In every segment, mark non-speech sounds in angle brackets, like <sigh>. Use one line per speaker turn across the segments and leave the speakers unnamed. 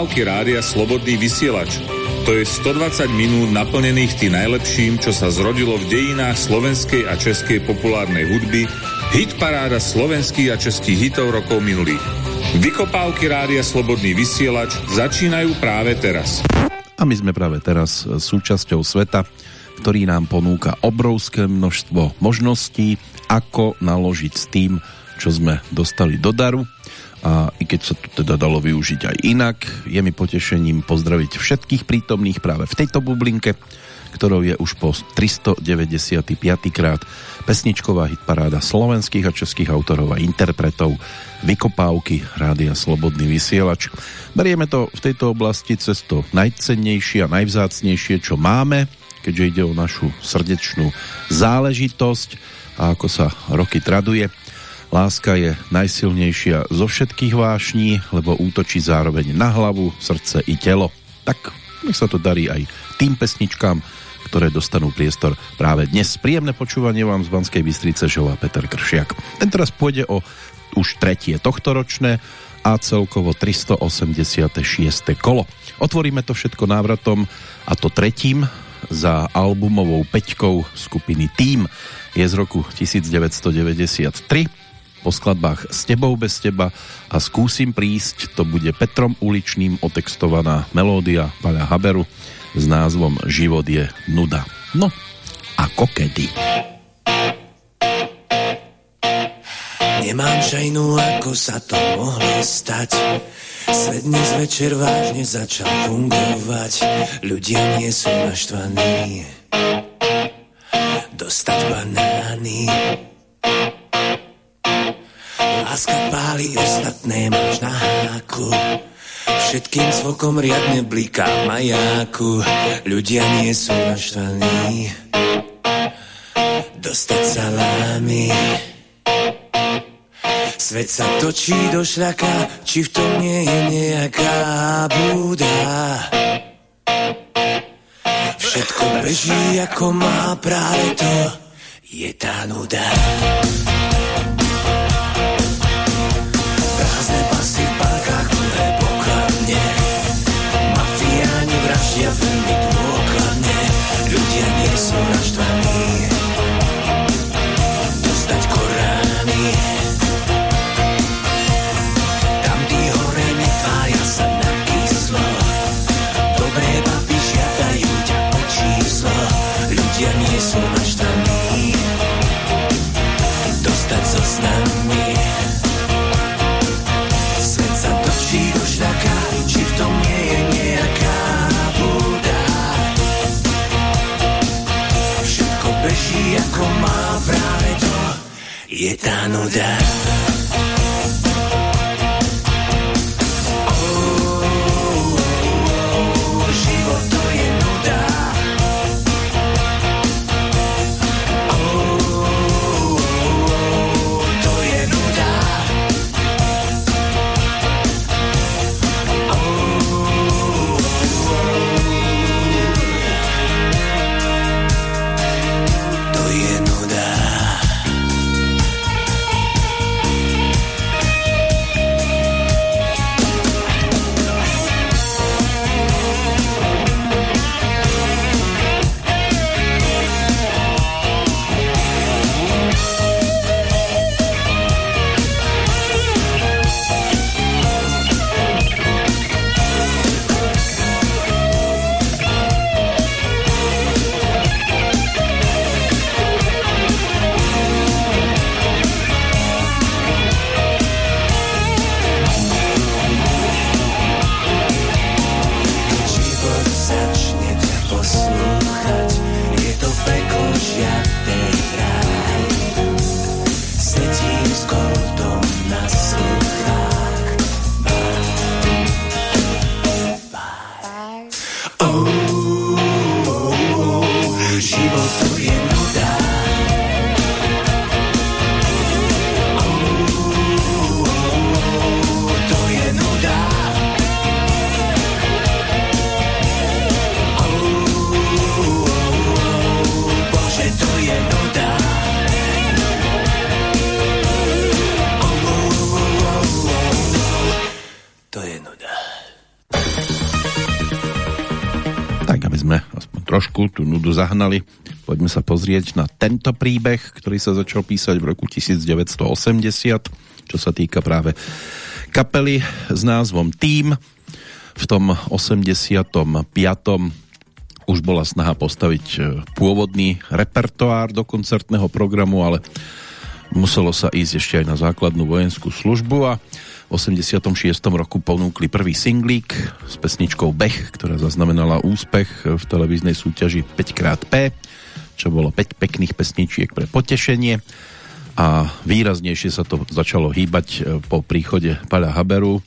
Vykopávky rádia Slobodný vysielač. To je 120 minút naplnených tým najlepším, čo sa zrodilo v dejinách slovenskej a českej populárnej hudby, hit paráda slovenských a českých hitov rokov minulých. Vykopávky rádia Slobodný vysielač začínajú práve teraz.
A my sme práve teraz súčasťou sveta, ktorý nám ponúka obrovské množstvo možností, ako naložiť s tým, čo sme dostali do daru a i keď sa to teda dalo využiť aj inak, je mi potešením pozdraviť všetkých prítomných práve v tejto bublinke, ktorou je už po 395. krát pesničková hitparáda slovenských a českých autorov a interpretov Vykopávky Rádia Slobodný vysielač. Berieme to v tejto oblasti cez to najcennejšie a najvzácnejšie, čo máme, keďže ide o našu srdečnú záležitosť a ako sa roky traduje, Láska je najsilnejšia zo všetkých vášní, lebo útočí zároveň na hlavu, srdce i telo. Tak nech sa to darí aj tým pesničkám, ktoré dostanú priestor práve dnes. Príjemné počúvanie vám z Banskej Bystrice želá Peter Kršiak. Ten teraz pôjde o už tretie tohtoročné a celkovo 386. kolo. Otvoríme to všetko návratom a to tretím za albumovou peťkou skupiny Team je z roku 1993 po skladbách S tebou bez teba a Skúsim prísť, to bude Petrom Uličným otextovaná melódia Paľa Haberu s názvom Život je nuda. No, ako kedy.
Nemám šajnu, ako sa to mohlo stať. Svet dnes večer vážne začal fungovať. Ľudia nie sú naštvaní. Dostať banány Láska páli, ostatné máš na háku. Všetkým zvokom riadne bliká v majáku. Ľudia nie sú naštvaní. Dostať salámy. Svet sa točí do šľaka, či v tom nie je nejaká búda. Všetko beží ako má práve to, je tá nuda. Nie je tá nuda.
Trošku tú nudu zahnali, poďme sa pozrieť na tento príbeh, ktorý sa začal písať v roku 1980, čo sa týka práve kapely s názvom Team. V tom 85. už bola snaha postaviť e, pôvodný repertoár do koncertného programu, ale muselo sa ísť ešte aj na základnú vojenskú službu a 86. roku ponúkli prvý singlík s pesničkou Bech, ktorá zaznamenala úspech v televíznej súťaži 5xP, čo bolo 5 pekných pesničiek pre potešenie a výraznejšie sa to začalo hýbať e, po príchode Paľa Haberu,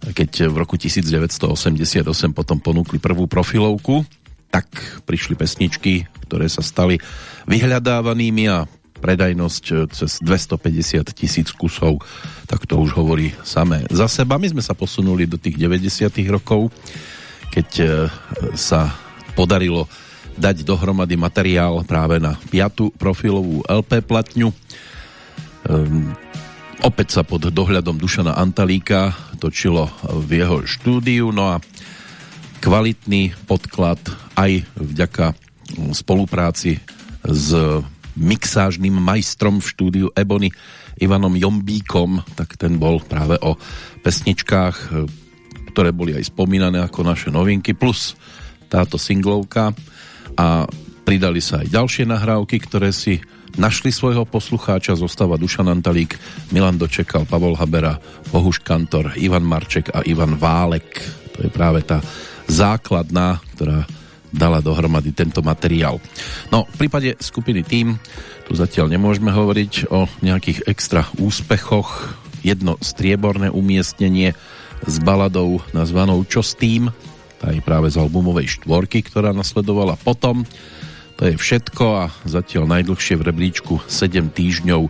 keď v roku 1988 potom ponúkli prvú profilovku, tak prišli pesničky, ktoré sa stali vyhľadávanými a predajnosť e, cez 250 tisíc kusov, tak to už hovorí samé za seba. My sme sa posunuli do tých 90 rokov, keď e, sa podarilo dať dohromady materiál práve na piatu profilovú LP platňu. Um, opäť sa pod dohľadom Dušana Antalíka točilo v jeho štúdiu, no a kvalitný podklad aj vďaka spolupráci s mixážnym majstrom v štúdiu Ebony Ivanom Jombíkom, tak ten bol práve o pesničkách, e, ktoré boli aj spomínané ako naše novinky, plus táto singlovka a pridali sa aj ďalšie nahrávky, ktoré si našli svojho poslucháča, zostáva Dušan Antalík, Milan Dočekal, Pavol Habera, Bohuš Kantor, Ivan Marček a Ivan Válek. To je práve tá základná, ktorá dala dohromady tento materiál. No, v prípade skupiny Team tu zatiaľ nemôžeme hovoriť o nejakých extra úspechoch. Jedno strieborné umiestnenie s baladou nazvanou Čo s tým? Tá je práve z albumovej štvorky, ktorá nasledovala potom. To je všetko a zatiaľ najdlhšie v rebríčku 7 týždňov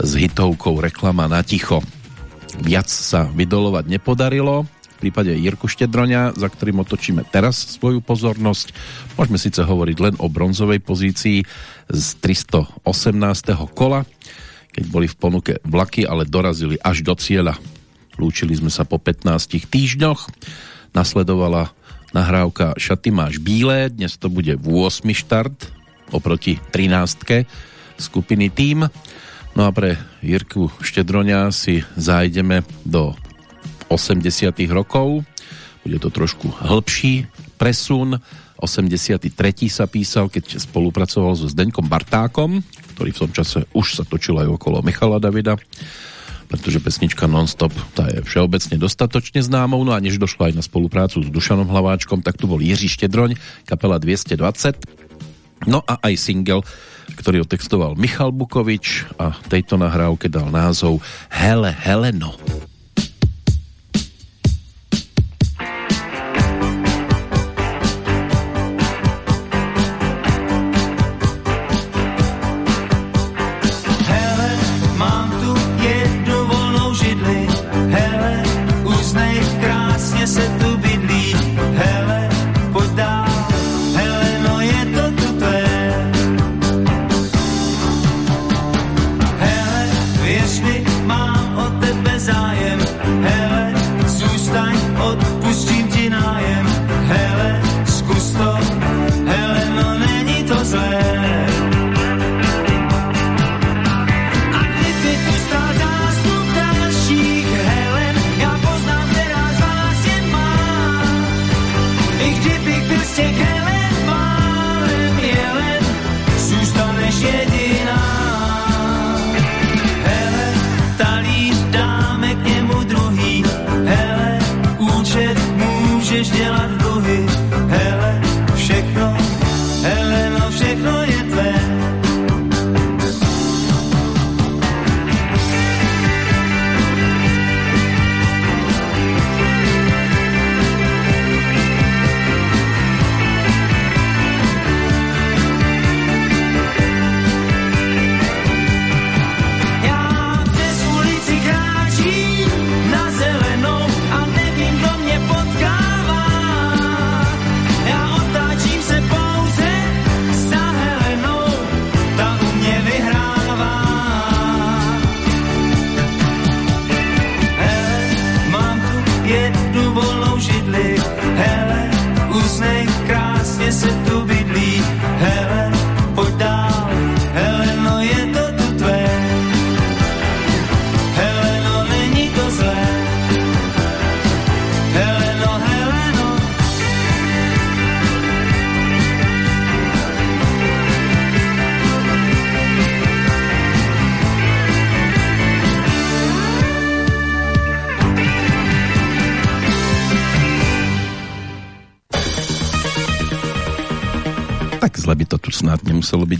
s hitovkou reklama na ticho. Viac sa vydolovať nepodarilo, prípade Jirku Štedroňa, za ktorým otočíme teraz svoju pozornosť. Môžeme síce hovoriť len o bronzovej pozícii z 318. kola, keď boli v ponuke vlaky, ale dorazili až do cieľa. Lúčili sme sa po 15 týždňoch. Nasledovala nahrávka Šaty máš bílé, dnes to bude v 8. štart oproti 13. skupiny Tým. No a pre Jirku Štedroňa si zájdeme do 80 rokov. Bude to trošku hĺbší presun. 83. sa písal, keď spolupracoval so Zdeňkom Bartákom, ktorý v tom čase už sa točil aj okolo Michala Davida, pretože pesnička Nonstop tá je všeobecne dostatočne známou, no a než došlo aj na spoluprácu s Dušanom Hlaváčkom, tak tu bol Jiří Štedroň, kapela 220, no a aj single, ktorý otextoval Michal Bukovič a tejto nahrávke dal názov Hele Heleno.
Věř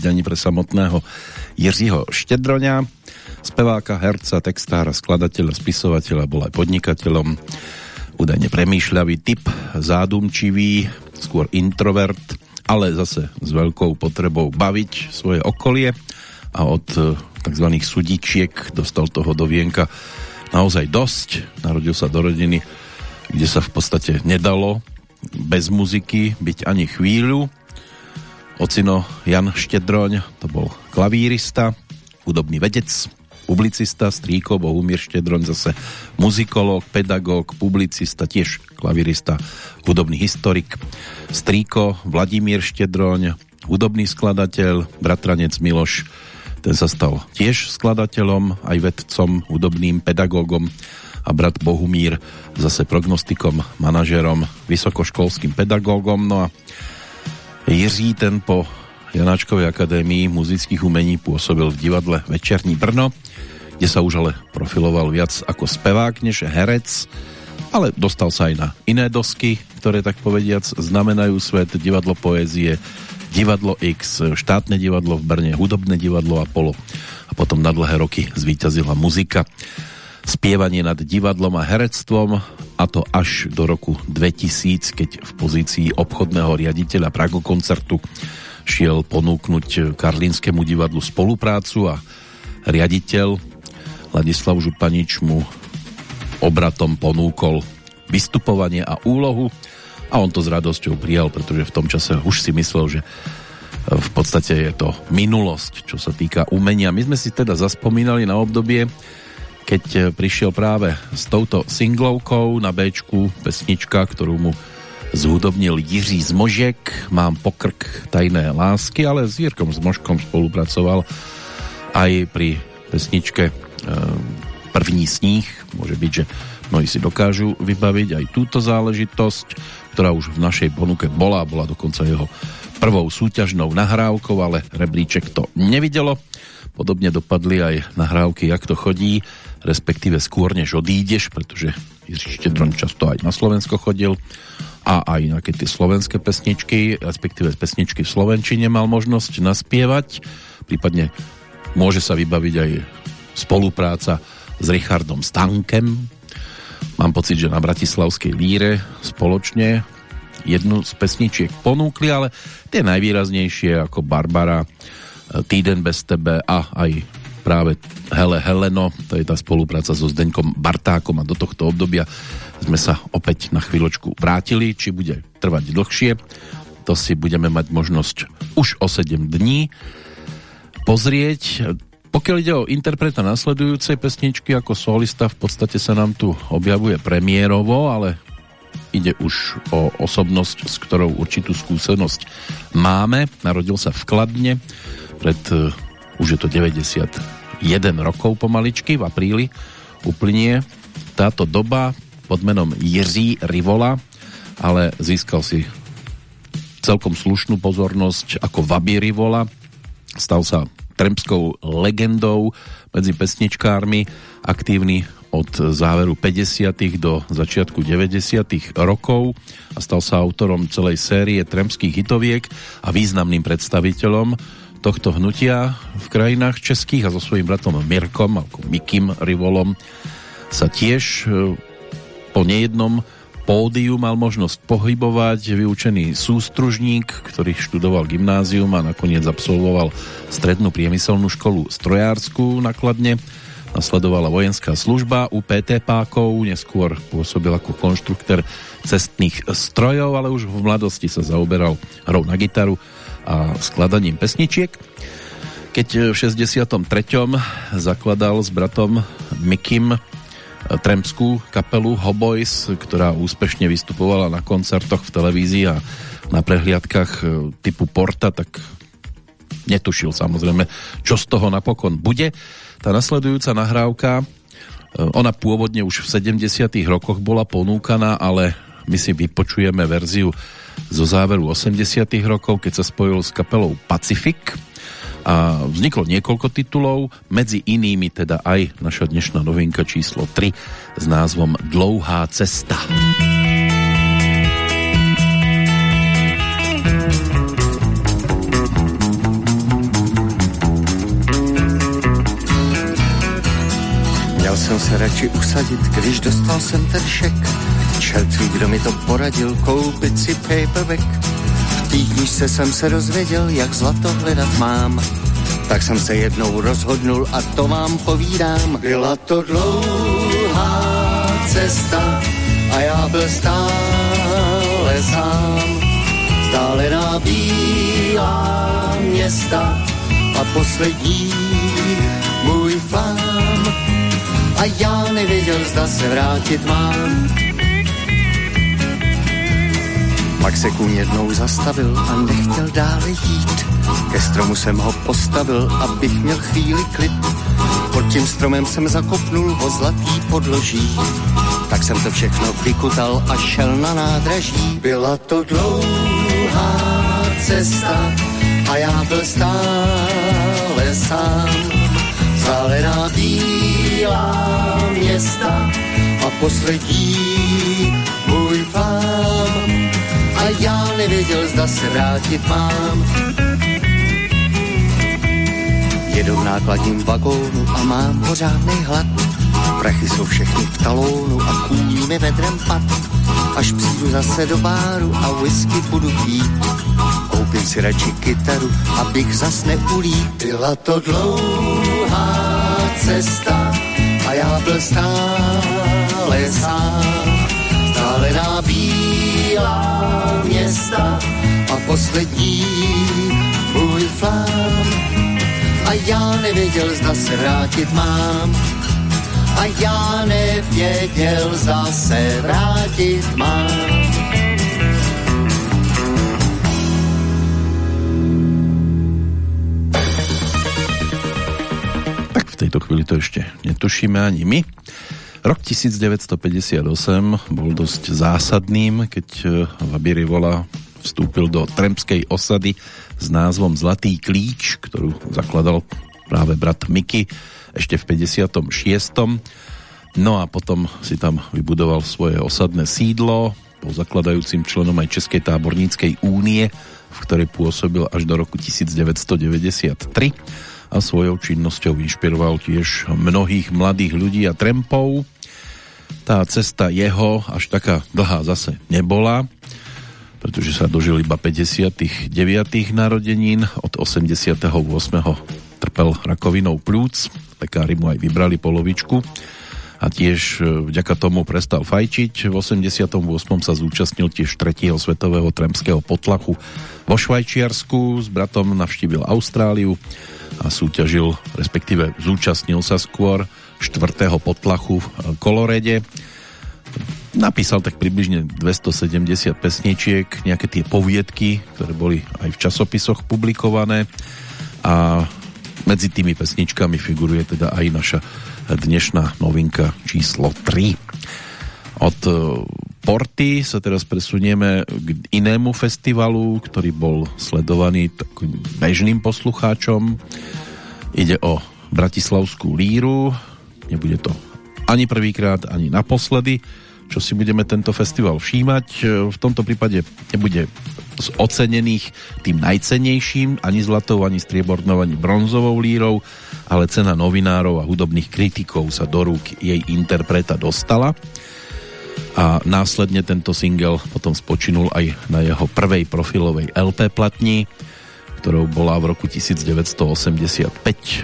ani pre samotného Jiřího Štedroňa. Speváka, herca, textára, skladateľa, spisovateľa, bol aj podnikateľom. Údajne premýšľavý typ, zádumčivý, skôr introvert, ale zase s veľkou potrebou baviť svoje okolie a od e, tzv. sudíčiek dostal toho do vienka naozaj dosť. Narodil sa do rodiny, kde sa v podstate nedalo bez muziky byť ani chvíľu. Ocino Jan Štedroň, to bol klavírista, hudobný vedec, publicista, strýko Bohumír Štedroň, zase muzikolog, pedagóg, publicista, tiež klavírista, hudobný historik, strýko Vladimír Štedroň, hudobný skladateľ, bratranec Miloš, ten sa stal tiež skladateľom, aj vedcom, hudobným pedagógom a brat Bohumír zase prognostikom, manažerom, vysokoškolským pedagógom. No a Jiří ten po Janáčkovej akadémii muzických umení pôsobil v divadle Večerní Brno, kde sa už ale profiloval viac ako spevák než herec, ale dostal sa aj na iné dosky, ktoré tak povediac znamenajú svet, divadlo poézie, divadlo X, štátne divadlo v Brne, hudobné divadlo Apollo. A potom na dlhé roky zvíťazila muzika spievanie nad divadlom a herectvom a to až do roku 2000, keď v pozícii obchodného riaditeľa Prago koncertu šiel ponúknuť Karlínskému divadlu spoluprácu a riaditeľ Ladislav Županič mu obratom ponúkol vystupovanie a úlohu a on to s radosťou prijal, pretože v tom čase už si myslel, že v podstate je to minulosť, čo sa týka umenia. My sme si teda zaspomínali na obdobie, keď e, prišiel práve s touto singlovkou na b pesnička, ktorú mu zhudobnil Jiří Zmožek, mám pokrk tajné lásky, ale s Jirkom Zmožkom spolupracoval aj pri pesničke e, První sníh, môže byť, že mnohí si dokážu vybaviť aj túto záležitosť, ktorá už v našej ponuke bola, bola dokonca jeho prvou súťažnou nahrávkou, ale rebríček to nevidelo. Podobne dopadli aj nahrávky Jak to chodí, respektíve skôr než odídeš, pretože Jiří Štedron často aj na Slovensko chodil a aj nejaké tie slovenské pesničky, respektíve pesničky v Slovenčine mal možnosť naspievať, prípadne môže sa vybaviť aj spolupráca s Richardom Stankem. Mám pocit, že na Bratislavskej líre spoločne jednu z pesničiek ponúkli, ale tie najvýraznejšie ako Barbara, Týden bez tebe a aj práve Hele Heleno, to je tá spolupráca so Zdeňkom Bartákom a do tohto obdobia sme sa opäť na chvíľočku vrátili, či bude trvať dlhšie, to si budeme mať možnosť už o 7 dní pozrieť. Pokiaľ ide o interpreta nasledujúcej pesničky ako solista, v podstate sa nám tu objavuje premiérovo, ale ide už o osobnosť, s ktorou určitú skúsenosť máme. Narodil sa v Kladne pred už je to 91 rokov pomaličky, v apríli uplynie táto doba pod menom Jiří Rivola, ale získal si celkom slušnú pozornosť ako Vabi Rivola. Stal sa tremskou legendou medzi pesničkármi, aktívny od záveru 50. do začiatku 90. rokov a stal sa autorom celej série tremských hitoviek a významným predstaviteľom tohto hnutia v krajinách českých a so svojím bratom Mirkom, ako Mikim Rivolom, sa tiež e, po nejednom pódiu mal možnosť pohybovať vyučený sústružník, ktorý študoval gymnázium a nakoniec absolvoval strednú priemyselnú školu strojársku nakladne. Nasledovala vojenská služba u PT Pákov, neskôr pôsobil ako konštruktor cestných strojov, ale už v mladosti sa zaoberal hrou na gitaru a skladaním pesničiek. Keď v 63. zakladal s bratom Mikim tremskú kapelu Hoboys, ktorá úspešne vystupovala na koncertoch v televízii a na prehliadkach e, typu Porta, tak netušil samozrejme, čo z toho napokon bude. Tá nasledujúca nahrávka, e, ona pôvodne už v 70 rokoch bola ponúkaná, ale my si vypočujeme verziu zo záveru 80 rokov, keď sa spojil s kapelou Pacific a vzniklo niekoľko titulov, medzi inými teda aj naša dnešná novinka číslo 3 s názvom Dlouhá cesta.
Měl jsem se radši usadit, když dostal jsem ten šek Čertví, kdo mi to poradil, koupit si paperback. V té knížce jsem se dozvěděl, jak zlato hledat mám. Tak jsem se jednou rozhodnul a to vám povídám. Byla to dlouhá cesta a já byl stále sám. Vzdálená bílá města a poslední můj flám. A já nevěděl, zda se vrátit mám. Pak se kůň jednou zastavil a nechtěl dále jít. Ke stromu jsem ho postavil, abych měl chvíli klid. Pod tím stromem jsem zakopnul ho zlatý podloží. Tak jsem to všechno vykutal a šel na nádraží. Byla to dlouhá cesta a já byl stále sám. Zalená bílá města a poslední můj fám. A já nevěděl, zda se vrátit mám. Jedu v nákladním vagónu a mám pořádný hlad. Prachy jsou všechny v talónu a kůň mi vedrem pad. Až přijdu zase do báru a whisky budu pít. Koupím si radši kytaru, abych zas neulít. Byla to dlouhá cesta a já byl stále sám. Stále bílá města a poslední můj flám. A já nevěděl, zda se vrátit mám a já nevěděl, zda se vrátit mám.
Tak v tejto chvíli to ešte netušíme ani my. Rok 1958 bol dosť zásadným, keď Vabiri Vola vstúpil do tremskej osady s názvom Zlatý klíč, ktorú zakladal práve brat Miky ešte v 56. No a potom si tam vybudoval svoje osadné sídlo, bol zakladajúcim členom aj Českej táborníckej únie, v ktorej pôsobil až do roku 1993 a svojou činnosťou inšpiroval tiež mnohých mladých ľudí a trempov. Tá cesta jeho až taká dlhá zase nebola, pretože sa dožil iba 59. narodenín, od 88. trpel rakovinou plúc, lekári mu aj vybrali polovičku a tiež e, vďaka tomu prestal fajčiť. V 88. sa zúčastnil tiež 3. svetového tremského potlachu vo Švajčiarsku, s bratom navštívil Austráliu a súťažil, respektíve zúčastnil sa skôr 4. potlachu v Kolorede. Napísal tak približne 270 pesničiek, nejaké tie poviedky, ktoré boli aj v časopisoch publikované a medzi tými pesničkami figuruje teda aj naša dnešná novinka číslo 3. Od e, Porty sa teraz presunieme k inému festivalu, ktorý bol sledovaný takým bežným poslucháčom. Ide o Bratislavskú líru. Nebude to ani prvýkrát, ani naposledy, čo si budeme tento festival všímať. E, v tomto prípade nebude z ocenených tým najcenejším, ani zlatou, ani striebornou, ani bronzovou lírou, ale cena novinárov a hudobných kritikov sa do rúk jej interpreta dostala. A následne tento single potom spočinul aj na jeho prvej profilovej LP platni, ktorou bola v roku 1985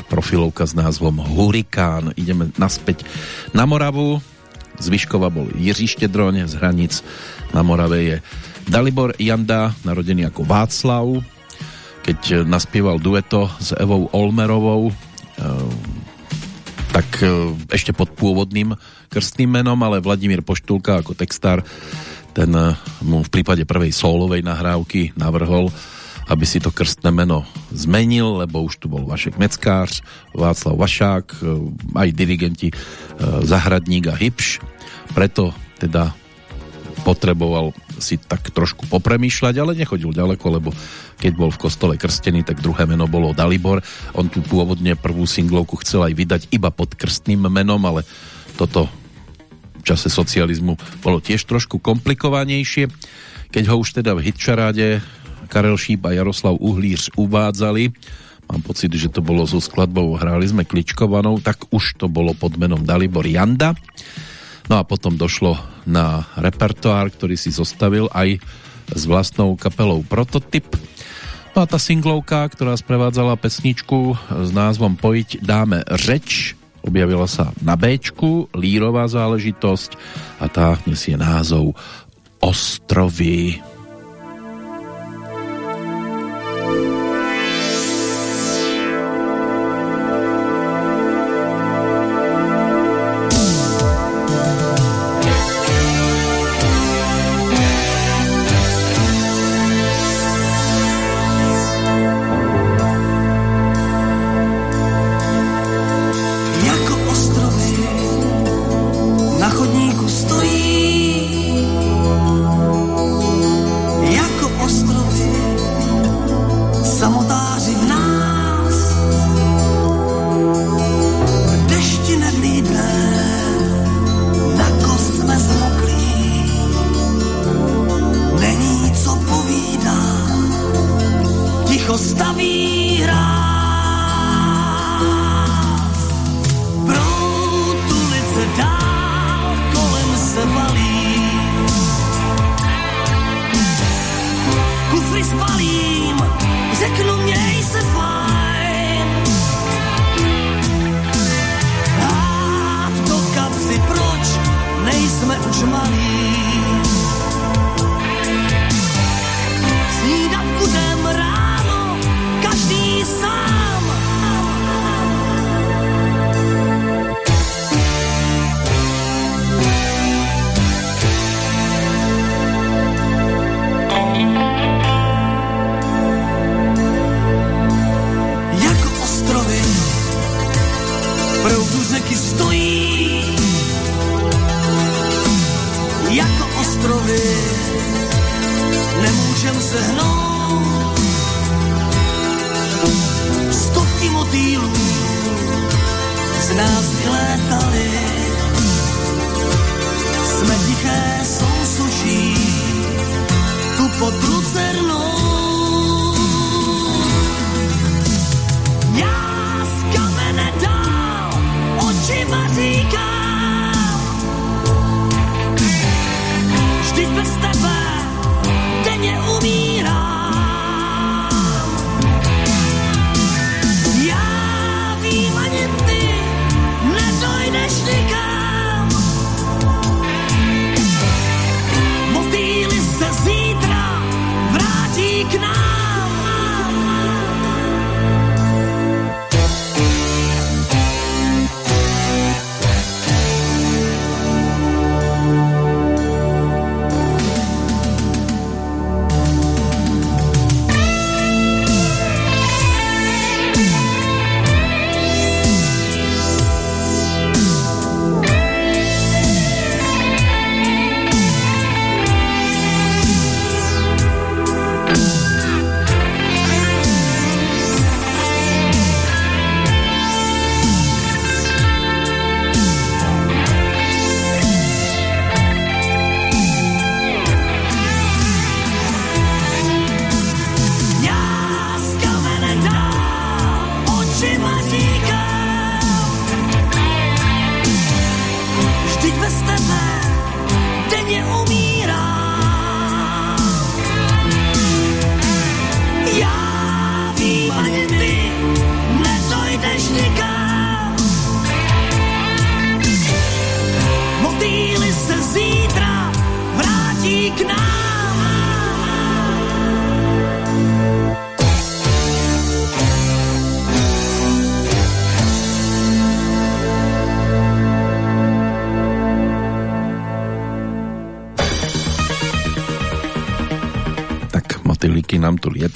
profilovka s názvom Hurikán. Ideme naspäť na Moravu. Zvyškova bol Jiří Štedroň, z hranic na Morave je Dalibor Janda, narodený ako Václav, keď naspieval dueto s Evou Olmerovou, eh, tak eh, ešte pod pôvodným krstným menom, ale Vladimír Poštulka ako textár ten eh, mu v prípade prvej solovej nahrávky navrhol, aby si to krstné meno zmenil, lebo už tu bol Vašek Meckář, Václav Vašák, aj dirigenti Zahradník a Hybš. Preto teda potreboval si tak trošku popremýšľať, ale nechodil ďaleko, lebo keď bol v kostole krstený, tak druhé meno bolo Dalibor. On tu pôvodne prvú singlovku chcel aj vydať iba pod krstným menom, ale toto v čase socializmu bolo tiež trošku komplikovanejšie. Keď ho už teda v hitčaráde Karel Šíp a Jaroslav Uhlíř uvádzali,
mám pocit, že to bolo so skladbou Hráli sme kličkovanou, tak už to bolo pod menom Dalibor Janda. No a potom došlo na repertoár, ktorý si zostavil aj s vlastnou kapelou Prototyp. No a tá singlovka, ktorá sprevádzala pesničku s názvom Pojiť dáme řeč, objavila sa na B, lírová záležitosť a tá nesie názov Ostrovy.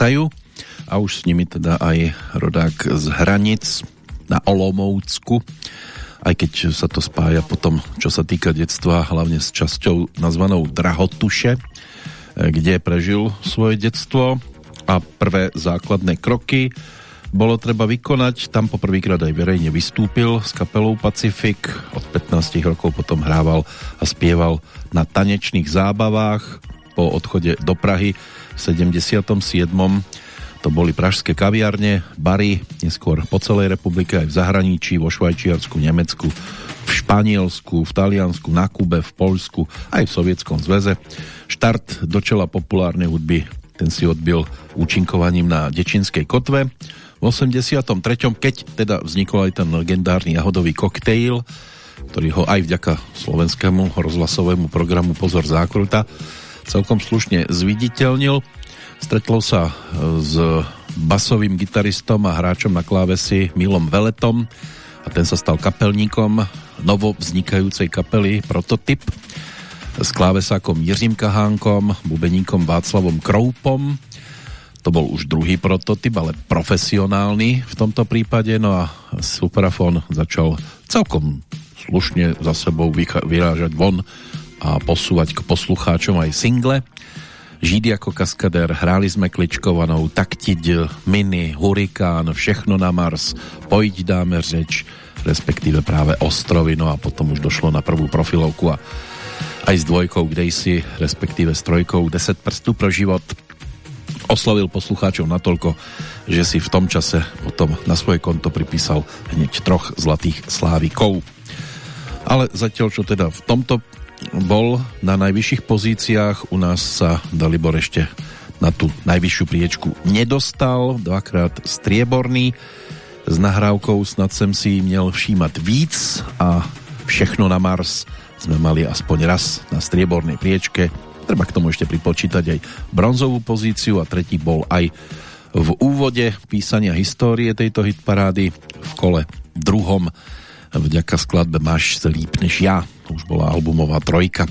Lietajú a už s nimi teda aj rodák z hranic na Olomoucku aj keď sa to spája potom, čo sa týka detstva, hlavne s časťou nazvanou Drahotuše, kde prežil svoje detstvo a prvé základné kroky bolo treba vykonať. Tam poprvýkrát aj verejne vystúpil s kapelou Pacific. Od 15 rokov potom hrával a spieval na tanečných zábavách. Po odchode do Prahy v 77.
To boli pražské kaviarne, bary, neskôr po celej republike, aj v zahraničí, vo Švajčiarsku, Nemecku, v Španielsku, v Taliansku, na Kube, v Polsku, aj v Sovietskom zväze. Štart do čela populárnej hudby ten si odbil účinkovaním na Dečinskej kotve. V 83. keď teda vznikol aj ten legendárny jahodový koktejl, ktorý ho aj vďaka slovenskému rozhlasovému programu Pozor zákruta celkom slušne zviditeľnil. Stretlo sa e, s basovým gitaristom a hráčom na klávesi Milom Veletom a ten sa stal kapelníkom novo vznikajúcej kapely Prototyp s klávesákom Jiřím Kahánkom, bubeníkom Václavom Kroupom. To bol už druhý prototyp, ale profesionálny v tomto prípade, no a Suprafon začal celkom slušne za sebou vyrážať von a posúvať k poslucháčom aj single. Židy ako kaskadér, hráli sme Kličkovanou, Taktiď, Mini, Hurikán, Všechno na Mars, Pojď dáme řeč, respektíve práve Ostrovy, no a potom už došlo na prvú profilovku a aj s dvojkou si, respektíve s trojkou 10 prstů pro život oslovil poslucháčov natoľko, že si v tom čase potom na svoje konto pripísal hneď troch zlatých slávikov. Ale zatiaľ, čo teda v tomto bol na najvyšších pozíciách, u nás sa Dalibor ešte na tú najvyššiu priečku nedostal, dvakrát strieborný, s nahrávkou snad sem si měl všímať víc a všechno na Mars sme mali aspoň raz na striebornej priečke. Treba k tomu ešte pripočítať aj bronzovú pozíciu a tretí bol aj v úvode písania histórie tejto hitparády v kole druhom vďaka skladbe Máš líp než ja. To už bola albumová trojka.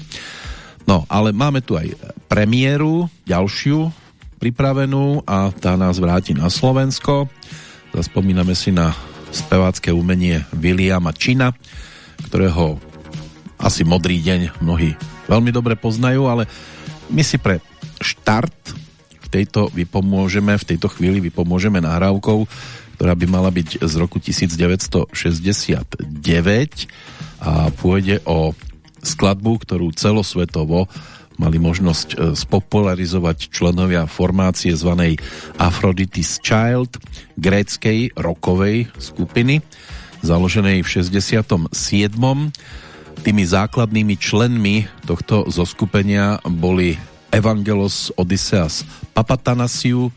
No, ale máme tu aj premiéru, ďalšiu pripravenú a tá nás vráti na Slovensko. Zaspomíname si na spevácké umenie Williama Čina, ktorého asi modrý deň mnohí veľmi dobre poznajú, ale my si pre štart v tejto vypomôžeme, v tejto chvíli vypomôžeme nahrávkou, ktorá by mala byť z roku 1969 a pôjde o skladbu, ktorú celosvetovo mali možnosť e, spopularizovať členovia formácie zvanej Aphrodite's Child, gréckej rokovej skupiny, založenej v 67 Tými základnými členmi tohto zoskupenia boli Evangelos Odysseas Papatanasiu,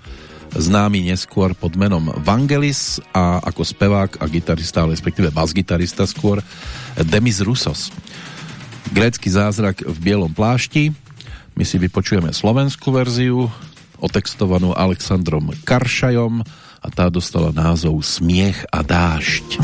známy neskôr pod menom Vangelis a ako spevák a gitarista, respektíve bas-gitarista skôr Demis Rusos. Grécky zázrak v bielom plášti. My si vypočujeme slovenskú verziu, otextovanú Alexandrom Karšajom a tá dostala názov Smiech a dážď.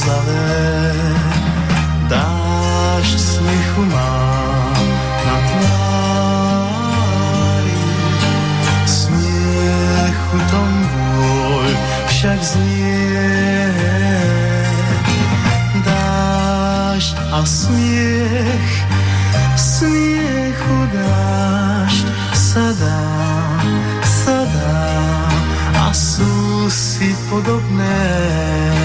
slzavé, dáš smychu mám na tvári. Smiechu tom bôľ však znie. Dáš a smiech, smiechu
dáš sa dá, sa dá a sú si podobné.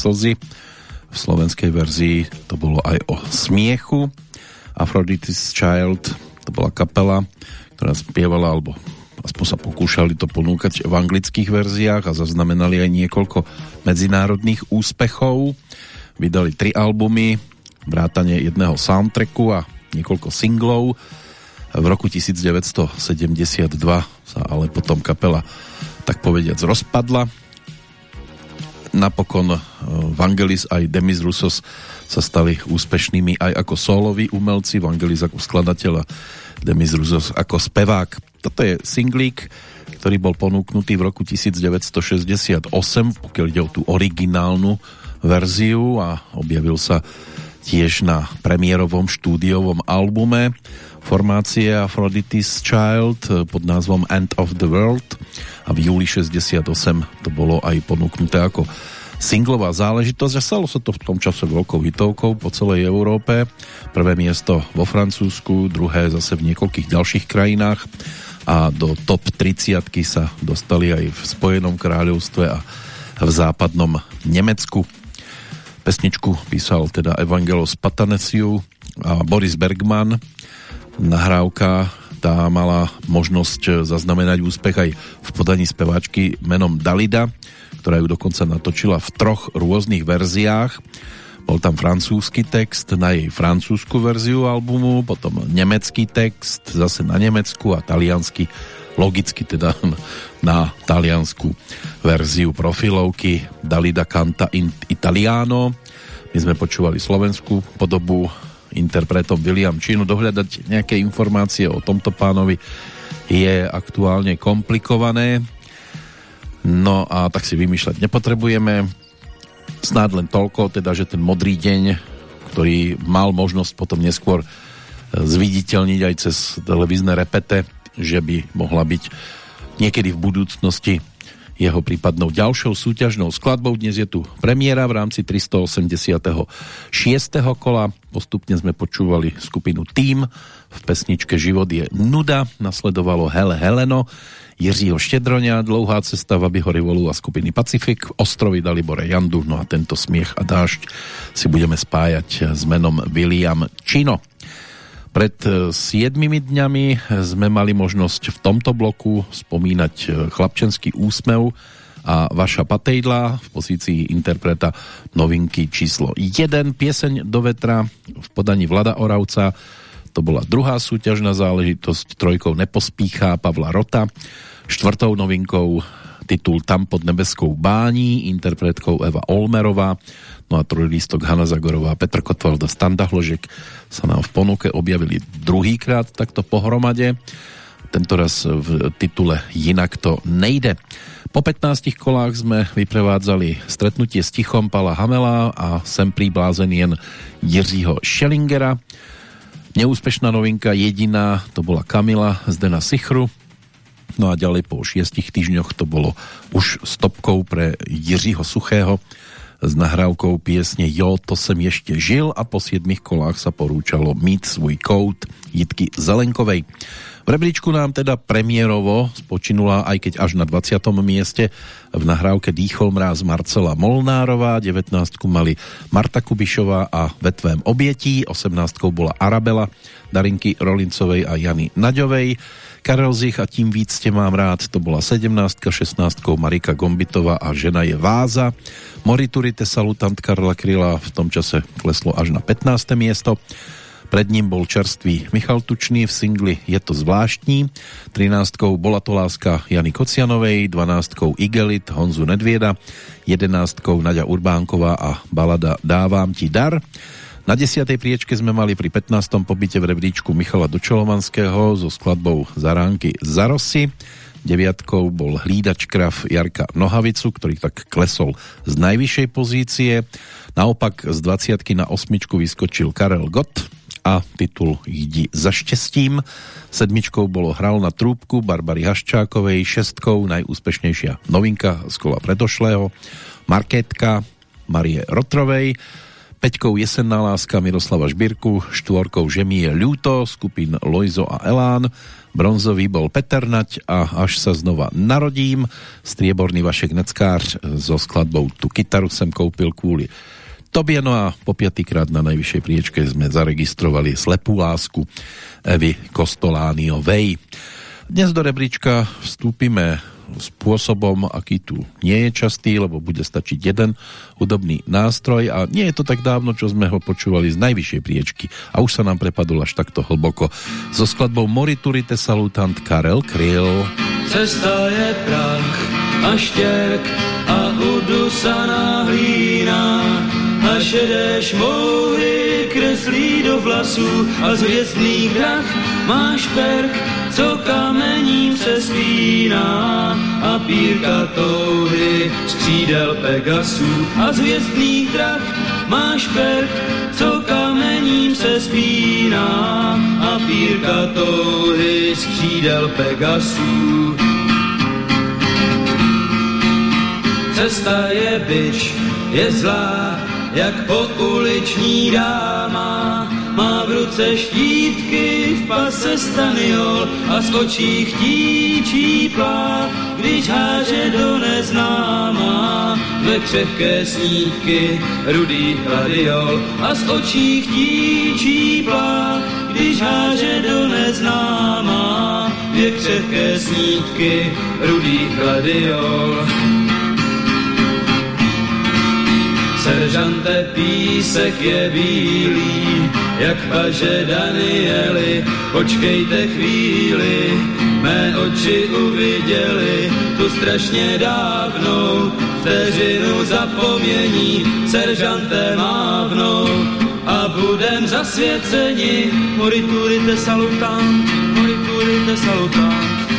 Slzy. V slovenskej verzii to bolo aj o smiechu. Aphrodite's Child to bola kapela, ktorá spievala, alebo aspoň sa pokúšali to ponúkať v anglických verziách a zaznamenali aj niekoľko medzinárodných úspechov. Vydali tri albumy, vrátanie jedného soundtracku a niekoľko singlov. V roku 1972 sa ale potom kapela tak povediac rozpadla napokon e, Vangelis aj Demis Rusos sa stali úspešnými aj ako soloví umelci, Vangelis ako skladateľ a Demis Rusos ako spevák. Toto je singlík, ktorý bol ponúknutý v roku 1968, pokiaľ ide o tú originálnu verziu a objavil sa tiež na premiérovom štúdiovom albume formácie Aphrodite's Child pod názvom End of the World a v júli 68 to bolo aj ponúknuté ako singlová záležitosť a stalo sa to v tom čase veľkou hitovkou po celej Európe. Prvé miesto vo Francúzsku, druhé zase v niekoľkých ďalších krajinách a do top 30 sa dostali aj v Spojenom kráľovstve a v západnom Nemecku. Pesničku písal teda Evangelos Patanesiu a Boris Bergman. Nahrávka tá mala možnosť zaznamenať úspech aj v podaní speváčky menom Dalida, ktorá ju dokonca natočila v troch rôznych verziách. Bol tam francúzsky text na jej francúzsku verziu albumu, potom nemecký text zase na nemecku a taliansky logicky teda <laughs> na taliansku verziu profilovky Dalida Canta in Italiano. My sme počúvali slovenskú podobu interpretom William Činu. Dohľadať nejaké informácie o tomto pánovi je aktuálne komplikované. No a tak si vymýšľať nepotrebujeme. Snáď len toľko, teda, že ten modrý deň, ktorý mal možnosť potom neskôr zviditeľniť aj cez televízne repete, že by mohla byť niekedy v budúcnosti jeho prípadnou ďalšou súťažnou skladbou. Dnes je tu premiéra v rámci 386. kola. Postupne sme počúvali skupinu Tým v pesničke Život je nuda. Nasledovalo Hele Heleno, Jiřího Štedroňa, Dlouhá cesta v Abihorivolu a skupiny Pacifik, Ostrovy Dalibore Jandu, no a tento smiech a dážď si budeme spájať s menom William Čino. Pred 7 e, dňami sme mali možnosť v tomto bloku spomínať e, chlapčenský úsmev a Vaša Patejdla v pozícii interpreta novinky číslo 1 Pieseň do vetra v podaní Vlada Oravca. To bola druhá súťažná záležitosť trojkou Nepospíchá Pavla Rota štvrtou novinkou titul Tam pod nebeskou bání interpretkou Eva Olmerová No a trojlístok Hanna Zagorová, Petr Kotvalda, Standa Hložek sa nám v ponuke objavili druhýkrát takto pohromade. Tento raz v titule Jinak to nejde. Po 15 kolách sme vyprevádzali stretnutie s Tichom Pala Hamela a sem príblázen jen Jiřího Schellingera. Neúspešná novinka jediná to bola Kamila z Dena Sichru. No a ďalej po šiestich týždňoch to bolo už stopkou pre Jiřího Suchého s nahrávkou piesne Jo, to sem ešte žil a po siedmých kolách sa porúčalo Mít svůj kout Jitky Zelenkovej. V rebríčku nám teda premiérovo spočinula, aj keď až na 20. mieste v nahrávke Dýchol mráz Marcela Molnárová, 19. mali Marta Kubišová a Vetvém obětí, 18. bola Arabela Darinky Rolincovej a Jany Naďovej, Karel Zich a tím víc tě mám rád, to bola 17. 16. Marika Gombitová a Žena je váza. Moriturite salutant Karla Kryla v tom čase kleslo až na 15. miesto. Pred ním bol čerstvý Michal Tučný v singli Je to zvláštní, 13. bola to láska Jany Kocianovej, 12. Igelit Honzu Nedvieda, 11. Nadia Urbánková a balada Dávám ti dar. Na 10. priečke sme mali pri 15. pobyte v rebríčku Michala Dočolomanského so skladbou Zaránky Zarosy. Deviatkou bol hlídač krav Jarka Nohavicu, ktorý tak klesol z najvyššej pozície. Naopak z 20 na osmičku vyskočil Karel Gott a titul Jdi za štěstím. Sedmičkou bolo Hral na trúbku Barbary Haščákovej, šestkou najúspešnejšia novinka z kola predošlého Marketka Marie Rotrovej, peťkou Jesenná láska Miroslava Žbírku, štvorkou Žemí je ľúto skupín Lojzo a Elán, bronzový bol Peternať a až sa znova narodím, strieborný Vašek Neckár so skladbou Tu kytaru sem koupil kvôli Tobie, no a po piatýkrát na najvyššej priečke sme zaregistrovali slepú lásku Evy Kostolániovej. Dnes do rebríčka vstúpime spôsobom, aký tu nie je častý, lebo bude stačiť jeden hudobný nástroj a nie je to tak dávno, čo sme ho počúvali z najvyššej priečky a už sa nám prepadol až takto hlboko. So skladbou Moriturite salutant Karel Kryl.
Cesta je prach a štěrk a udusaná hlína a šedé šmouhy kreslí do vlasů a z hvězdných drah máš perk, co kamením se spíná a pírka touhy z křídel Pegasů a z hvězdných drah máš perk, co kamením se spíná a pírka touhy z křídel Pegasů. Cesta je byč, je zlá, jak pouliční dáma. Má v ruce štítky, v pase staniol a z očí chtíčí když háže do neznáma. Ve křehké snídky rudý hladiol a z očí chtíčí když háže do neznáma. Dvě křehké snídky rudý hladiol. Seržante písek je bílý, jak paže Danieli, počkejte chvíli, mé oči uviděli tu strašně dávnou vteřinu zapomnění, seržante mávnou a budem zasvěceni, moriturite salutant, moriturite salutant.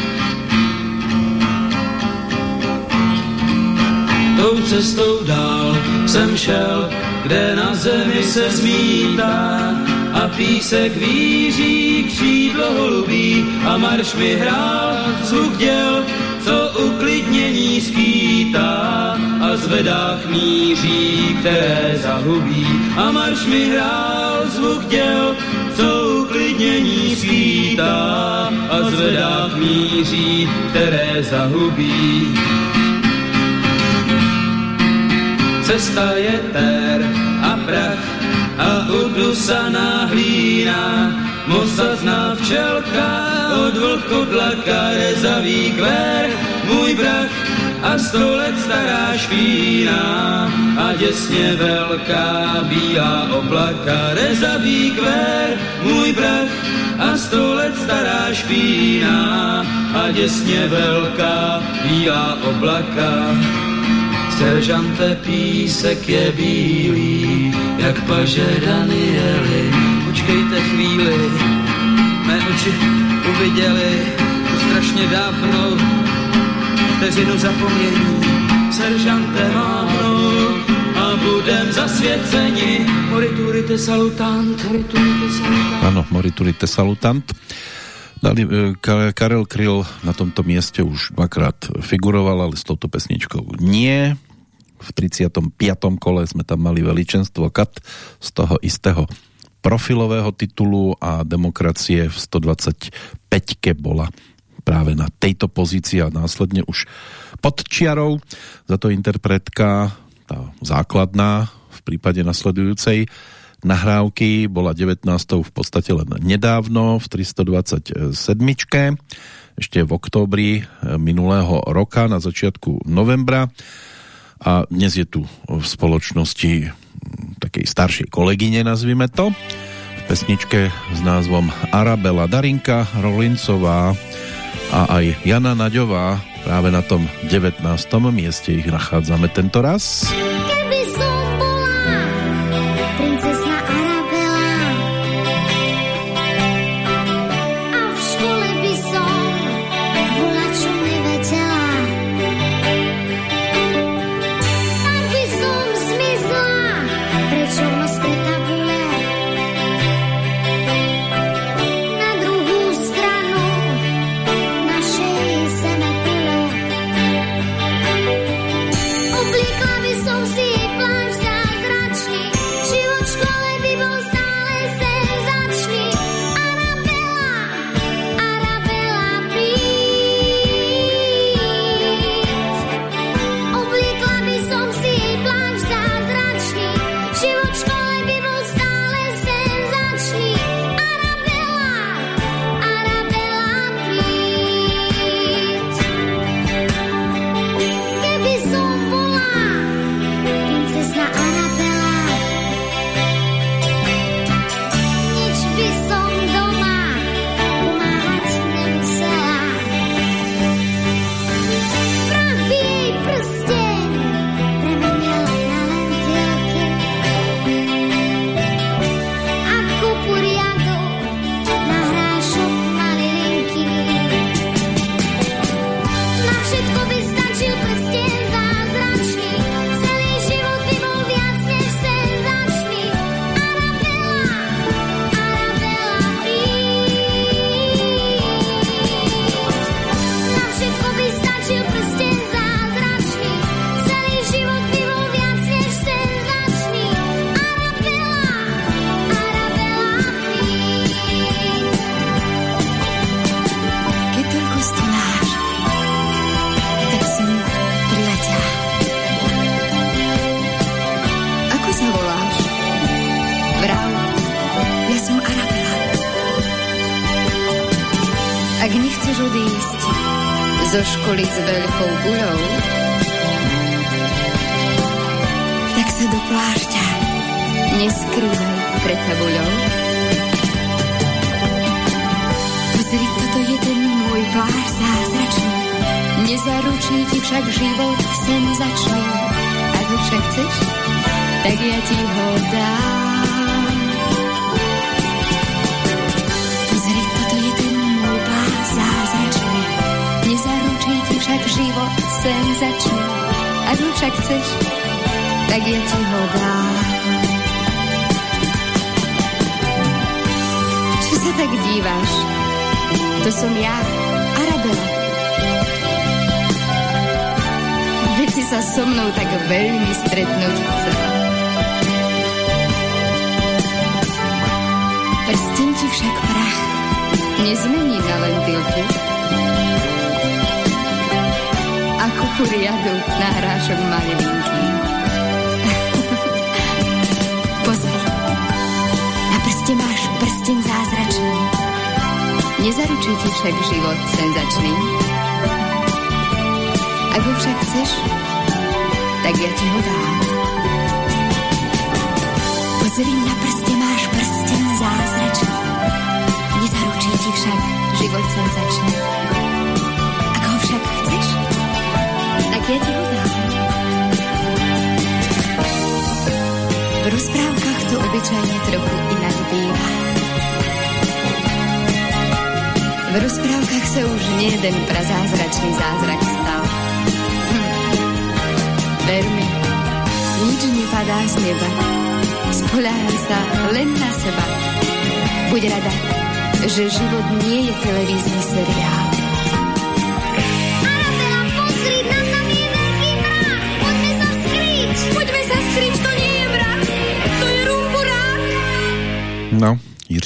Tou cestou dál jsem šel, kde na zemi se zmítá a písek víří křídlo holubí a marš mi hrál zvuk děl, co uklidnění skýtá a zvedách míří, které zahubí a marš mi hrál zvuk děl, co uklidnění skýtá a zvedách míří, které zahubí. Cesta je tér a prach a udusaná hlína. Mosa zná včelka, od vlku dlaka rezavý kvér, můj brach a sto let stará špína a děsně velká bílá oblaka, rezavý kvér, můj brach a sto let stará špína a děsně velká bílá oblaka. Seržante písek je bílý, jak paže Danieli. Počkejte chvíli, mé oči uviděli strašně dávno vteřinu zapomnění. Seržante mávnou a budem zasvěceni. Moriturite salutant, moriturite salutant.
Áno, moriturite salutant. Dali, e, Karel Kryl na tomto mieste už dvakrát figuroval, ale s touto pesničkou nie v 35. kole sme tam mali veličenstvo Kat z toho istého
profilového titulu a demokracie v 125 bola práve na tejto pozícii a následne už pod čiarou. Za to interpretka, tá základná v prípade nasledujúcej nahrávky, bola 19. v podstate len nedávno v 327. Ešte v októbri minulého roka na začiatku novembra a dnes je tu v spoločnosti takej staršej kolegyne, nazvime to, v pesničke s názvom Arabela Darinka Rolincová a aj Jana Naďová práve na tom 19. mieste ich nachádzame tento raz.
No,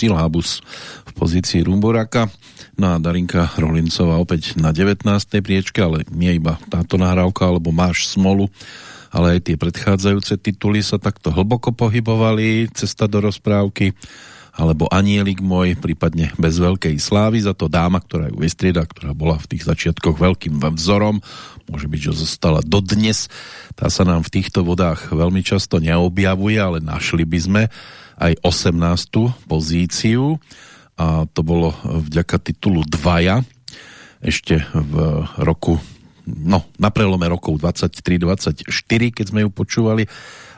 Jiří Lábus v pozícii Rumboraka. No a Darinka Rolincová opäť na 19. priečke, ale nie iba táto nahrávka, alebo Máš smolu, ale aj tie predchádzajúce tituly sa takto hlboko pohybovali, Cesta do rozprávky, alebo Anielik môj, prípadne Bez veľkej slávy, za to dáma, ktorá ju vystrieda, ktorá bola v tých začiatkoch veľkým vzorom, môže byť, že zostala dodnes, tá sa nám v týchto vodách veľmi často neobjavuje, ale našli by sme aj 18. pozíciu a to bolo vďaka titulu Dvaja ešte v roku no, na prelome rokov 23-24, keď sme ju počúvali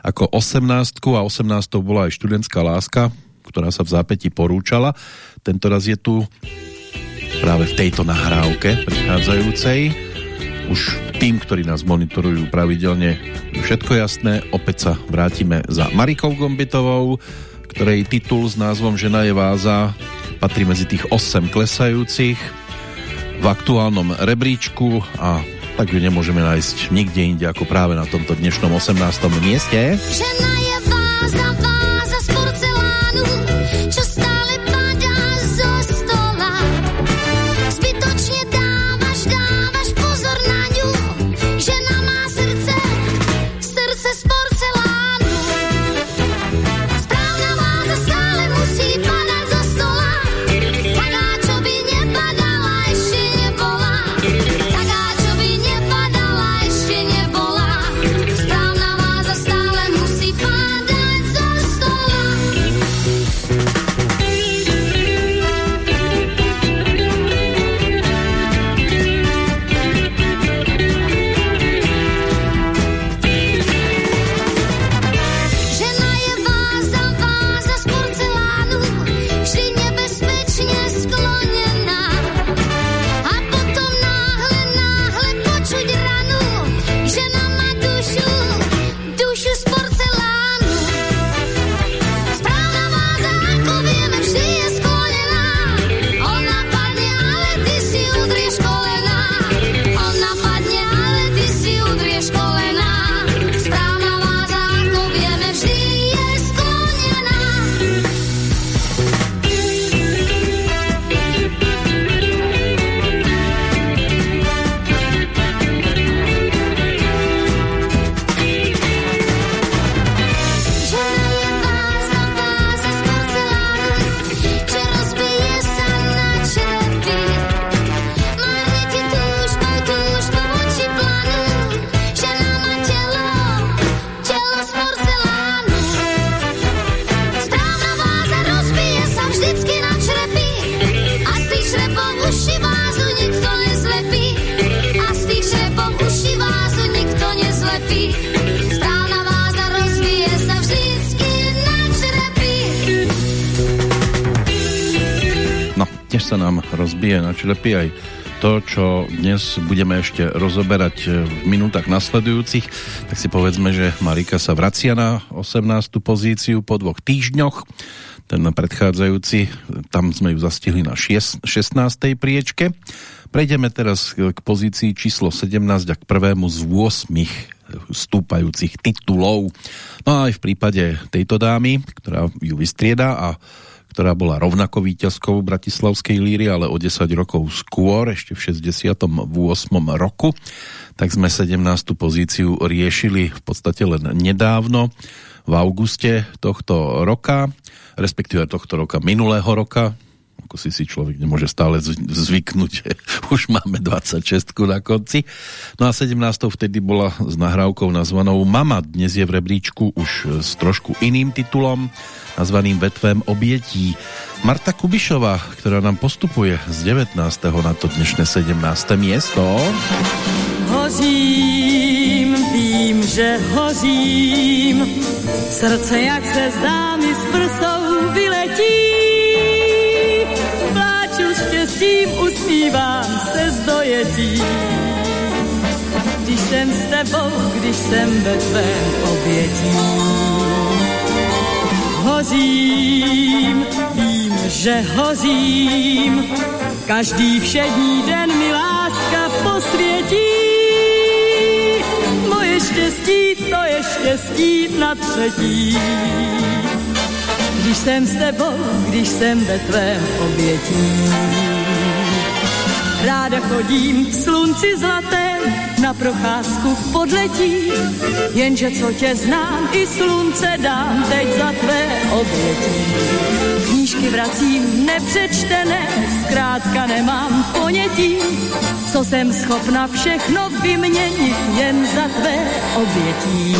ako 18 a 18 bola aj študentská láska, ktorá sa v zápäti porúčala. Tento raz je tu práve v tejto nahrávke predchádzajúcej. Už tým, ktorí nás monitorujú pravidelne, všetko jasné. Opäť sa vrátime za Marikou Gombitovou, ktorej titul s názvom Žena je váza patrí medzi tých 8 klesajúcich v aktuálnom rebríčku a tak ju nemôžeme nájsť nikde inde ako práve na tomto dnešnom 18. mieste. Žena je váza, váza rozbije na črepy aj to, čo dnes budeme ešte rozoberať v minútach nasledujúcich, tak si povedzme, že Marika sa vracia na 18. pozíciu po dvoch týždňoch. Ten predchádzajúci, tam sme ju zastihli na 16. priečke. Prejdeme teraz k pozícii číslo 17 a k prvému z 8 stúpajúcich titulov. No a aj v prípade tejto dámy, ktorá ju vystrieda a ktorá bola rovnako víťazkou Bratislavskej líry, ale o 10 rokov skôr, ešte v 68. roku, tak sme 17. pozíciu riešili v podstate len nedávno, v auguste tohto roka, respektíve tohto roka, minulého roka, ako si si človek nemôže stále zvyknúť, <laughs> už máme 26 na konci. No a 17. vtedy bola s nahrávkou nazvanou Mama. Dnes je v rebríčku už s trošku iným titulom nazvaným Vetvem obětí. Marta Kubišová, ktorá nám postupuje z 19. na to dnešné 17. miesto.
Hořím, vím, že hořím, srdce jak se zdá mi s usmívám se z dojetí. Když jsem s tebou, když jsem ve tvém obětí hořím, vím, že hořím. Každý všední den mi láska posvětí. Moje štěstí, to je štěstí na třetí. když jsem s tebou, když jsem ve tvém obětí. Ráda chodím v slunci zlatém na procházku v podletí, jenže co tě znám, i slunce dám teď za tvé obětí. Knížky vracím nepřečtené, zkrátka nemám ponětí, co jsem schopna všechno vyměnit jen za tvé obětí.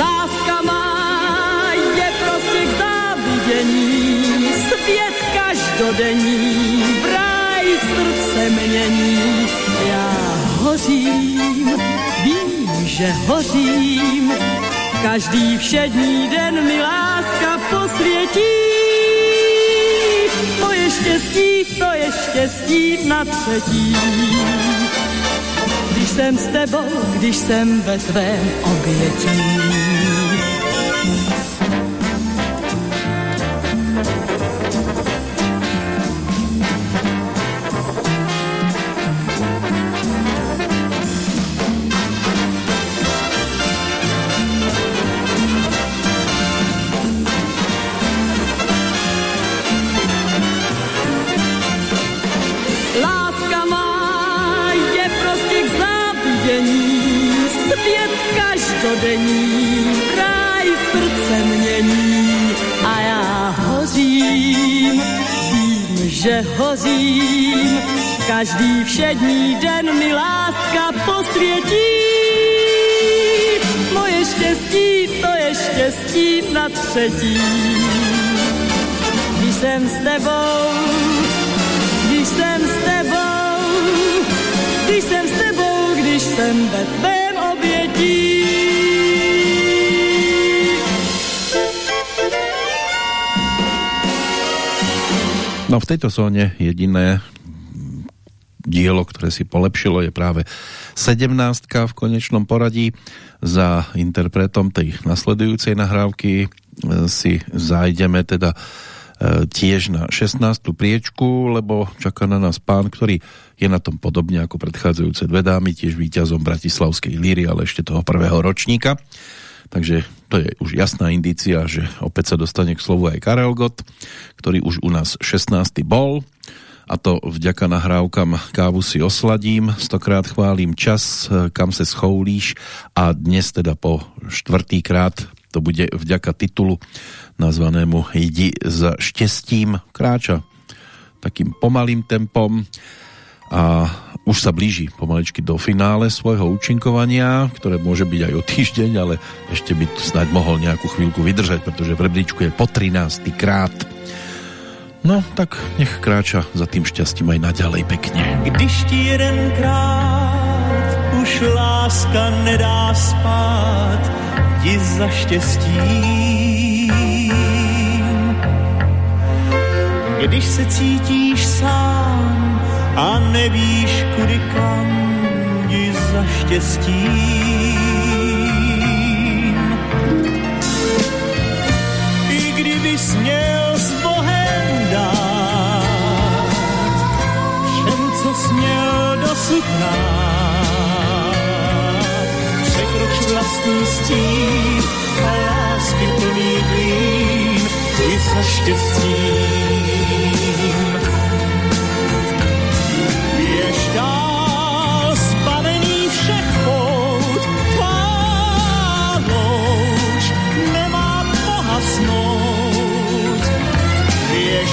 Láska má je prostě k závidění, svět každodenní, vraj srdce mění. Já hořím, vím, že hořím, každý všední den mi láska posvětí. To je štěstí, to je štěstí na třetí. Když jsem s tebou, když jsem ve tvém obětí. Každodenní, ráj srdce mění a já hořím, vím, že hořím, každý všední den mi láska posvětí. Moje štěstí, to je štěstí na třetí. Když jsem s tebou, když jsem s tebou, když jsem s tebou, když jsem ve tvém obětí.
No v tejto zóne jediné dielo, ktoré si polepšilo, je práve 17 v konečnom poradí. Za interpretom tej nasledujúcej nahrávky e, si zájdeme teda e, tiež na 16. priečku, lebo čaká na nás pán, ktorý je na tom podobne ako predchádzajúce dve dámy, tiež víťazom Bratislavskej líry, ale ešte toho prvého ročníka. Takže to je už jasná indícia, že opäť sa dostane k slovu aj Karel Gott, ktorý už u nás 16. bol a to vďaka nahrávkam Kávu si osladím, stokrát chválím čas, kam se schoulíš a dnes teda po štvrtýkrát to bude vďaka titulu nazvanému Jdi za štěstím kráča takým pomalým tempom a už sa blíži pomaličky do finále svojho účinkovania, ktoré môže byť aj o týždeň, ale ešte by snáď mohol nejakú chvíľku vydržať, pretože v rebríčku je po 13. krát. No, tak nech kráča za tým šťastím aj naďalej pekne.
Když ti jedenkrát už láska nedá spát, ti za štěstím. Když se cítíš sám a nevíš kudy kam, jdi za štěstím. I kdybys měl s Bohem dát všem, co směl dosud dát, překroč vlastní stín a lásky plný klín, i za štěstím.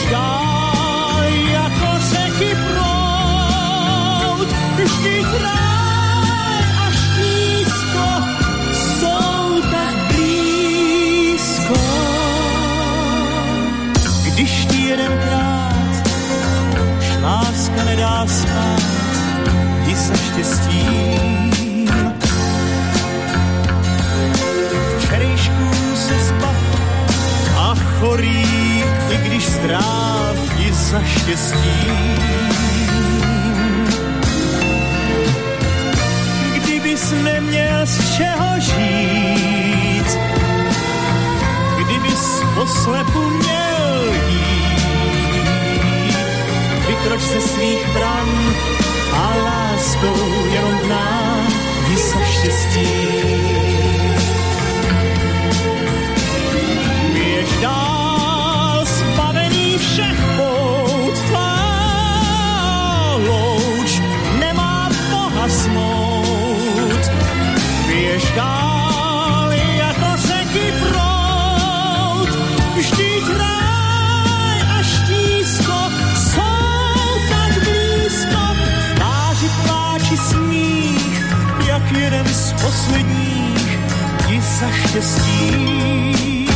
Běž dál, jako řeky proud, vždyť ráj a štízko jsou tak. Když ti jedenkrát už láska nedá spát, i za štěstím. Se zbav a chorý, za štěstím. Kdybys neměl z čeho žít, kdybys poslepu měl jít, vykroč se svých bran a láskou jenom k nám za štěstí. posledních ti za štěstím.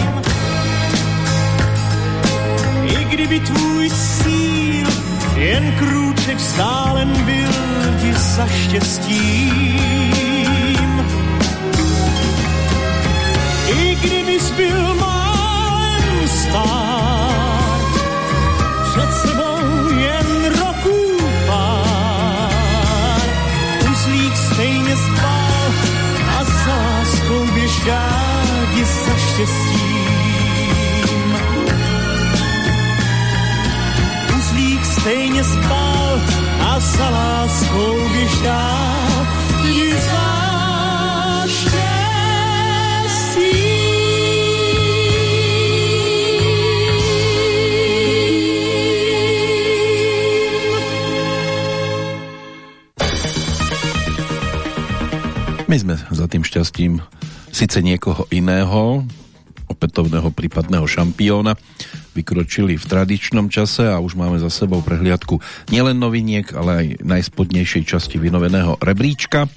I kdyby tvůj síl jen krůček stálen byl ti za štěstím. I kdyby byl málem stál, rádi za štěstím. Uzlík stejně spal a za láskou jdi za
My sme za tým šťastím síce niekoho iného, opätovného prípadného šampióna, vykročili v tradičnom čase a už máme za sebou prehliadku nielen noviniek, ale aj najspodnejšej časti vynoveného rebríčka.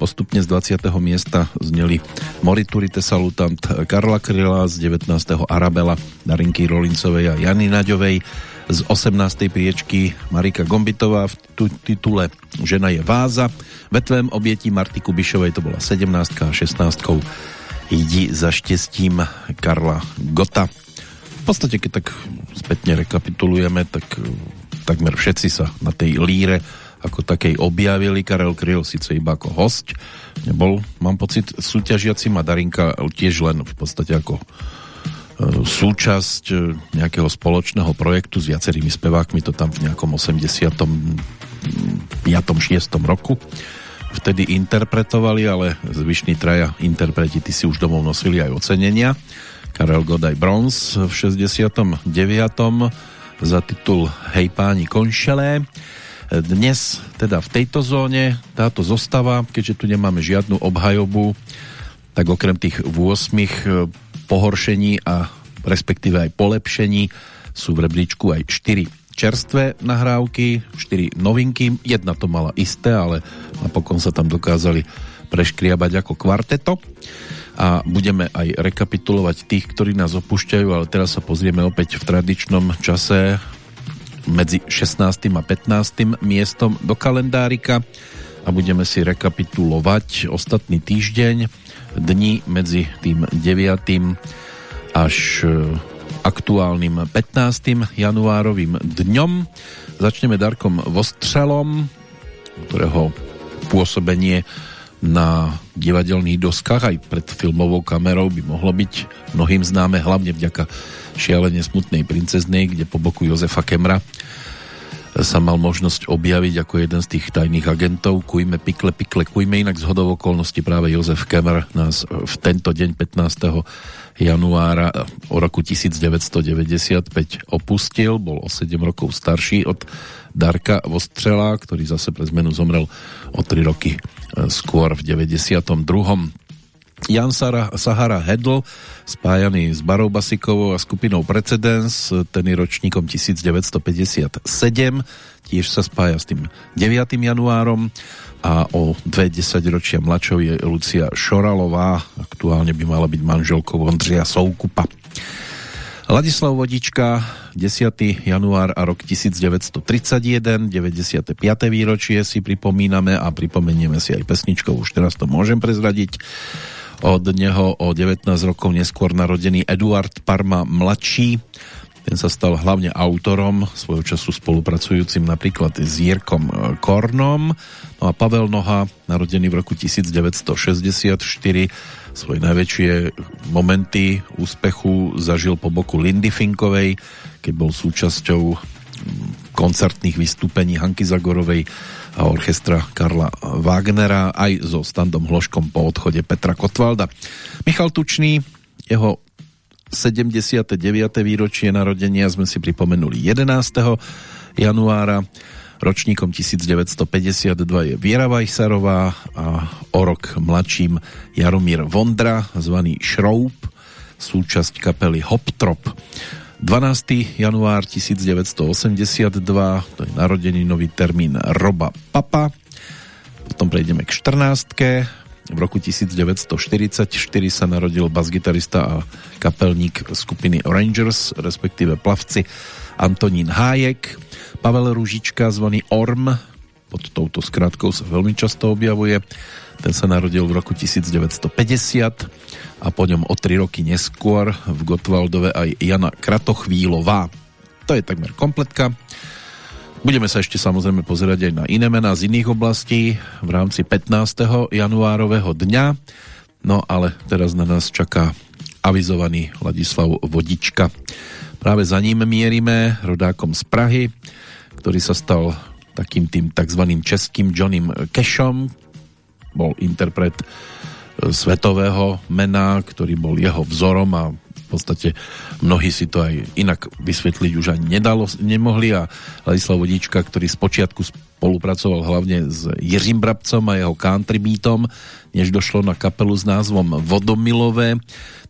Postupne z 20. miesta zneli Moriturite Salutant Karla Kryla, z 19. Arabela Darinky Rolincovej a Jany Naďovej, z 18. priečky Marika Gombitová v titule Žena je váza, Vetvém obětí Marty Kubišovej to bola 17 a 16 Jdi za štěstím Karla Gota. V podstate, keď tak spätne rekapitulujeme, tak takmer všetci sa na tej líre ako takej objavili. Karel Kryl síce iba ako host, nebol, mám pocit, súťažiaci a Darinka tiež len v podstate ako eh, súčasť eh, nejakého spoločného projektu s viacerými spevákmi, to tam v nejakom 85. 6. roku vtedy interpretovali, ale zvyšní traja interpreti ty si už domov nosili aj ocenenia. Karel Godaj Brons v 69. za titul Hej páni konšelé. Dnes teda v tejto zóne táto zostava, keďže tu nemáme žiadnu obhajobu, tak okrem tých 8 eh, pohoršení a respektíve aj polepšení sú v rebríčku aj 4 čerstvé nahrávky, 4 novinky, jedna to mala isté, ale napokon sa tam dokázali preškriabať ako kvarteto a budeme aj rekapitulovať tých, ktorí nás opúšťajú, ale teraz sa pozrieme opäť v tradičnom čase medzi 16. a 15. miestom do kalendárika a budeme si rekapitulovať ostatný týždeň, dni medzi tým 9. až aktuálnym 15. januárovým dňom. Začneme Darkom Vostřelom, ktorého pôsobenie na divadelných doskách aj pred filmovou kamerou by mohlo byť mnohým známe, hlavne vďaka šialene smutnej princeznej, kde po boku Jozefa Kemra sa mal možnosť objaviť ako jeden z tých tajných agentov. Kujme, pikle, pikle, kujme. Inak z hodov okolností práve Jozef Kemer nás v tento deň 15 januára o roku 1995 opustil, bol o 7 rokov starší od Darka Vostřela, ktorý zase pre zmenu zomrel o 3 roky e, skôr v 92. Jan Sahara Hedl, spájaný s Barou Basikovou a skupinou Precedens, ten je ročníkom 1957, tiež sa spája s tým 9. januárom a o dve desaťročia mladšou je Lucia Šoralová, aktuálne by mala byť manželkou Ondřeja Soukupa. Ladislav Vodička, 10. január a rok 1931, 95. výročie si pripomíname a pripomenieme si aj pesničkou, už teraz to môžem prezradiť. Od neho o 19 rokov neskôr narodený Eduard Parma mladší, ten sa stal hlavne autorom, svojho času spolupracujúcim napríklad s Jirkom Kornom. No a Pavel Noha, narodený v roku 1964, svoje najväčšie momenty úspechu zažil po boku Lindy Finkovej, keď bol súčasťou koncertných vystúpení Hanky Zagorovej a orchestra Karla Wagnera aj so Standom Hloškom po odchode Petra Kotvalda. Michal Tučný, jeho 79. výročie narodenia sme si pripomenuli 11. januára. Ročníkom 1952 je Viera Vajsarová a o rok mladším Jaromír Vondra, zvaný Šroub, súčasť kapely Hoptrop. 12. január 1982, to je narodený nový termín Roba Papa. Potom prejdeme k 14. V roku 1944 sa narodil basgitarista a kapelník skupiny Rangers, respektíve plavci Antonín Hájek. Pavel Ružička, zvaný Orm, pod touto skratkou sa veľmi často objavuje. Ten sa narodil v roku 1950 a po ňom o tri roky neskôr v Gotwaldove aj Jana Kratochvílová. To je takmer kompletka. Budeme sa ešte samozrejme pozerať aj na iné mená z iných oblastí v rámci 15. januárového dňa. No ale teraz na nás čaká avizovaný Ladislav Vodička. Práve za ním mierime rodákom z Prahy, ktorý sa stal takým tým tzv. českým Johnnym Cashom. Bol interpret e, svetového mena, ktorý bol jeho vzorom a podstate mnohí si to aj inak vysvetliť už ani nedalo, nemohli a Ladislav Vodička, ktorý z spolupracoval hlavne s Jiřím Brabcom a jeho country beatom, než došlo na kapelu s názvom Vodomilové,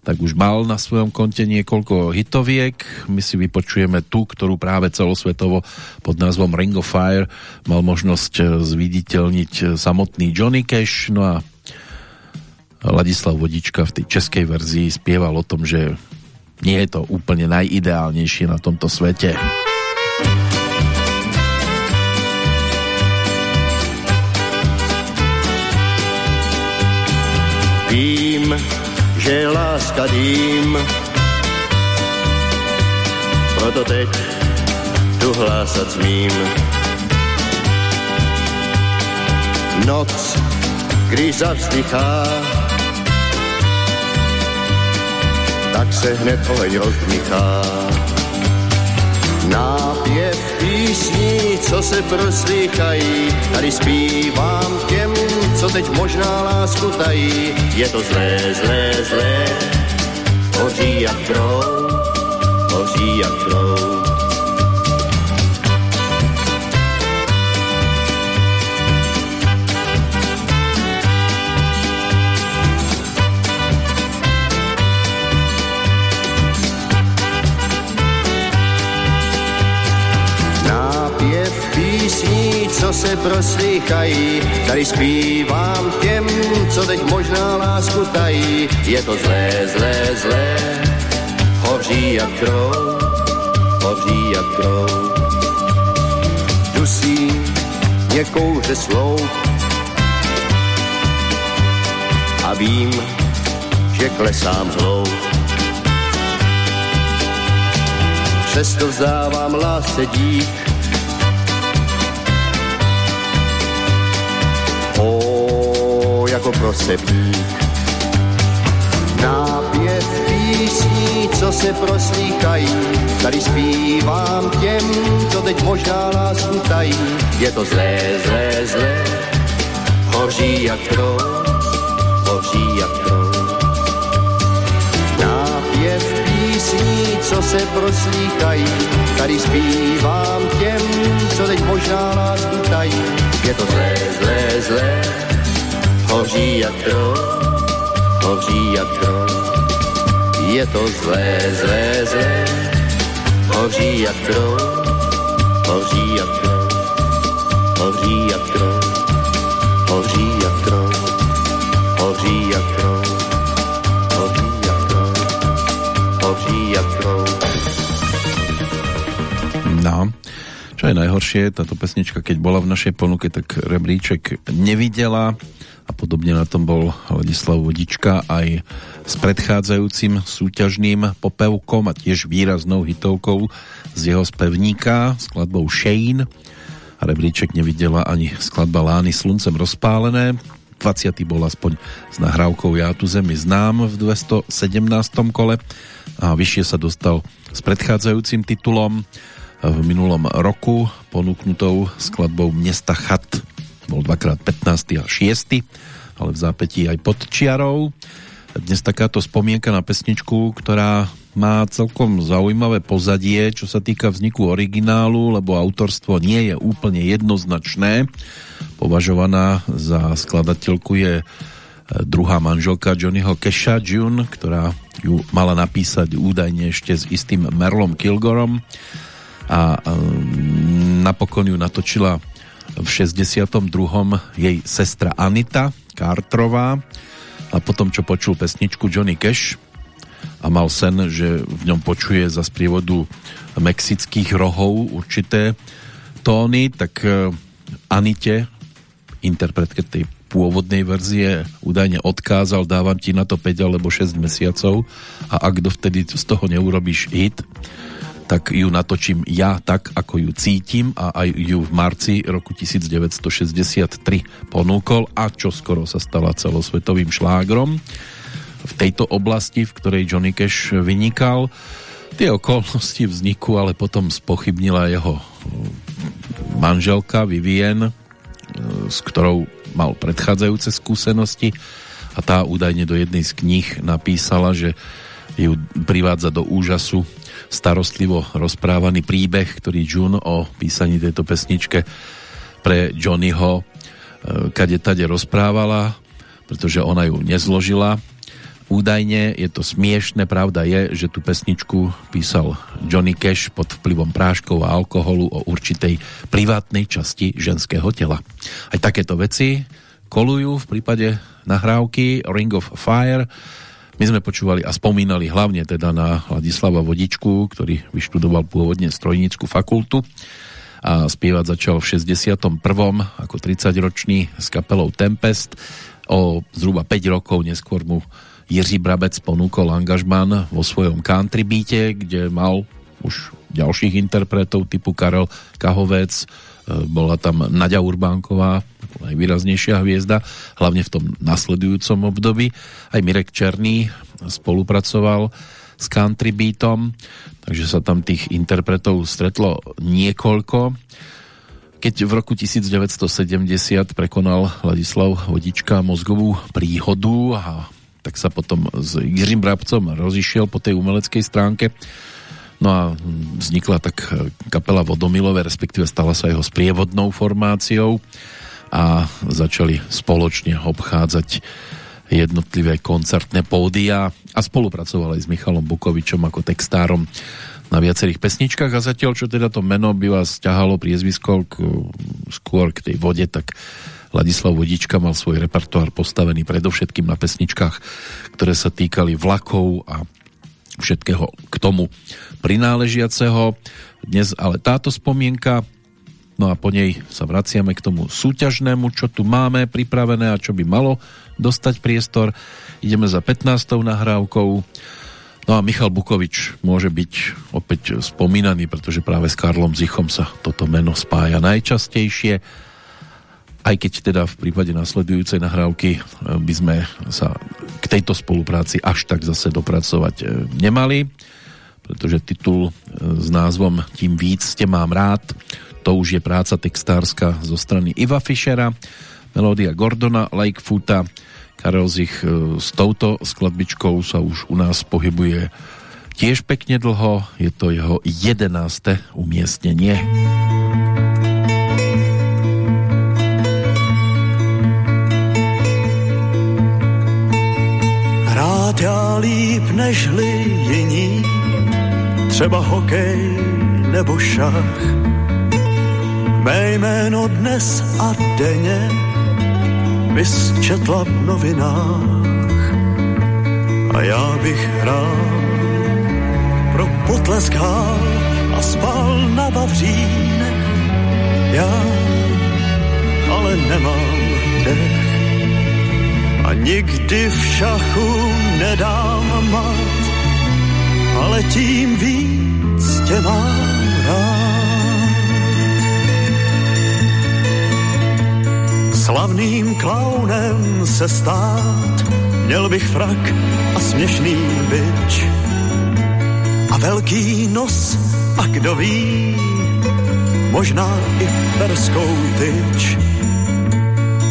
tak už mal na svojom konte niekoľko hitoviek. My si vypočujeme tú, ktorú práve celosvetovo pod názvom Ring of Fire mal možnosť zviditeľniť samotný Johnny Cash. No a Ladislav Vodička v tej českej verzii spieval o tom, že nie je to úplne najideálnejšie na tomto svete.
Vím, že láska dým, proto teď tu hlásat smím. Noc, když zavzdychá, se hned oheň rozdmychá. Nápěv písní, co se proslýchají, tady zpívám těm, co teď možná lásku tají. Je to zlé, zlé, zlé, hoří jak drou, hoří jak drou. Písní, co se proslýchají. Tady zpívám těm, co teď možná lásku tají. Je to zlé, zlé, zlé, hoří jak krou, hoří jak krou. Dusí mě kouře sloup a vím, že klesám hloub. Přesto vzdávám lásce dík, O, jako prosebník. Nápěv písní, co se proslýchají, tady zpívám těm, co teď možná lásku tají. Je to zlé, zlé, zlé, hoří jak krou, hoří jak krou. Nápěv písní, co se proslýchají, tady zpívám těm, co teď možná lásku tají je to zlé, zlé, zlé, hoří jak drov, hoří jak drov. Je to zlé, zlé, zlé, hoří jak drov, hoří jak drov, hoří jak drov, hoří
čo je najhoršie, táto pesnička, keď bola v našej ponuke, tak rebríček nevidela a podobne na tom bol Ladislav Vodička aj s predchádzajúcim súťažným popevkom a tiež výraznou hitovkou z jeho spevníka, skladbou Shane. A rebríček nevidela ani skladba Lány sluncem rozpálené. 20. bol aspoň s nahrávkou Ja tu zemi znám v 217. kole a vyššie sa dostal s predchádzajúcim titulom v minulom roku ponúknutou skladbou Mesta Chat. Bol dvakrát 15. a 6. ale v zápetí aj pod čiarou. Dnes takáto spomienka na pesničku, ktorá má celkom zaujímavé pozadie, čo sa týka vzniku originálu, lebo autorstvo nie je úplne jednoznačné. Považovaná za skladateľku je e, druhá manželka Johnnyho Kesha, June, ktorá ju mala napísať údajne ešte s istým Merlom Kilgorom a napokon ju natočila v 62. jej sestra Anita, Carterová a potom, čo počul pesničku Johnny Cash a mal sen, že v ňom počuje za sprievodu mexických rohov určité tóny, tak e, Anite, interpretke tej pôvodnej verzie údajne odkázal, dávam ti na to 5 alebo 6 mesiacov a ak dovtedy z toho neurobíš hit, tak ju natočím ja tak, ako ju cítim a aj ju v marci roku 1963 ponúkol a čo skoro sa stala celosvetovým šlágrom v tejto oblasti, v ktorej Johnny Cash vynikal. Tie okolnosti vzniku ale potom spochybnila jeho manželka Vivien, s ktorou mal predchádzajúce skúsenosti a tá údajne do jednej z kníh napísala, že ju privádza do úžasu starostlivo rozprávaný príbeh, ktorý June o písaní tejto pesničke pre Johnnyho e, kade tade rozprávala, pretože ona ju nezložila. Údajne je to smiešne, pravda je, že tú pesničku písal Johnny Cash pod vplyvom práškov a alkoholu o určitej privátnej časti ženského tela. Aj takéto veci kolujú v prípade nahrávky Ring of Fire, my sme počúvali a spomínali hlavne teda na Ladislava Vodičku, ktorý vyštudoval pôvodne strojnícku fakultu a spievať začal v 61. ako 30-ročný s kapelou Tempest. O zhruba 5 rokov neskôr mu Jiří Brabec ponúkol angažman vo svojom country beate, kde mal už ďalších interpretov typu Karel Kahovec, bola tam Nadia Urbánková, najvýraznejšia hviezda, hlavne v tom nasledujúcom období. Aj Mirek Černý spolupracoval s country beatom, takže sa tam tých interpretov stretlo niekoľko. Keď v roku 1970 prekonal Ladislav Vodička mozgovú príhodu a tak sa potom s Jiřím Brabcom rozišiel po tej umeleckej stránke, No a vznikla tak e, kapela Vodomilové, respektíve stala sa jeho sprievodnou formáciou a začali spoločne obchádzať jednotlivé koncertné pódia a spolupracovali s Michalom Bukovičom ako textárom na viacerých pesničkách. A zatiaľ, čo teda to meno by vás ťahalo priezvisko k, skôr k tej vode, tak Ladislav Vodička mal svoj repertoár postavený predovšetkým na pesničkách, ktoré sa týkali vlakov a všetkého k tomu prináležiaceho. Dnes ale táto spomienka, no a po nej sa vraciame k tomu súťažnému, čo tu máme pripravené a čo by malo dostať priestor. Ideme za 15. nahrávkou. No a Michal Bukovič môže byť opäť spomínaný, pretože práve s Karlom Zichom sa toto meno spája najčastejšie aj keď teda v prípade nasledujúcej nahrávky e, by sme sa k tejto spolupráci až tak zase dopracovať e, nemali pretože titul e, s názvom Tím víc tě mám rád, to už je práca textárska zo strany Iva Fischera, melódia Gordona Lightfoota, Karel Zich s touto skladbičkou sa už u nás pohybuje tiež pekne dlho, je to jeho jedenáste umiestnenie.
Rád já líp nežli jiní třeba hokej nebo šach. Mé jméno dnes a denně bys četla v novinách a já bych hrál pro potlesk a spal na Vavřínech. Já ale nemám dech a nikdy v šachu nedám mat ale tím víc tě mám rád. Slavným klaunem se stát, měl bych frak a směšný byč a velký nos a kdo ví, možná i perskou tyč.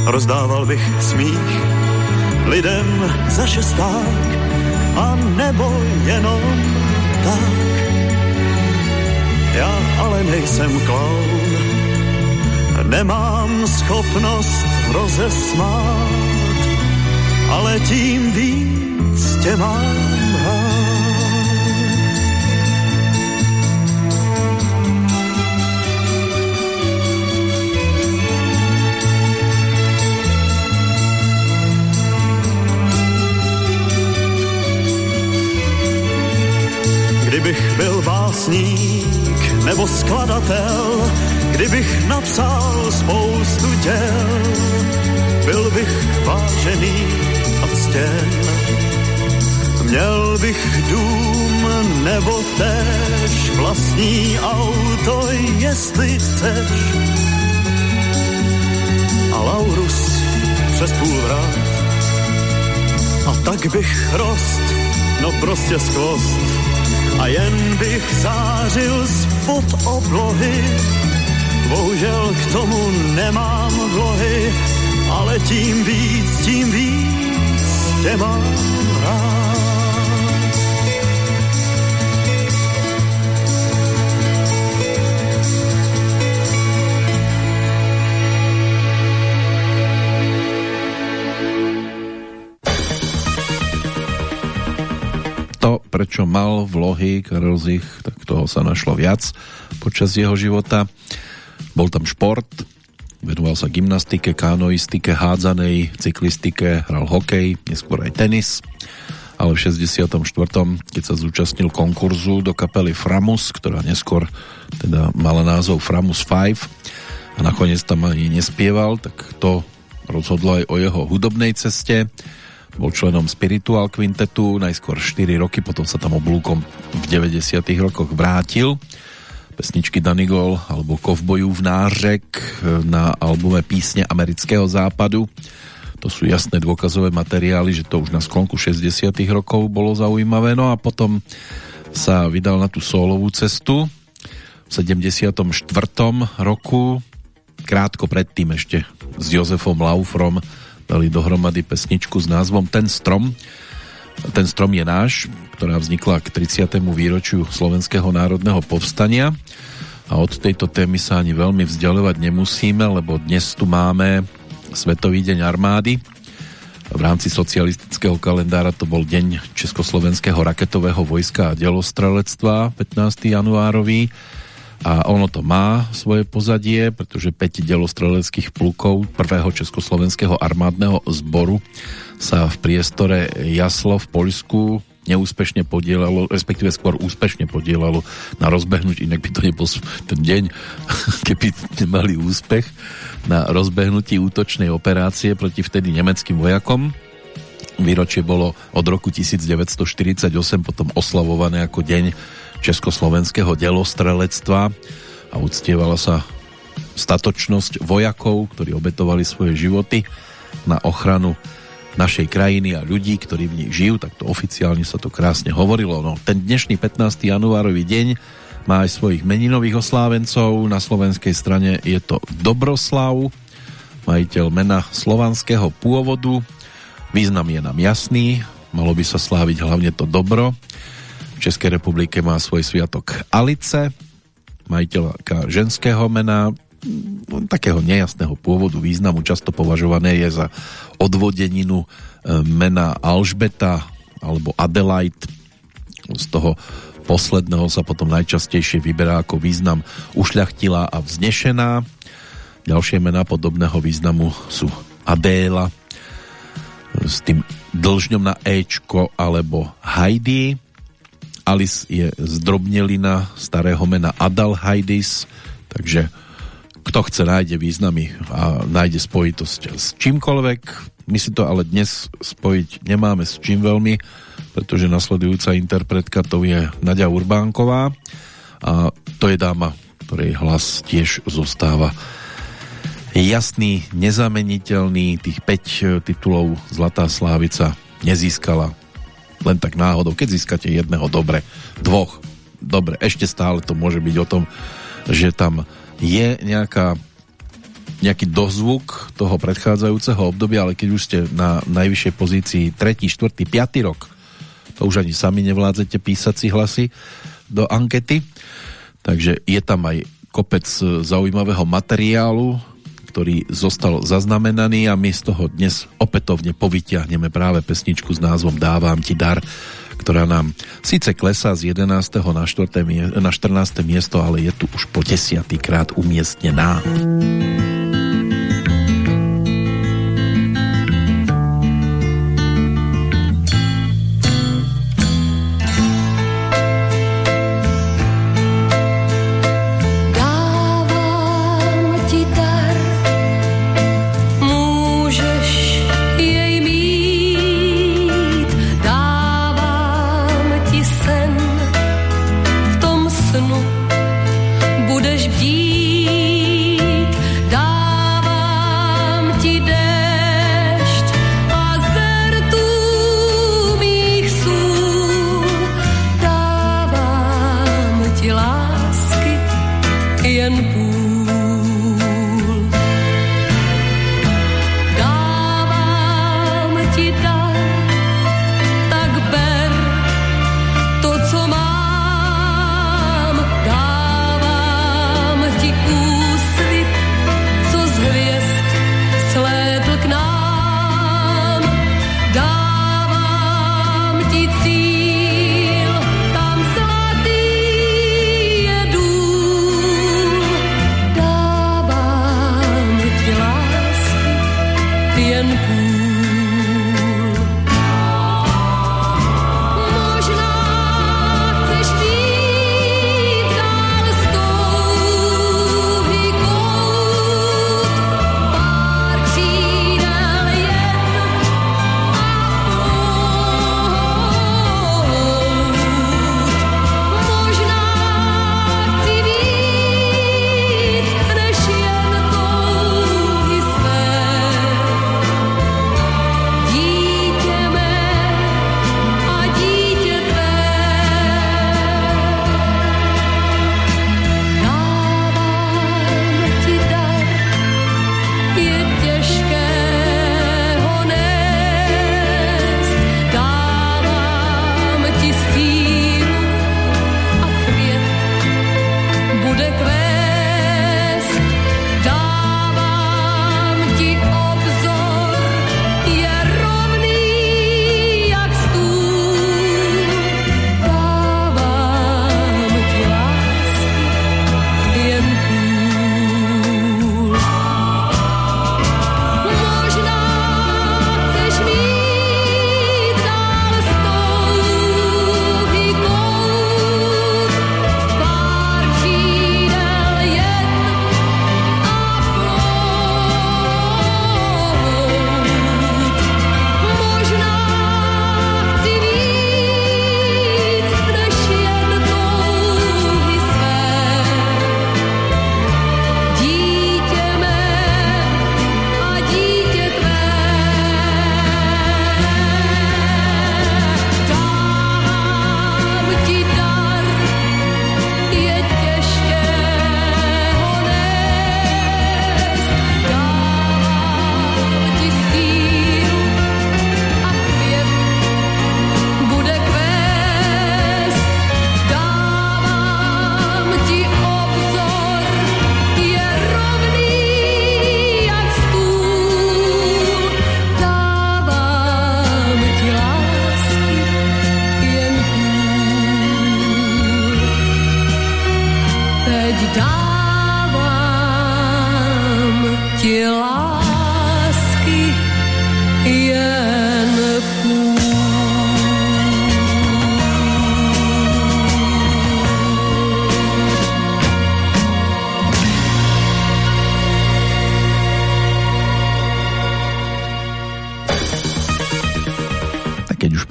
Rozdával bych smích lidem za šesták a nebo jenom tak. Já ale nejsem klaun, nemám schopnost rozesmát, ale tím víc tě mám
Kdybych byl básník nebo skladatel, kdybych napsal spoustu děl, byl bych vážený a ctěn. Měl bych dům nebo též vlastní auto, jestli chceš. A Laurus přes půl vrát. A tak bych rost, no prostě skvost. A jen bych zářil spod oblohy. Bohužel k tomu nemám vlohy, ale tím víc, tím víc tě mám rád.
Prečo mal vlohy Karel Zich, tak toho sa našlo viac počas jeho života. Bol tam šport, venoval sa gymnastike, kanoistike, hádzanej, cyklistike, hral hokej, neskôr aj tenis. Ale v 64. keď sa zúčastnil konkurzu do kapely Framus, ktorá neskôr teda mala názov Framus 5 a nakoniec tam ani nespieval, tak to rozhodlo aj o jeho hudobnej ceste bol členom Spiritual Quintetu najskôr 4 roky, potom sa tam oblúkom v 90 rokoch vrátil. Pesničky Danigol alebo Kovbojú v nářek na albume Písne amerického západu. To sú jasné dôkazové materiály, že to už na sklonku 60 rokov bolo zaujímavé. No a potom sa vydal na tú solovú cestu v 74. roku krátko predtým ešte s Jozefom Laufrom dali dohromady pesničku s názvom Ten strom. Ten strom je náš, ktorá vznikla k 30. výročiu Slovenského národného povstania. A od tejto témy sa ani veľmi vzdialovať nemusíme, lebo dnes tu máme Svetový deň armády. V rámci socialistického kalendára to bol deň Československého raketového vojska a delostrelectva 15. januárový a ono to má svoje pozadie, pretože 5 delostreleckých plukov prvého československého armádneho zboru sa v priestore Jaslo v Poľsku neúspešne podielalo, respektíve skôr úspešne podielalo na rozbehnutí, inak by to nebol ten deň, <laughs> keby nemali úspech na rozbehnutí útočnej operácie proti vtedy nemeckým vojakom. Výročie bolo od roku 1948 potom oslavované ako deň československého delostrelectva a uctievala sa statočnosť vojakov, ktorí obetovali svoje životy na ochranu našej krajiny a ľudí, ktorí v nich žijú, tak to oficiálne sa to krásne hovorilo. No, ten dnešný 15. januárový deň má aj svojich meninových oslávencov. Na slovenskej strane je to Dobroslav, majiteľ mena slovanského pôvodu. Význam je nám jasný, malo by sa sláviť hlavne to dobro Českej republike má svoj sviatok Alice, majiteľka ženského mena, no, takého nejasného pôvodu významu, často považované je za odvodeninu e, mena Alžbeta alebo Adelaide. Z toho posledného sa potom najčastejšie vyberá ako význam ušľachtilá a vznešená. Ďalšie mená podobného významu sú Adéla s tým dlžňom na Ečko alebo Heidi Alice je zdrobnelina starého mena Adalhaidis, takže kto chce nájde významy a nájde spojitosť s čímkoľvek. My si to ale dnes spojiť nemáme s čím veľmi, pretože nasledujúca interpretka to je Nadia Urbánková a to je dáma, ktorej hlas tiež zostáva jasný, nezameniteľný, tých 5 titulov Zlatá Slávica nezískala len tak náhodou. Keď získate jedného, dobre, dvoch, dobre, ešte stále to môže byť o tom, že tam je nejaká nejaký dozvuk toho predchádzajúceho obdobia, ale keď už ste na najvyššej pozícii 3., 4., 5. rok, to už ani sami nevládzete písať si hlasy do ankety, takže je tam aj kopec zaujímavého materiálu, ktorý zostal zaznamenaný a my z toho dnes opätovne povytiahneme práve pesničku s názvom Dávam ti dar, ktorá nám síce klesá z 11. na, 4. na 14. miesto, ale je tu už po desiatý krát umiestnená.
dávám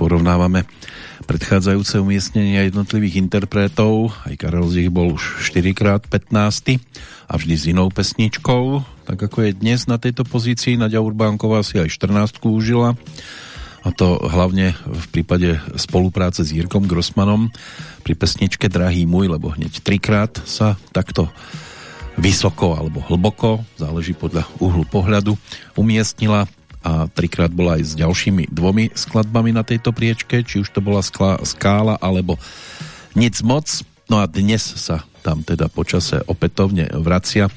porovnávame predchádzajúce umiestnenia jednotlivých interpretov, aj Karel z ich bol už 4 krát 15 a vždy s inou pesničkou, tak ako je dnes na tejto pozícii, Nadia Urbánková si aj 14 užila a to hlavne v prípade spolupráce s Jirkom Grossmanom pri pesničke Drahý môj, lebo hneď trikrát sa takto vysoko alebo hlboko, záleží podľa uhlu pohľadu, umiestnila a trikrát bola aj s ďalšími dvomi skladbami na tejto priečke, či už to bola skála alebo nic moc. No a dnes sa tam teda počase opätovne vracia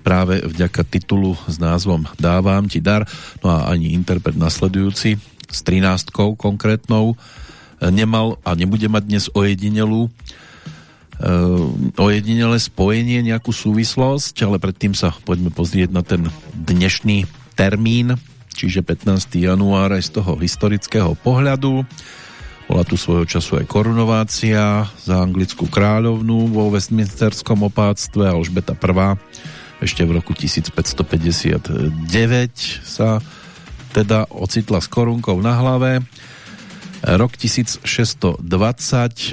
práve vďaka titulu s názvom Dávam ti dar. No a ani interpret nasledujúci s 13 konkrétnou nemal a nebude mať dnes ojedinelú ojedinelé spojenie, nejakú súvislosť, ale predtým sa poďme pozrieť na ten dnešný termín, čiže 15. január aj z toho historického pohľadu. Bola tu svojho času aj korunovácia za anglickú kráľovnú vo Westminsterskom opáctve Alžbeta I. Ešte v roku 1559 sa teda ocitla s korunkou na hlave. Rok 1620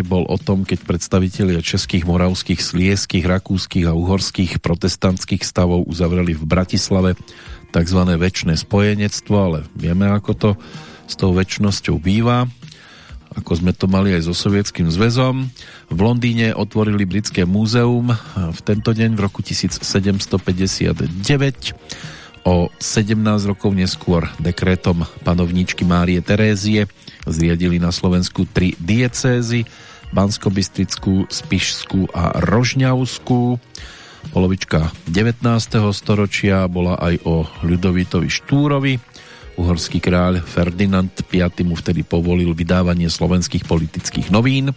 bol o tom, keď predstavitelia českých, moravských, slieských, rakúskych a uhorských protestantských stavov uzavreli v Bratislave tzv. väčšie spojenectvo, ale vieme, ako to s tou väčšnosťou býva ako sme to mali aj so Sovietským zväzom. V Londýne otvorili Britské múzeum v tento deň v roku 1759. O 17 rokov neskôr dekrétom panovníčky Márie Terézie zriadili na Slovensku tri diecézy Banskobystrickú, Spišskú a Rožňavskú polovička 19. storočia bola aj o Ľudovitovi Štúrovi. Uhorský kráľ Ferdinand V mu vtedy povolil vydávanie slovenských politických novín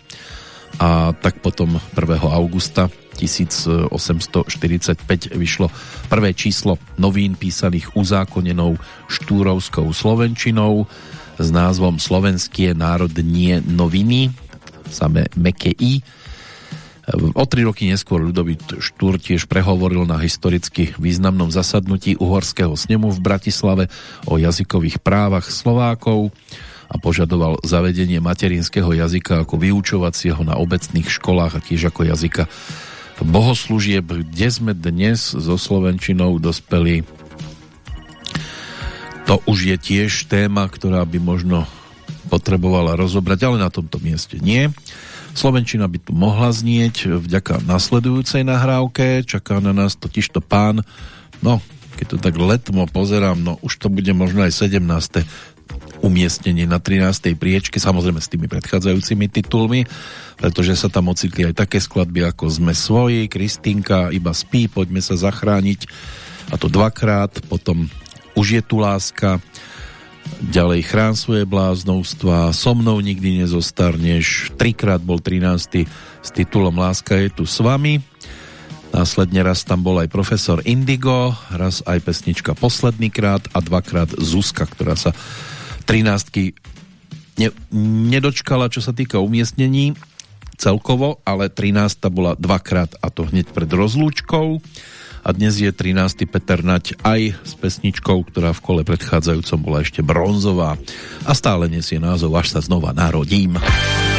a tak potom 1. augusta 1845 vyšlo prvé číslo novín písaných uzákonenou štúrovskou slovenčinou s názvom Slovenské národnie noviny, samé meké i, O tri roky neskôr Ľudovít Štúr tiež prehovoril na historicky významnom zasadnutí Uhorského snemu v Bratislave o jazykových právach Slovákov a požadoval zavedenie materinského jazyka ako vyučovacieho na obecných školách a tiež ako jazyka bohoslúžieb, kde sme dnes so Slovenčinou dospeli. To už je tiež téma, ktorá by možno potrebovala rozobrať, ale na tomto mieste nie. Slovenčina by tu mohla znieť vďaka nasledujúcej nahrávke. Čaká na nás totižto pán, no, keď to tak letmo pozerám, no už to bude možno aj 17. umiestnenie na 13. priečke, samozrejme s tými predchádzajúcimi titulmi, pretože sa tam ocitli aj také skladby ako Sme svoji, Kristinka, Iba spí, Poďme sa zachrániť, a to dvakrát, potom Už je tu láska, ďalej chrán svoje bláznovstva, so mnou nikdy nezostarneš, trikrát bol 13. s titulom Láska je tu s vami, následne raz tam bol aj profesor Indigo, raz aj pesnička Posledný krát a dvakrát Zuzka, ktorá sa 13. Ne, nedočkala, čo sa týka umiestnení celkovo, ale 13. bola dvakrát a to hneď pred rozlúčkou a dnes je 13. Peter Nať aj s pesničkou, ktorá v kole predchádzajúcom bola ešte bronzová a stále nesie názov Až sa znova narodím. No,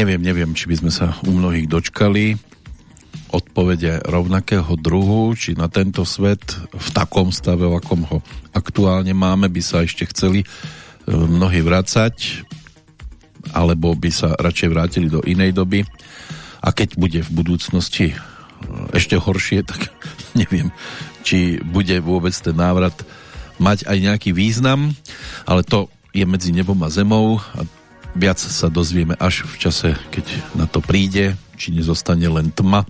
neviem, neviem, či by sme sa u mnohých dočkali odpovede rovnakého druhu, či na tento svet v takom stave, v akom ho aktuálne máme, by sa ešte chceli e, mnohí vrácať, alebo by sa radšej vrátili do inej doby. A keď bude v budúcnosti e, ešte horšie, <laughs> tak neviem, či bude vôbec ten návrat mať aj nejaký význam, ale to je medzi nebom a zemou a viac sa dozvieme až v čase, keď na to príde, či nezostane len tma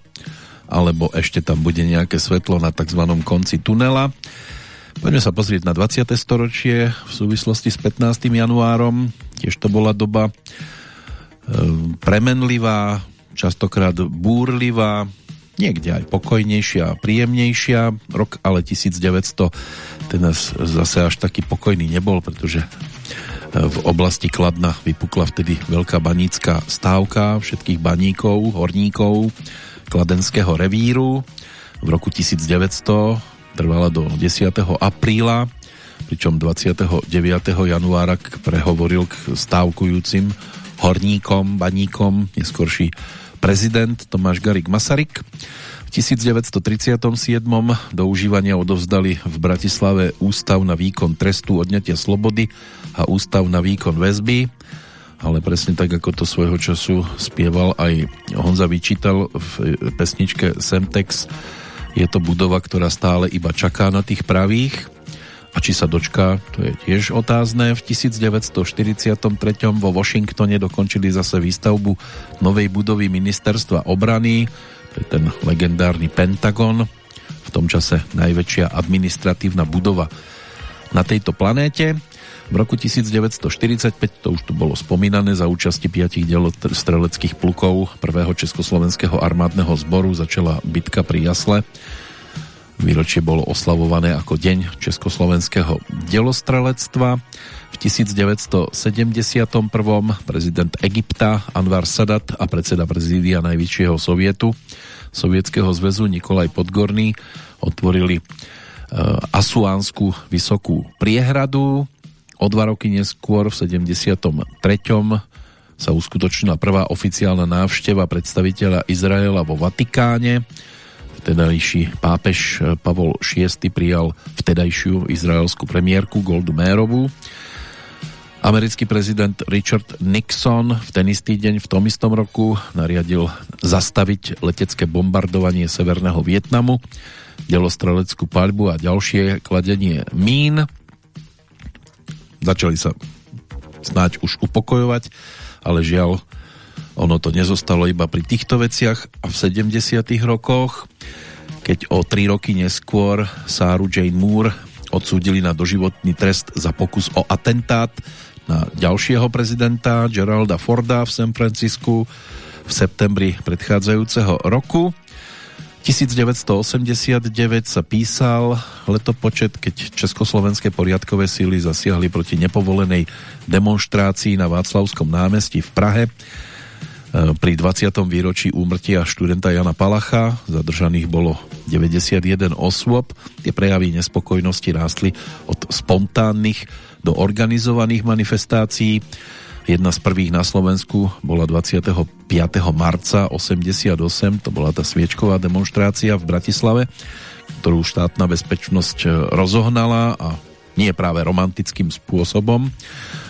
alebo ešte tam bude nejaké svetlo na tzv. konci tunela. Poďme sa pozrieť na 20. storočie v súvislosti s 15. januárom. Tiež to bola doba e, premenlivá, častokrát búrlivá, niekde aj pokojnejšia a príjemnejšia. Rok ale 1900 ten zase až taký pokojný nebol, pretože v oblasti Kladna vypukla vtedy veľká banícka stávka všetkých baníkov, horníkov, Kladenského revíru. V roku 1900 trvala do 10. apríla, pričom 29. januára prehovoril k stávkujúcim horníkom, baníkom, neskorší prezident Tomáš Garik Masaryk. V 1937. do užívania odovzdali v Bratislave Ústav na výkon trestu odňatia slobody a Ústav na výkon väzby ale presne tak, ako to svojho času spieval aj Honza Vyčítal v pesničke Semtex, je to budova, ktorá stále iba čaká na tých pravých a či sa dočká, to je tiež otázne. V 1943. vo Washingtone dokončili zase výstavbu novej budovy ministerstva obrany, je ten legendárny Pentagon, v tom čase najväčšia administratívna budova na tejto planéte. V roku 1945, to už tu bolo spomínané, za účasti piatich streleckých plukov prvého Československého armádneho zboru začala bitka pri Jasle. Výročie bolo oslavované ako Deň Československého delostrelectva. V 1971. prezident Egypta Anwar Sadat a predseda prezídia Najvyššieho sovietu Sovietskeho zväzu Nikolaj Podgorný otvorili e, Asuánsku vysokú priehradu O dva roky neskôr v 73. sa uskutočnila prvá oficiálna návšteva predstaviteľa Izraela vo Vatikáne. Vtedajší pápež Pavol VI prijal vtedajšiu izraelskú premiérku Goldu Mérovú. Americký prezident Richard Nixon v ten istý deň v tom istom roku nariadil zastaviť letecké bombardovanie Severného Vietnamu, delostreleckú paľbu a ďalšie kladenie mín začali sa snáď už upokojovať, ale žiaľ, ono to nezostalo iba pri týchto veciach a v 70. rokoch, keď o tri roky neskôr Sáru Jane Moore odsúdili na doživotný trest za pokus o atentát na ďalšieho prezidenta Geralda Forda v San Francisku v septembri predchádzajúceho roku. 1989 sa písal letopočet, keď československé poriadkové síly zasiahli proti nepovolenej demonstrácii na Václavskom námestí v Prahe pri 20. výročí úmrtia študenta Jana Palacha. Zadržaných bolo 91 osôb. Tie prejavy nespokojnosti rástli od spontánnych do organizovaných manifestácií. Jedna z prvých na Slovensku bola 25. marca 88, to bola tá sviečková demonstrácia v Bratislave, ktorú štátna bezpečnosť e, rozohnala a nie práve romantickým spôsobom.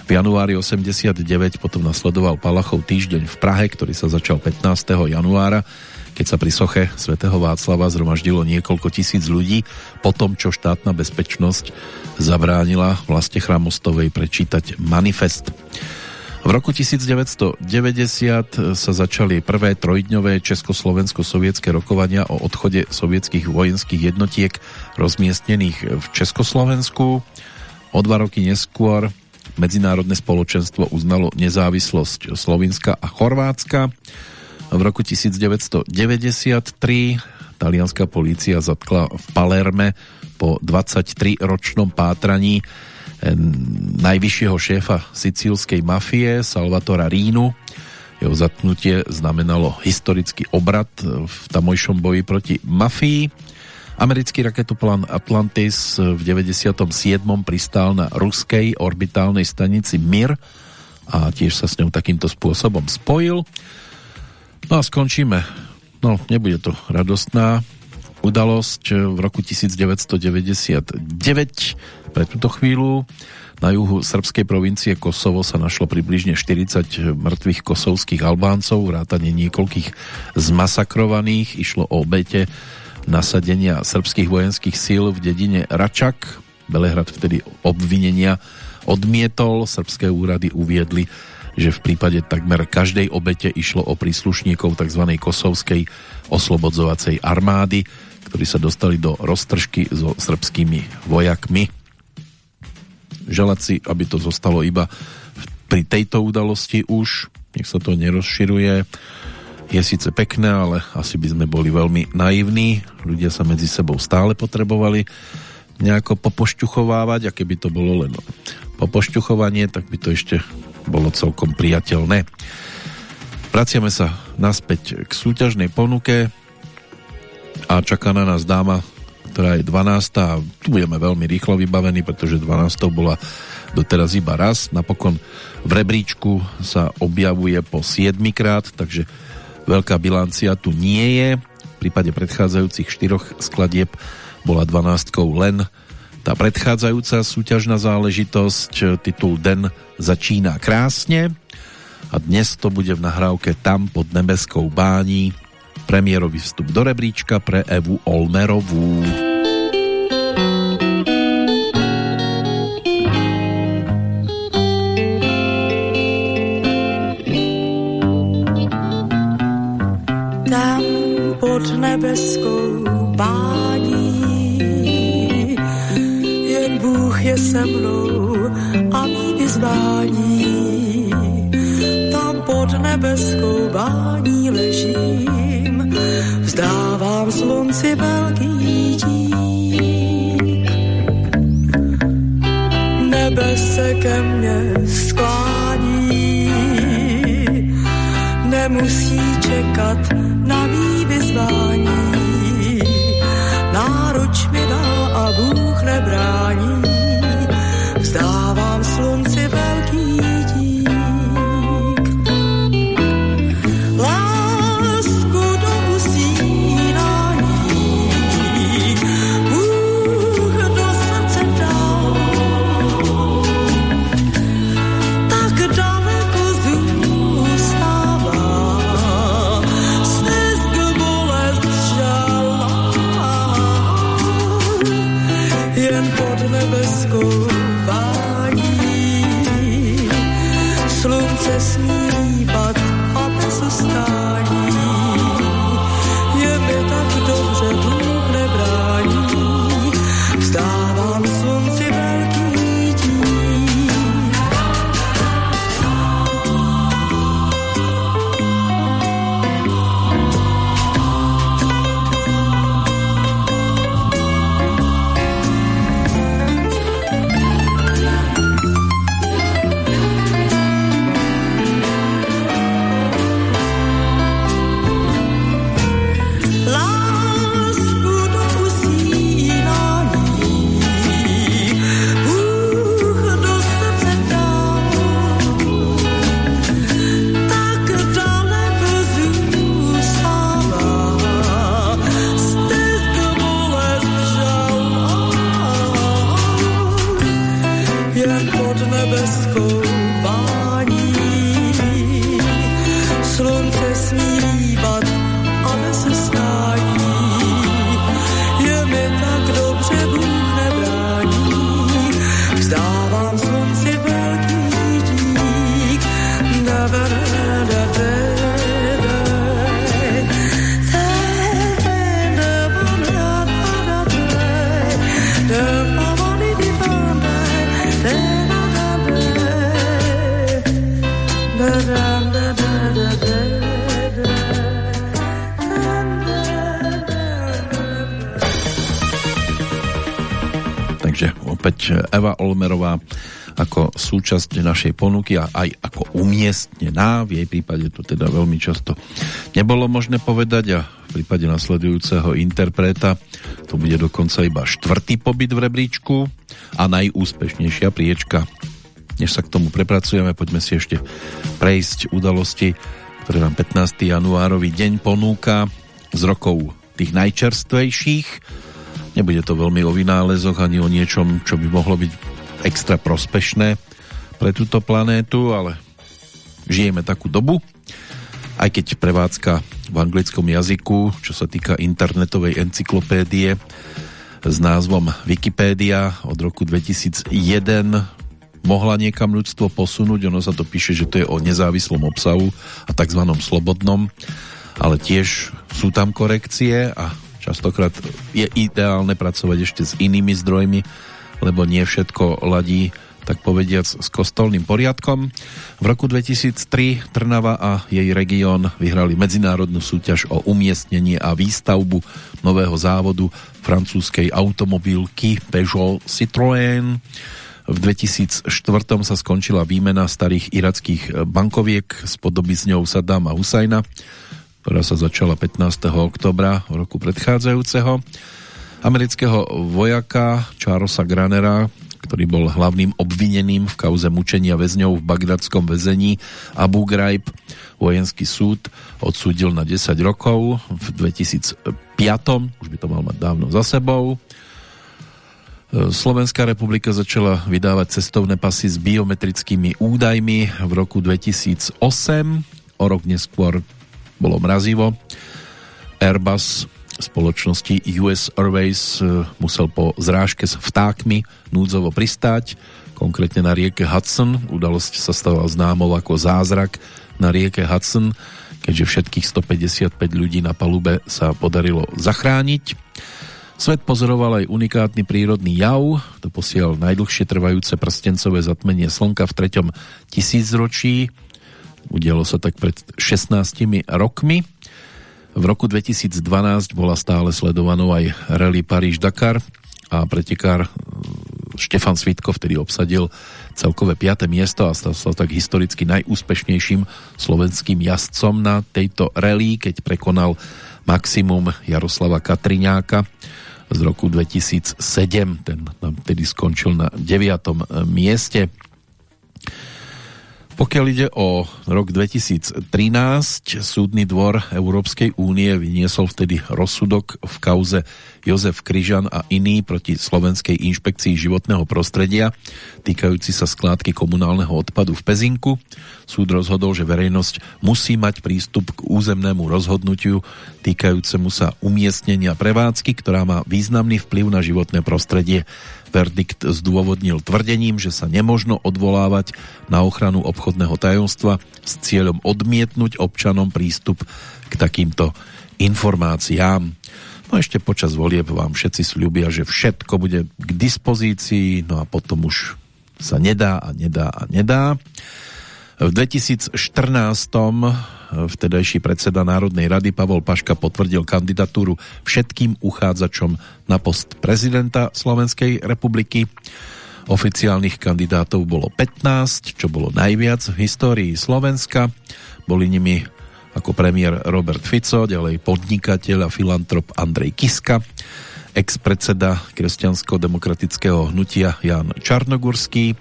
V januári 89 potom nasledoval Palachov týždeň v Prahe, ktorý sa začal 15. januára, keď sa pri soche svätého Václava zhromaždilo niekoľko tisíc ľudí po tom, čo štátna bezpečnosť zabránila vlaste Chramostovej prečítať manifest. V roku 1990 sa začali prvé trojdňové československo-sovietské rokovania o odchode sovietských vojenských jednotiek rozmiestnených v Československu. O dva roky neskôr medzinárodné spoločenstvo uznalo nezávislosť Slovinska a Chorvátska. V roku 1993 talianská polícia zatkla v Palerme po 23-ročnom pátraní najvyššieho šéfa sicílskej mafie Salvatora Rínu. Jeho zatknutie znamenalo historický obrad v tamojšom boji proti mafii. Americký raketoplán Atlantis v 97. pristál na ruskej orbitálnej stanici Mir a tiež sa s ňou takýmto spôsobom spojil. No a skončíme. No, nebude to radostná udalosť v roku 1999 pre túto chvíľu na juhu srbskej provincie Kosovo sa našlo približne 40 mŕtvych kosovských Albáncov, vrátane niekoľkých zmasakrovaných. Išlo o obete nasadenia srbských vojenských síl v dedine Račak. Belehrad vtedy obvinenia odmietol. Srbské úrady uviedli, že v prípade takmer každej obete išlo o príslušníkov tzv. kosovskej oslobodzovacej armády, ktorí sa dostali do roztržky so srbskými vojakmi želať si, aby to zostalo iba pri tejto udalosti už, nech sa to nerozširuje. Je síce pekné, ale asi by sme boli veľmi naivní. Ľudia sa medzi sebou stále potrebovali nejako popošťuchovávať a keby to bolo len popošťuchovanie, tak by to ešte bolo celkom priateľné. Vraciame sa naspäť k súťažnej ponuke a čaká na nás dáma, ktorá je 12. a tu budeme veľmi rýchlo vybavení, pretože 12. bola doteraz iba raz. Napokon v rebríčku sa objavuje po 7 krát, takže veľká bilancia tu nie je. V prípade predchádzajúcich štyroch skladieb bola 12 len tá predchádzajúca súťažná záležitosť. Titul Den začína krásne a dnes to bude v nahrávke Tam pod nebeskou bání premiérový vstup do rebríčka pre Evu Olmerovú.
Nebeskou bání jen Bůh je se mnou a mý vyzvání. Slunci velký dík. Nebe se ke mně sklání, nemusí čekat na mý vyzvání. Náruč mi dá a Bůh nebrání,
Eva Olmerová ako súčasť našej ponuky a aj ako umiestnená. V jej prípade to teda veľmi často nebolo možné povedať a v prípade nasledujúceho interpreta to bude dokonca iba štvrtý pobyt v rebríčku a najúspešnejšia priečka než sa k tomu prepracujeme, poďme si ešte prejsť udalosti, ktoré nám 15. januárový deň ponúka z rokov tých najčerstvejších. Nebude to veľmi o vynálezoch ani o niečom, čo by mohlo byť extra prospešné pre túto planétu, ale žijeme takú dobu. Aj keď prevádzka v anglickom jazyku, čo sa týka internetovej encyklopédie s názvom Wikipédia od roku 2001 mohla niekam ľudstvo posunúť, ono sa to píše, že to je o nezávislom obsahu a tzv. slobodnom, ale tiež sú tam korekcie a častokrát je ideálne pracovať ešte s inými zdrojmi, lebo nie všetko ladí tak povediac s kostolným poriadkom. V roku 2003 Trnava a jej región vyhrali medzinárodnú súťaž o umiestnenie a výstavbu nového závodu francúzskej automobilky Peugeot Citroën. V 2004 sa skončila výmena starých irackých bankoviek s podobizňou Saddama Husajna, ktorá sa začala 15. oktobra roku predchádzajúceho. Amerického vojaka Charlesa Granera, ktorý bol hlavným obvineným v kauze mučenia väzňov v bagdadskom väzení Abu Ghraib. Vojenský súd odsúdil na 10 rokov v 2005. Už by to mal mať dávno za sebou. Slovenská republika začala vydávať cestovné pasy s biometrickými údajmi v roku 2008. O rok neskôr bolo mrazivo. Airbus spoločnosti US Airways e, musel po zrážke s vtákmi núdzovo pristáť, konkrétne na rieke Hudson. Udalosť sa stala známou ako zázrak na rieke Hudson, keďže všetkých 155 ľudí na palube sa podarilo zachrániť. Svet pozoroval aj unikátny prírodný jav, to posiel najdlhšie trvajúce prstencové zatmenie slnka v treťom tisícročí. Udialo sa tak pred 16 rokmi. V roku 2012 bola stále sledovanou aj rally Paríž-Dakar a pretekár e, Štefan Svitko vtedy obsadil celkové 5. miesto a stal sa tak historicky najúspešnejším slovenským jazdcom na tejto rally, keď prekonal maximum Jaroslava Katriňáka z roku 2007. Ten tam tedy skončil na 9. mieste. Pokiaľ ide o rok 2013, súdny dvor Európskej únie vyniesol vtedy rozsudok v kauze Jozef Kryžan a iný proti Slovenskej inšpekcii životného prostredia týkajúci sa skládky komunálneho odpadu v Pezinku. Súd rozhodol, že verejnosť musí mať prístup k územnému rozhodnutiu týkajúcemu sa umiestnenia prevádzky, ktorá má významný vplyv na životné prostredie Verdikt zdôvodnil tvrdením, že sa nemožno odvolávať na ochranu obchodného tajomstva s cieľom odmietnúť občanom prístup k takýmto informáciám. No ešte počas volieb vám všetci sľubia, že všetko bude k dispozícii, no a potom už sa nedá a nedá a nedá. V 2014 vtedajší predseda Národnej rady Pavol Paška potvrdil kandidatúru všetkým uchádzačom na post prezidenta Slovenskej republiky. Oficiálnych kandidátov bolo 15, čo bolo najviac v histórii Slovenska. Boli nimi ako premiér Robert Fico, ďalej podnikateľ a filantrop Andrej Kiska, ex-predseda kresťansko-demokratického hnutia Jan Čarnogurský,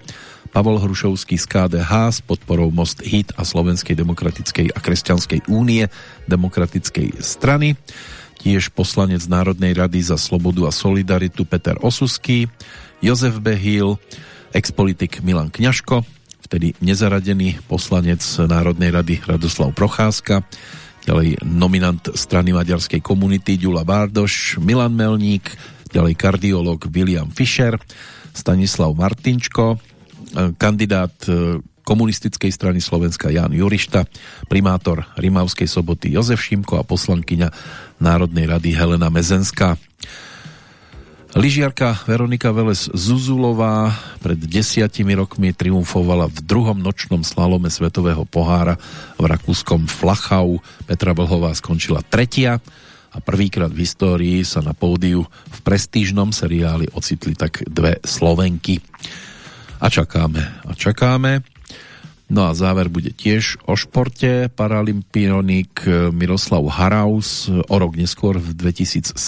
Pavol Hrušovský z KDH s podporou Most Hit a Slovenskej demokratickej a kresťanskej únie demokratickej strany. Tiež poslanec Národnej rady za slobodu a solidaritu Peter Osusky, Jozef Behil, expolitik Milan Kňažko, vtedy nezaradený poslanec Národnej rady Radoslav Procházka, ďalej nominant strany maďarskej komunity Ďula Bárdoš, Milan Melník, ďalej kardiolog William Fischer, Stanislav Martinčko, kandidát e, komunistickej strany Slovenska Jan Jurišta, primátor Rimavskej soboty Jozef Šimko a poslankyňa Národnej rady Helena Mezenská. Lyžiarka Veronika Veles Zuzulová pred desiatimi rokmi triumfovala v druhom nočnom slalome Svetového pohára v rakúskom Flachau. Petra Vlhová skončila tretia a prvýkrát v histórii sa na pódiu v prestížnom seriáli ocitli tak dve Slovenky a čakáme a čakáme. No a záver bude tiež o športe. Paralympionik Miroslav Haraus o rok neskôr v 2017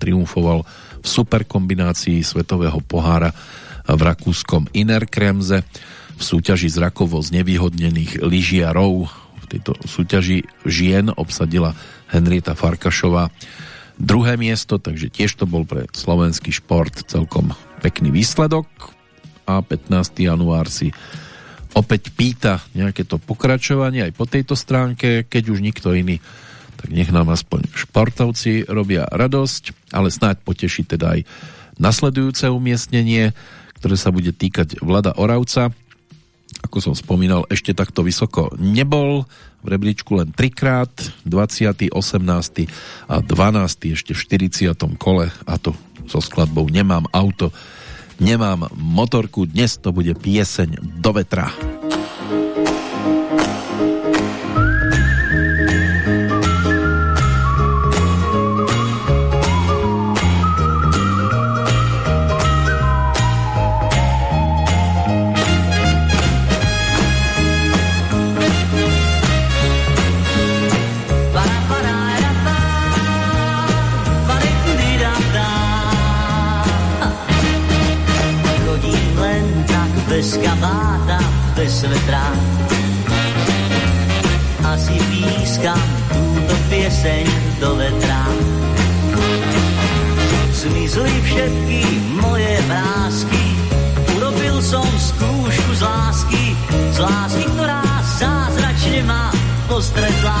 triumfoval v superkombinácii svetového pohára v rakúskom Innerkremze. v súťaži zrakovo znevýhodnených lyžiarov. V tejto súťaži žien obsadila Henrieta Farkašová druhé miesto, takže tiež to bol pre slovenský šport celkom pekný výsledok a 15. január si opäť pýta nejaké to pokračovanie aj po tejto stránke, keď už nikto iný tak nech nám aspoň športovci robia radosť, ale snáď poteší teda aj nasledujúce umiestnenie, ktoré sa bude týkať Vlada Oravca. Ako som spomínal, ešte takto vysoko nebol, v rebríčku len trikrát, 20., 18. a 12. ešte v 40. kole a to so skladbou Nemám auto, nemám motorku, dnes to bude pieseň do vetra.
Bez vetra. Asi pískam túto pieseň do vetra. Zmizli všetky moje vrázky, urobil som skúšku z lásky, z lásky, ktorá zázračne ma postretla.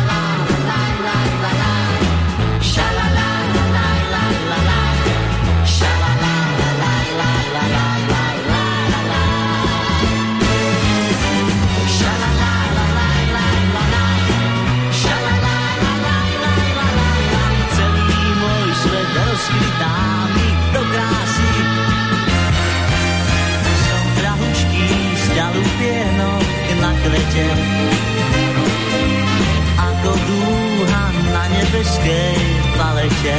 nebeskej palete.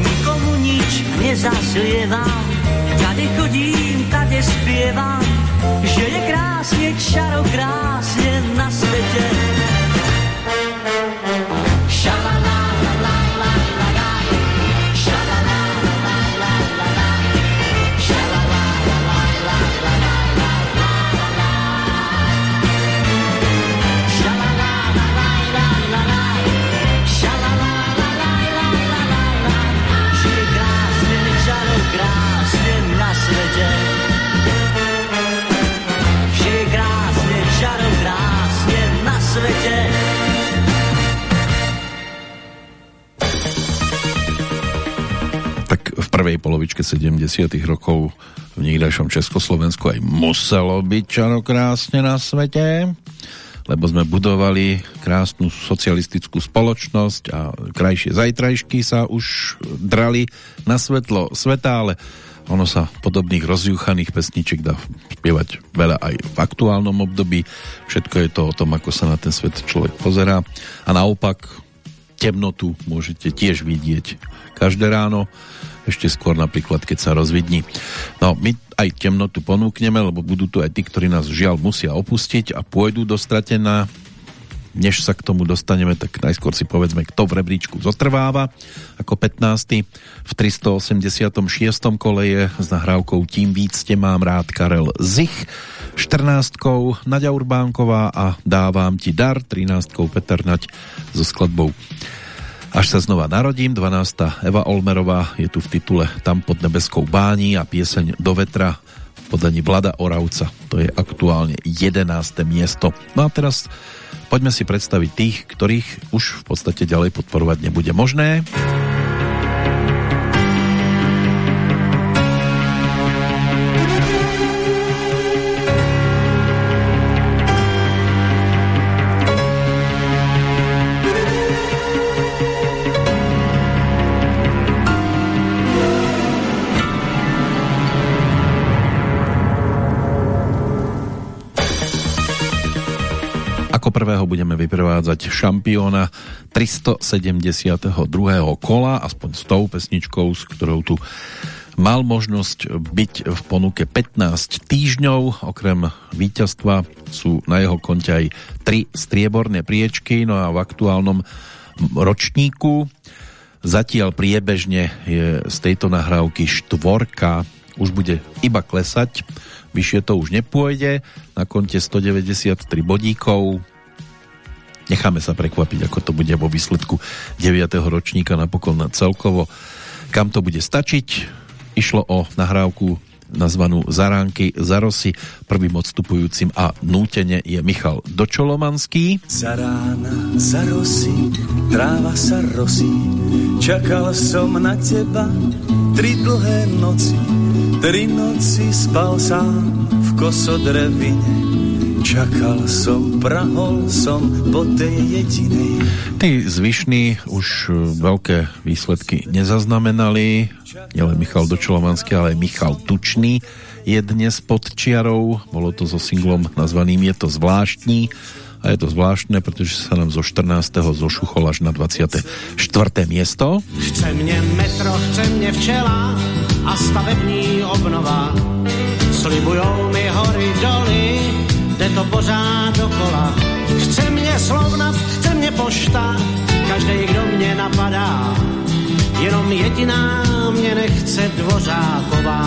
Nikomu nič nezaslievam, kade chodím, kade spievam, že je krásne, čaro krásne na svete.
Prvej polovičke 70 rokov v niekdajšom Československu aj muselo byť čarokrásne na svete, lebo sme budovali krásnu socialistickú spoločnosť a krajšie zajtrajšky sa už drali na svetlo sveta, ale ono sa podobných rozjúchaných pesniček dá spievať veľa aj v aktuálnom období. Všetko je to o tom, ako sa na ten svet človek pozerá. A naopak, temnotu môžete tiež vidieť každé ráno ešte skôr napríklad, keď sa rozvidní. No, my aj temnotu ponúkneme, lebo budú tu aj tí, ktorí nás žiaľ musia opustiť a pôjdu do stratená. Než sa k tomu dostaneme, tak najskôr si povedzme, kto v rebríčku zotrváva ako 15. V 386. kole je s nahrávkou Tím víc tě mám rád Karel Zich, 14. Nadia Urbánková a Dávám ti dar, 13. Petr Nať so skladbou až sa znova narodím, 12. Eva Olmerová je tu v titule Tam pod nebeskou bání a pieseň Do vetra v podaní Vlada Oravca. To je aktuálne 11. miesto. No a teraz poďme si predstaviť tých, ktorých už v podstate ďalej podporovať nebude možné. Prvého budeme vyprevádzať šampióna 372. kola, aspoň s tou pesničkou, s ktorou tu mal možnosť byť v ponuke 15 týždňov. Okrem víťazstva sú na jeho konte aj tri strieborné priečky, no a v aktuálnom ročníku zatiaľ priebežne je z tejto nahrávky štvorka už bude iba klesať, vyššie to už nepôjde, na konte 193 bodíkov, Necháme sa prekvapiť, ako to bude vo výsledku 9. ročníka napokon na celkovo. Kam to bude stačiť? Išlo o nahrávku nazvanú Zaránky za rosy. Prvým odstupujúcim a nútene je Michal Dočolomanský.
Za rána, za rosy, tráva sa rosí, čakal som na teba tri dlhé noci, tri noci spal sám v kosodrevine Čakal som, prahol som po tej jedinej.
Tí zvyšní už e, veľké výsledky nezaznamenali. Nielen Michal Dočolomanský, ale aj Michal Tučný je dnes pod čiarou. Bolo to so singlom nazvaným Je to zvláštní. A je to zvláštne, pretože sa nám zo 14. zošuchol až na 24. miesto.
Chce mne metro, chce mne včela a stavební obnova. Slibujou mi hory doly to pořád dokola. Chce mě slovnat, chce mě pošta, každý, kdo mě napadá. Jenom jediná mě nechce dvořáková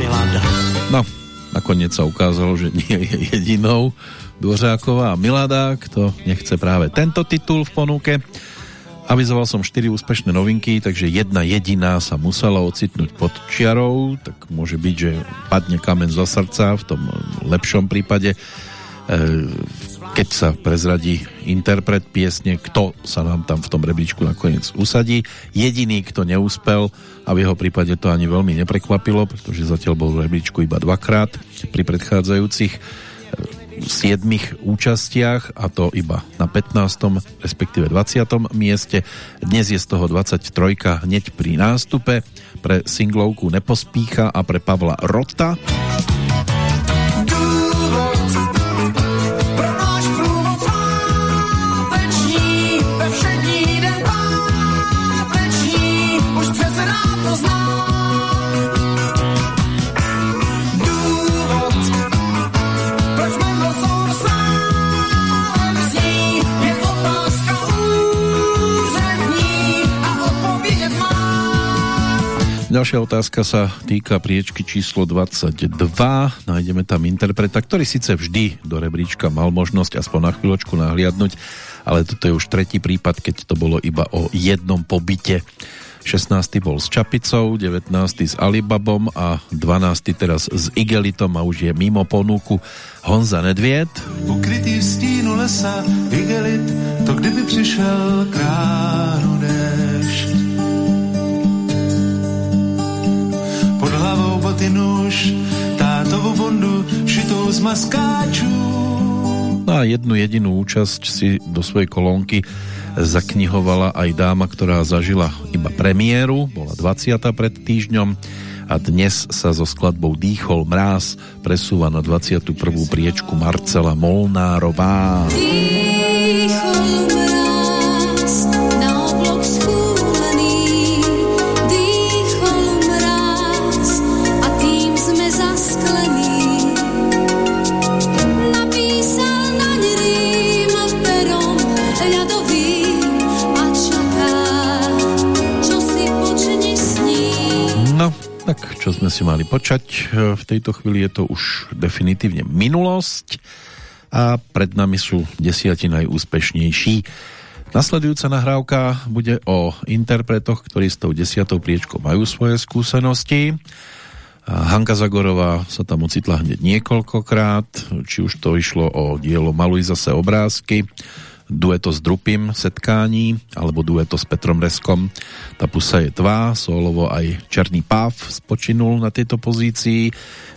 Milada.
No, nakoniec sa ukázalo, že nie je jedinou Dvořáková Milada, kto nechce práve tento titul v ponuke. Avizoval som 4 úspešné novinky, takže jedna jediná sa musela ocitnúť pod čiarou, tak môže byť, že padne kamen zo srdca v tom lepšom prípade keď sa prezradí interpret piesne, kto sa nám tam v tom rebríčku nakoniec usadí. Jediný, kto neúspel a v jeho prípade to ani veľmi neprekvapilo, pretože zatiaľ bol v rebríčku iba dvakrát pri predchádzajúcich e, siedmých účastiach a to iba na 15. respektíve 20. mieste. Dnes je z toho 23. hneď pri nástupe pre singlovku Nepospícha a pre Pavla Rota. Ďalšia otázka sa týka priečky číslo 22. Nájdeme tam interpreta, ktorý síce vždy do rebríčka mal možnosť aspoň na chvíľočku nahliadnúť, ale toto je už tretí prípad, keď to bolo iba o jednom pobyte. 16. bol s Čapicou, 19. s Alibabom a 12. teraz s Igelitom a už je mimo ponuku Honza Nedviet.
Ukrytý v stínu lesa Igelit, to kdyby přišel kránu boty nůž, tátovú bundu šitou z maskáčů.
No a jednu jedinú účasť si do svojej kolónky zaknihovala aj dáma, ktorá zažila iba premiéru, bola 20. pred týždňom a dnes sa so skladbou Dýchol mráz presúva na 21. priečku Marcela Molnárová. Dýchol Tak, si mali počať, e, v tejto chvíli je to už definitívne minulosť a pred nami sú desiati najúspešnejší. Nasledujúca nahrávka bude o interpretoch, ktorí s tou desiatou priečkou majú svoje skúsenosti Hanka Zagorová sa tam ocitla hneď niekoľkokrát, či už to išlo o dielo Maluj zase obrázky, dueto s Drupim Setkání alebo dueto s Petrom Reskom. Ta pusa je tvá, solovo aj Černý páv spočinul na tejto pozícii.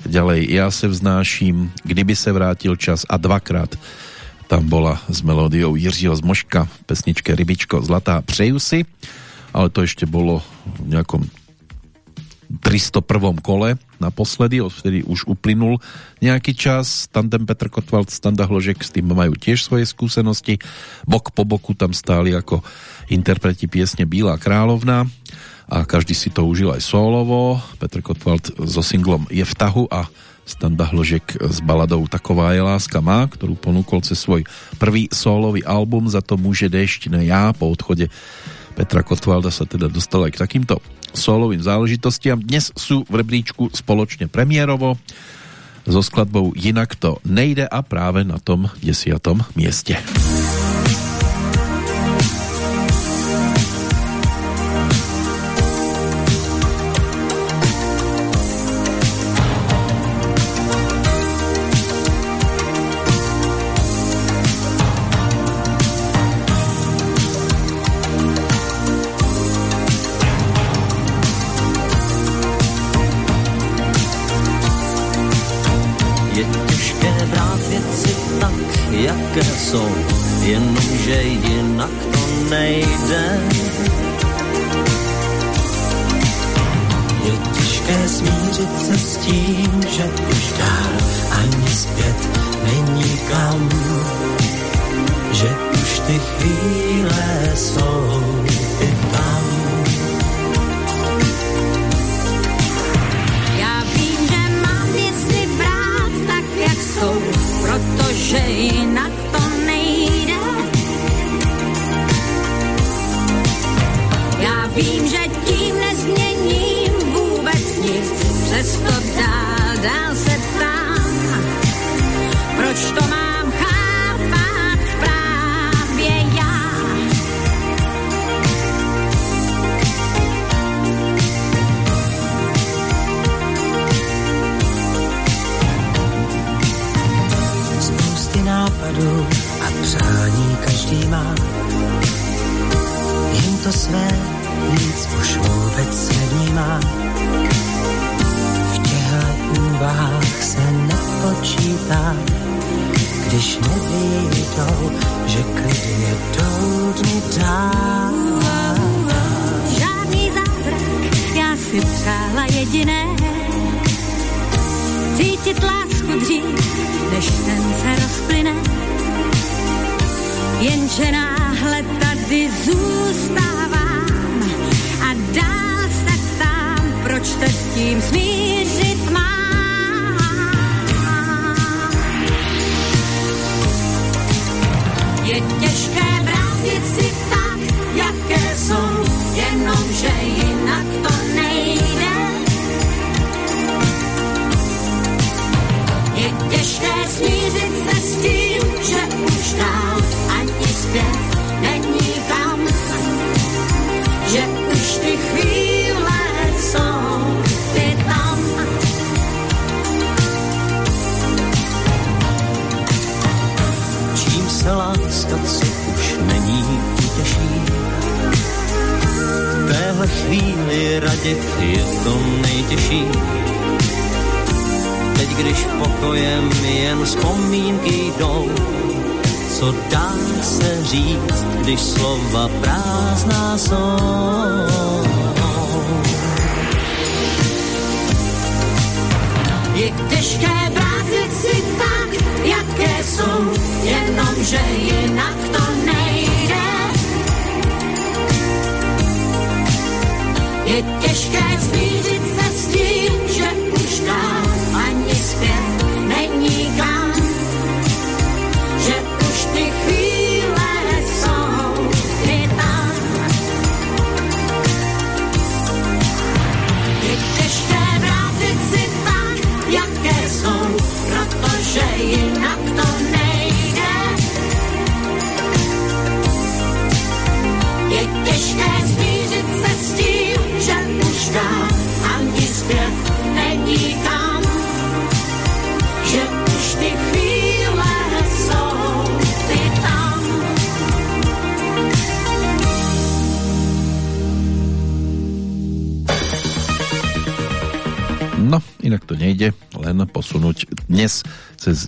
Ďalej Ja se vznáším, Kdyby se vrátil čas a dvakrát. Tam bola s melódiou Jiřího Zmoška pesničke Rybičko Zlatá přeju si. Ale to ešte bolo v nejakom 301. kole naposledy, odvtedy už uplynul nejaký čas. Tandem Petr Kotwald, Standa Hložek s tým majú tiež svoje skúsenosti. Bok po boku tam stáli ako interpreti piesne Bílá královna a každý si to užil aj solovo. Petr Kotwald so singlom Je v tahu a Standa Hložek s baladou Taková je láska má, ktorú ponúkol cez svoj prvý solový album Za to môže dešť ne ja po odchode Petra Kotvalda sa teda dostal aj k takýmto solovým záležitostiam. Dnes sú v rebríčku spoločne premiérovo so skladbou Jinak to nejde a práve na tom desiatom mieste.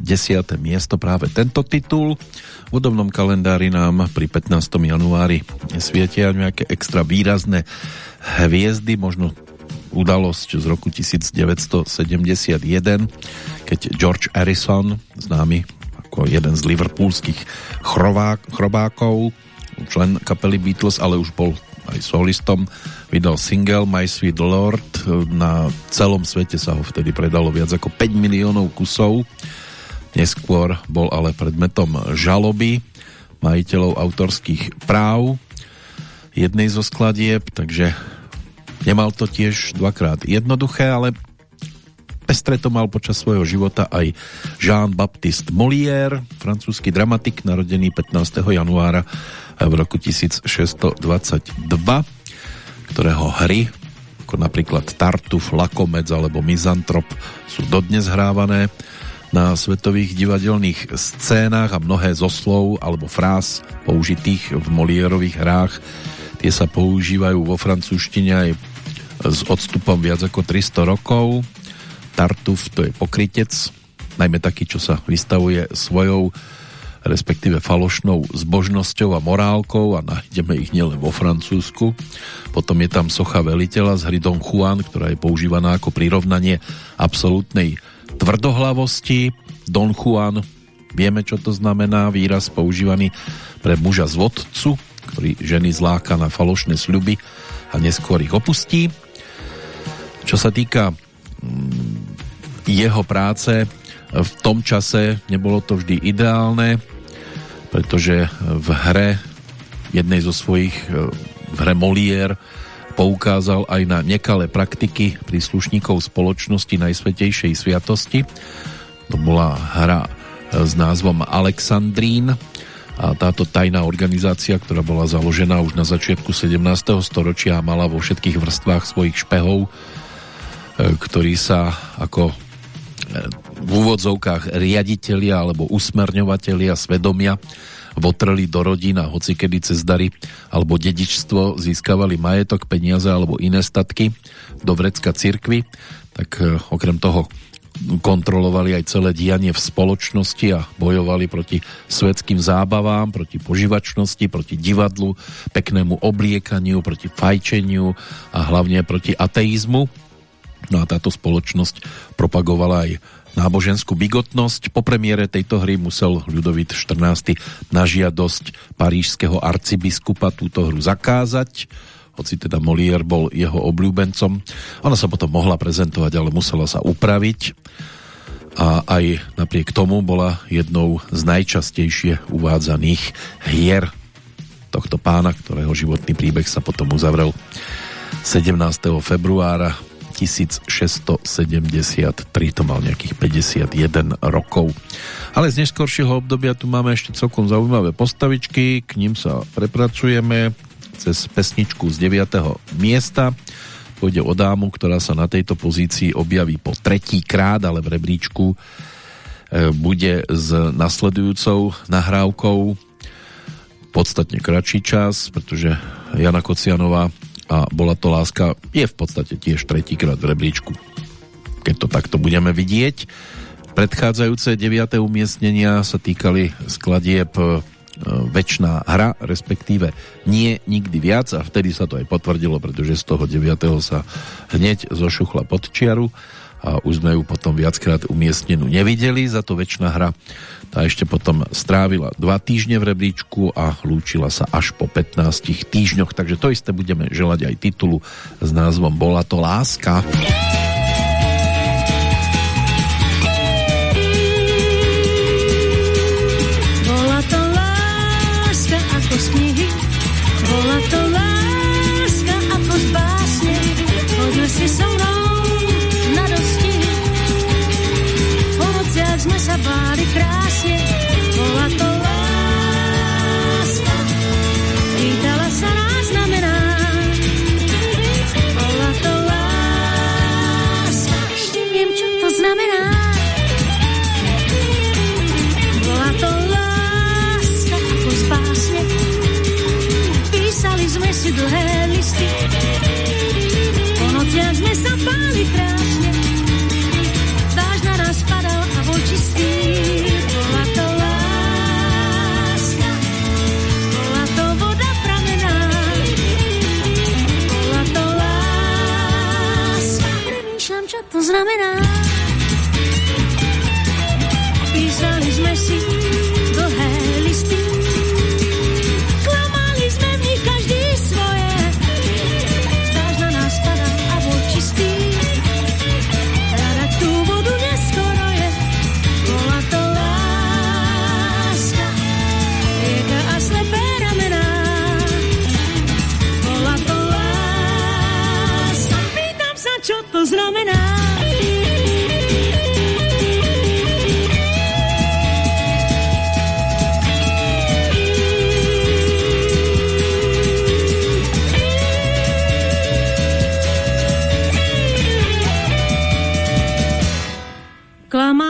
10. miesto práve tento titul. V údobnom kalendári nám pri 15. januári svietia nejaké extra výrazné hviezdy, možno udalosť z roku 1971, keď George Harrison, známy ako jeden z liverpoolských chrobákov, člen kapely Beatles, ale už bol aj solistom, vydal single My Sweet Lord. Na celom svete sa ho vtedy predalo viac ako 5 miliónov kusov. Neskôr bol ale predmetom žaloby majiteľov autorských práv jednej zo skladieb, takže nemal to tiež dvakrát jednoduché, ale pestre to mal počas svojho života aj Jean-Baptiste Molière, francúzsky dramatik, narodený 15. januára v roku 1622, ktorého hry ako napríklad Tartuf, Lakomec alebo Mizantrop sú dodnes hrávané na svetových divadelných scénach a mnohé zoslov alebo fráz použitých v Molierových hrách tie sa používajú vo francúzštine aj s odstupom viac ako 300 rokov. Tartuf to je pokrytec, najmä taký, čo sa vystavuje svojou respektíve falošnou zbožnosťou a morálkou a nájdeme ich nielen vo Francúzsku. Potom je tam socha veliteľa z hry Don Juan, ktorá je používaná ako prirovnanie absolútnej tvrdohlavosti. Don Juan, vieme čo to znamená, výraz používaný pre muža z vodcu, ktorý ženy zláka na falošné sľuby a neskôr ich opustí. Čo sa týka mm, jeho práce, v tom čase nebolo to vždy ideálne, pretože v hre jednej zo svojich v hre Molière poukázal aj na nekalé praktiky príslušníkov spoločnosti Najsvetejšej sviatosti. To bola hra s názvom Alexandrín a táto tajná organizácia, ktorá bola založená už na začiatku 17. storočia a mala vo všetkých vrstvách svojich špehov, e, ktorí sa ako e, v úvodzovkách riaditeľia alebo usmerňovatelia svedomia votreli do rodín a hoci kedy cez dary alebo dedičstvo získavali majetok, peniaze alebo iné statky do vrecka cirkvy, tak e, okrem toho kontrolovali aj celé dianie v spoločnosti a bojovali proti svetským zábavám, proti poživačnosti, proti divadlu, peknému obliekaniu, proti fajčeniu a hlavne proti ateizmu. No a táto spoločnosť propagovala aj náboženskú bigotnosť. Po premiére tejto hry musel Ľudovit 14. na žiadosť parížského arcibiskupa túto hru zakázať, hoci teda Molière bol jeho obľúbencom. Ona sa potom mohla prezentovať, ale musela sa upraviť a aj napriek tomu bola jednou z najčastejšie uvádzaných hier tohto pána, ktorého životný príbeh sa potom uzavrel 17. februára 1673, to mal nejakých 51 rokov. Ale z neskôršieho obdobia tu máme ešte celkom zaujímavé postavičky, k ním sa prepracujeme cez pesničku z 9. miesta. Pôjde o dámu, ktorá sa na tejto pozícii objaví po tretí krát, ale v rebríčku e, bude s nasledujúcou nahrávkou podstatne kratší čas, pretože Jana Kocianová a bola to láska je v podstate tiež tretíkrát v rebríčku. Keď to takto budeme vidieť. Predchádzajúce 9. umiestnenia sa týkali skladieb e, väčšiná hra, respektíve nie nikdy viac a vtedy sa to aj potvrdilo, pretože z toho 9. sa hneď zošuchla pod čiaru a už sme ju potom viackrát umiestnenú nevideli, za to väčšina hra tá ešte potom strávila dva týždne v rebríčku a lúčila sa až po 15 týždňoch, takže to isté budeme želať aj titulu s názvom Bola to láska.
Bola to láska ako z knihy, bola to znamená. Клама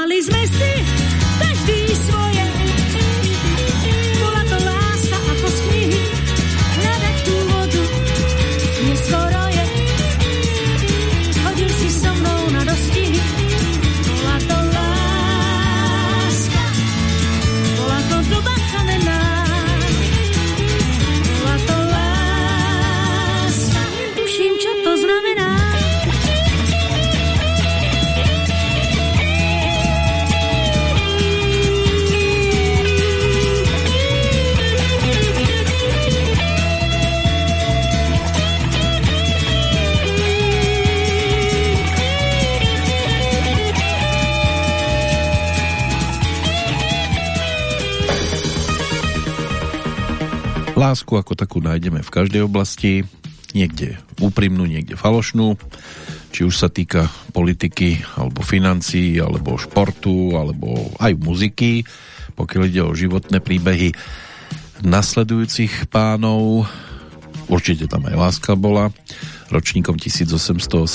Lásku ako takú nájdeme v každej oblasti, niekde úprimnú, niekde falošnú, či už sa týka politiky, alebo financií, alebo športu, alebo aj muziky, pokiaľ ide o životné príbehy nasledujúcich pánov, určite tam aj láska bola, ročníkom 1884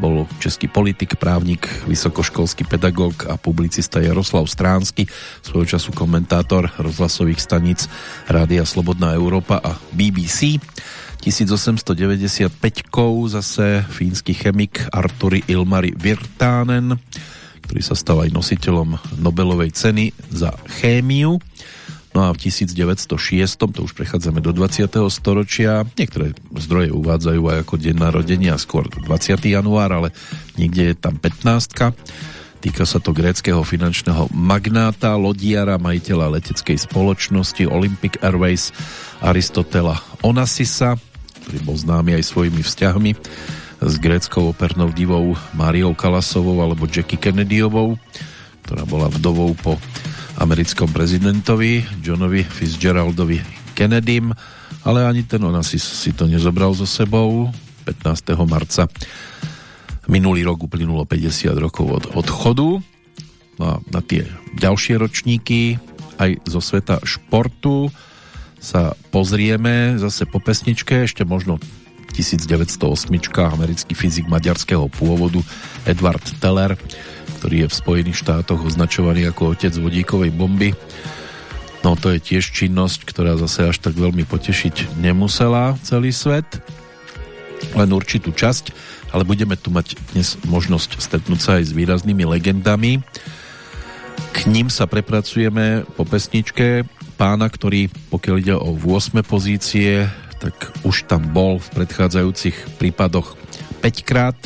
bol český politik, právnik, vysokoškolský pedagóg a publicista Jaroslav Stránsky, svojho času komentátor rozhlasových staníc Rádia Slobodná Európa a BBC. 1895 zase fínsky chemik Arturi Ilmari Virtanen, ktorý sa stal aj nositeľom Nobelovej ceny za chémiu. No a v 1906, to už prechádzame do 20. storočia, niektoré zdroje uvádzajú aj ako deň narodenia, skôr 20. január, ale niekde je tam 15. Týka sa to gréckého finančného magnáta, lodiara, majiteľa leteckej spoločnosti Olympic Airways Aristotela Onassisa, ktorý bol známy aj svojimi vzťahmi s gréckou opernou divou Máriou Kalasovou alebo Jackie Kennedyovou, ktorá bola vdovou po americkom prezidentovi Johnovi Fitzgeraldovi Kennedym, ale ani ten Onassis si to nezobral so sebou. 15. marca minulý rok uplynulo 50 rokov od odchodu. No a na tie ďalšie ročníky aj zo sveta športu sa pozrieme zase po pesničke, ešte možno 1908 americký fyzik maďarského pôvodu Edward Teller ktorý je v Spojených štátoch označovaný ako otec vodíkovej bomby. No to je tiež činnosť, ktorá zase až tak veľmi potešiť nemusela celý svet, len určitú časť, ale budeme tu mať dnes možnosť stretnúť sa aj s výraznými legendami. K ním sa prepracujeme po pesničke pána, ktorý pokiaľ ide o 8 pozície, tak už tam bol v predchádzajúcich prípadoch 5 krát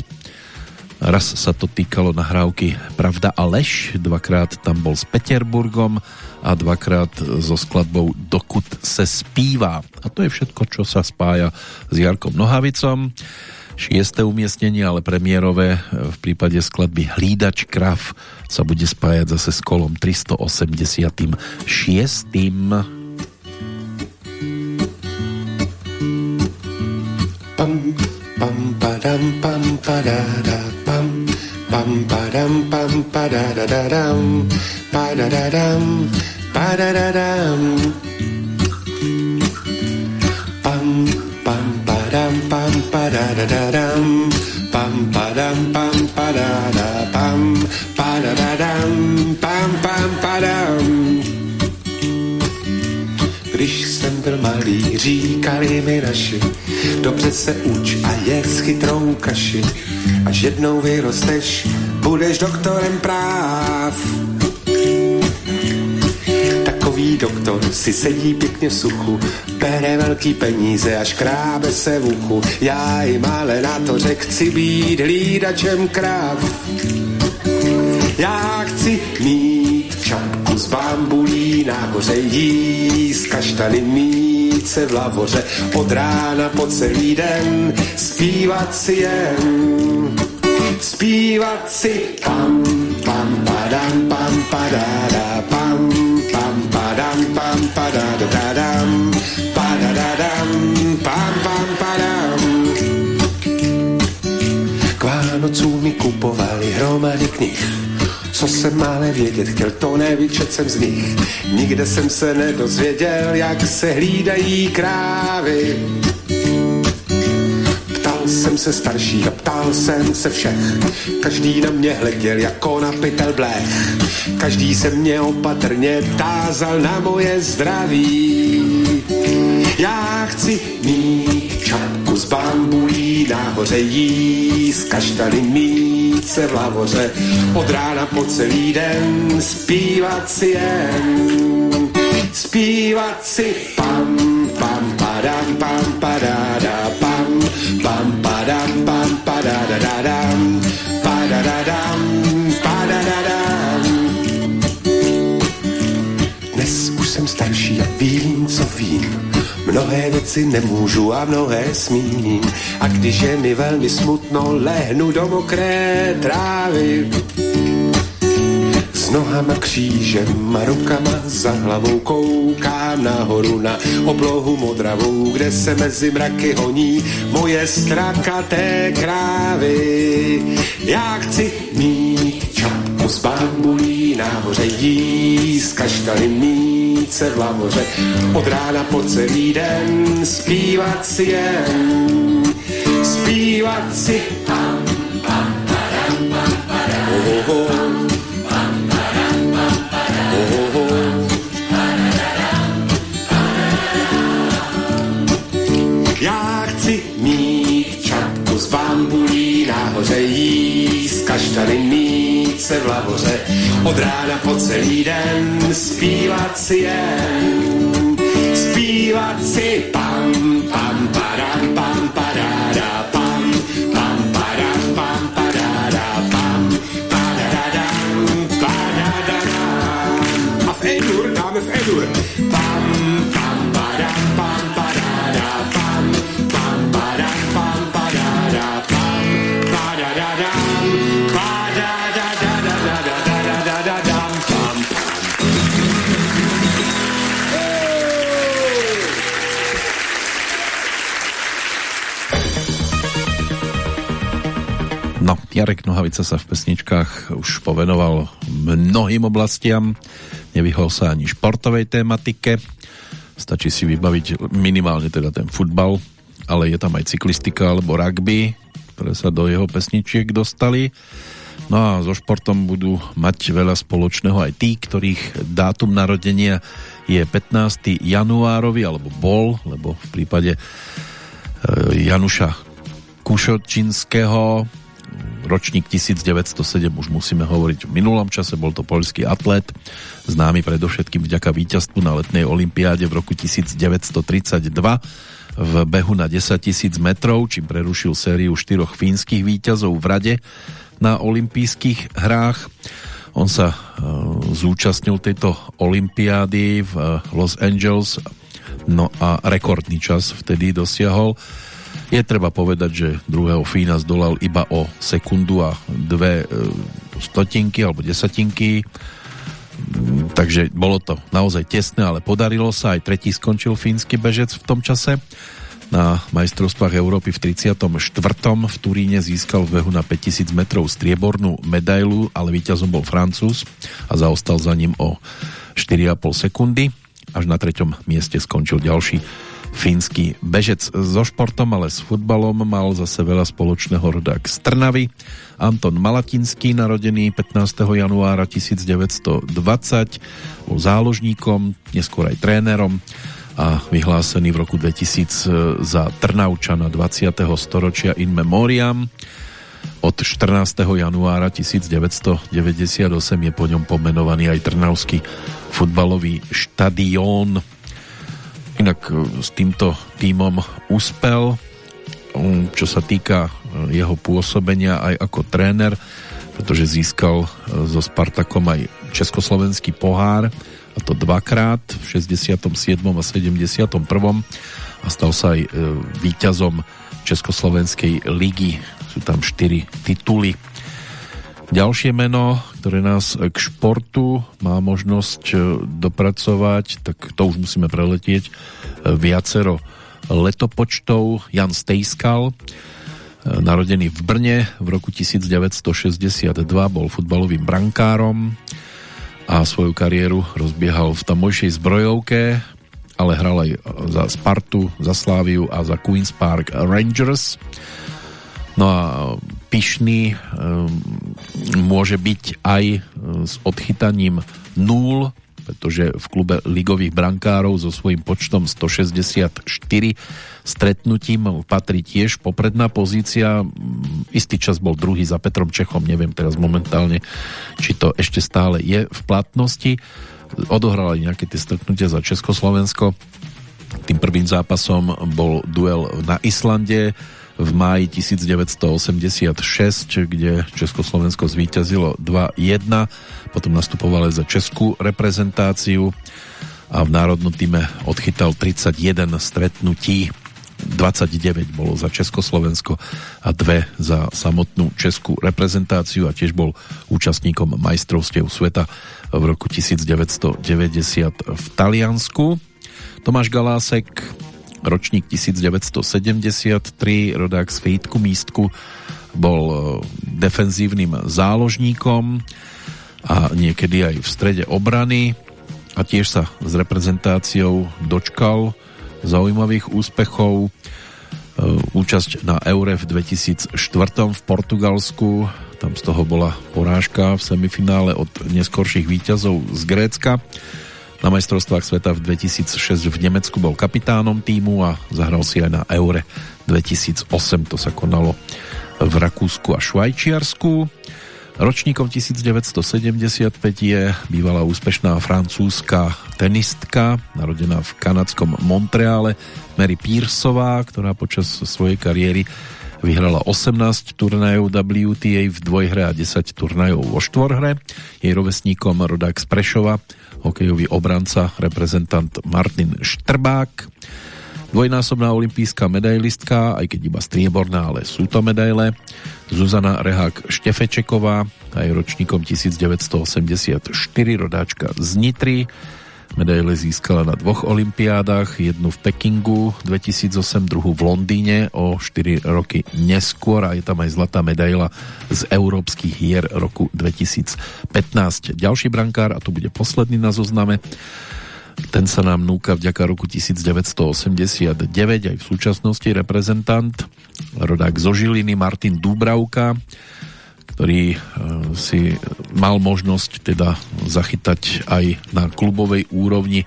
Raz sa to týkalo nahrávky Pravda a lež, dvakrát tam bol s Peterburgom a dvakrát so skladbou Dokud se spíva. A to je všetko, čo sa spája s Jarkom Nohavicom. Šiesté umiestnenie, ale premiérové v prípade skladby Hlídač krav sa bude spájať zase s kolom 386.
Pam, pam, padam, pam, padada, pam pam padam pam padadadam padadadam padadadam pam pam padam pam padadadam pam padam pam padada pam padadadam pam pam padam byl malý, říkali mi naši, dobře se uč a je chytrou kaši Až jednou vyrosteš, budeš doktorem práv. nový doktor si sedí pěkně v suchu, bere velký peníze a škrábe se v uchu. Já jim ale na to řek chci být hlídačem kráv. Já chci mít z bambulí nahoře, jíst kaštany mít se v lavoře, od rána po celý den zpívat si jen. Zpívat si pam, pam, padam, pam, padada, pam, pam, padam, pam, padadadam, padadadam, pam, pam, padam. K Vánocům mi kupovali hromady knih, co jsem mále vědět chtěl, to nevyčet jsem z nich. Nikde jsem se nedozvěděl, jak se hlídají krávy. Ptal jsem se starší a ptal jsem se všech. Každý na mě hleděl jako na pytel blech. Každý se mě opatrně tázal na moje zdraví. Já chci mít čapku z bambulí nahoře jíst kaštany mít se v lavoře od rána po celý den zpívat si jen zpívat si pam pam padam pam padada pam pam padam pam padadadam padadadam padadadam Dnes už jsem starší a vím, co vím. Mnohé věci nemůžu a mnohé smím. A když je mi velmi smutno, lehnu do mokré trávy. S nohama křížem a rukama za hlavou koukám nahoru na oblohu modravou, kde se mezi mraky honí moje strakaté krávy. Já chci mít čapku z bambulí nahoře jíst kaštany mít se v lavoře od rána po celý den zpívat si jen zpívat si pam, pam, padam, pam, mít čapku z bambulí nahoře jíst kaštany mít se v lavoře od rána po celý den. Zpívat si jen zpívat si pam
Nohavica sa v pesničkách už povenoval mnohým oblastiam, nevyhol sa ani športovej tematike, stačí si vybaviť minimálne teda ten futbal, ale je tam aj cyklistika alebo rugby, ktoré sa do jeho pesničiek dostali. No a so športom budú mať veľa spoločného aj tí, ktorých dátum narodenia je 15. januárovi, alebo bol, lebo v prípade e, Januša Kušočinského ročník 1907 už musíme hovoriť v minulom čase, bol to poľský atlet, známy predovšetkým vďaka víťazstvu na letnej olympiáde v roku 1932 v behu na 10 tisíc metrov, čím prerušil sériu štyroch fínskych víťazov v rade na olympijských hrách. On sa uh, zúčastnil tejto olympiády v uh, Los Angeles no a rekordný čas vtedy dosiahol je treba povedať, že druhého Fína zdolal iba o sekundu a dve e, stotinky alebo desatinky. Takže bolo to naozaj tesné, ale podarilo sa. Aj tretí skončil fínsky bežec v tom čase. Na majstrovstvách Európy v 34. v Turíne získal v behu na 5000 metrov striebornú medailu, ale víťazom bol Francúz a zaostal za ním o 4,5 sekundy. Až na treťom mieste skončil ďalší fínsky bežec so športom, ale s futbalom mal zase veľa spoločného rodák z Trnavy. Anton Malatinský, narodený 15. januára 1920, bol záložníkom, neskôr aj trénerom a vyhlásený v roku 2000 za Trnavčana 20. storočia in memoriam. Od 14. januára 1998 je po ňom pomenovaný aj Trnavský futbalový štadión. Inak s týmto týmom uspel, um, čo sa týka jeho pôsobenia aj ako tréner, pretože získal so Spartakom aj Československý pohár, a to dvakrát v 67. a 71. a stal sa aj e, víťazom Československej ligy. Sú tam 4 tituly. Ďalšie meno, ktoré nás k športu má možnosť e, dopracovať, tak to už musíme preletieť e, viacero letopočtov. Jan Stejskal, narodený v Brne v roku 1962, bol futbalovým brankárom, a svoju kariéru rozbiehal v tamojšej zbrojovke, ale hral aj za Spartu, za Sláviu a za Queen's Park Rangers. No a pyšný um, môže byť aj s odchytaním nul pretože v klube ligových brankárov so svojím počtom 164 stretnutím patrí tiež popredná pozícia. Istý čas bol druhý za Petrom Čechom, neviem teraz momentálne, či to ešte stále je v platnosti. Odohrali nejaké tie stretnutia za Československo. Tým prvým zápasom bol duel na Islande, v máji 1986, kde Československo zvíťazilo 2-1, potom nastupoval za českú reprezentáciu a v národnom týme odchytal 31 stretnutí 29 bolo za Československo a dve za samotnú českú reprezentáciu a tiež bol účastníkom majstrovstiev sveta v roku 1990 v Taliansku. Tomáš Galásek ročník 1973, rodák z Fejtku místku, bol e, defenzívnym záložníkom a niekedy aj v strede obrany a tiež sa s reprezentáciou dočkal zaujímavých úspechov. E, účasť na Eure v 2004 v Portugalsku, tam z toho bola porážka v semifinále od neskorších výťazov z Grécka na majstrovstvách sveta v 2006 v Nemecku bol kapitánom týmu a zahral si aj na Eure 2008, to sa konalo v Rakúsku a Švajčiarsku. Ročníkom 1975 je bývalá úspešná francúzska tenistka, narodená v kanadskom Montreale, Mary Pearceová, ktorá počas svojej kariéry vyhrala 18 turnajov WTA v dvojhre a 10 turnajov vo štvorhre. Jej rovesníkom rodák z Prešova hokejový obranca, reprezentant Martin Štrbák, dvojnásobná olimpijská medailistka, aj keď iba strieborná, ale sú to medaile, Zuzana Rehák Štefečeková, aj ročníkom 1984, rodáčka z Nitry, Medaile získala na dvoch olimpiádach, jednu v Pekingu 2008, druhú v Londýne o 4 roky neskôr a je tam aj zlatá medaila z európskych hier roku 2015. Ďalší brankár, a tu bude posledný na zozname, ten sa nám núka vďaka roku 1989 aj v súčasnosti reprezentant, rodák zo Žiliny Martin Dúbravka, ktorý e, si mal možnosť teda zachytať aj na klubovej úrovni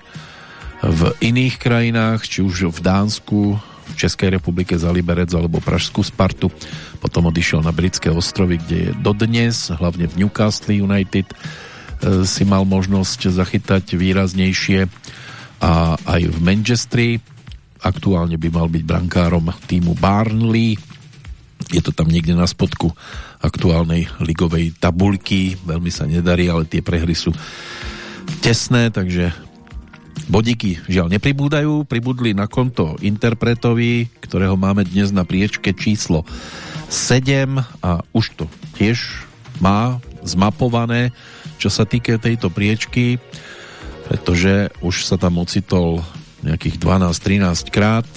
v iných krajinách, či už v Dánsku, v Českej republike za Liberec alebo Pražskú Spartu. Potom odišiel na Britské ostrovy, kde je dodnes, hlavne v Newcastle United e, si mal možnosť zachytať výraznejšie a aj v Manchestri. Aktuálne by mal byť brankárom týmu Barnley. Je to tam niekde na spodku aktuálnej ligovej tabulky. Veľmi sa nedarí, ale tie prehry sú tesné, takže bodíky žiaľ nepribúdajú. Pribudli na konto interpretovi, ktorého máme dnes na priečke číslo 7 a už to tiež má zmapované, čo sa týka tejto priečky, pretože už sa tam ocitol nejakých 12-13 krát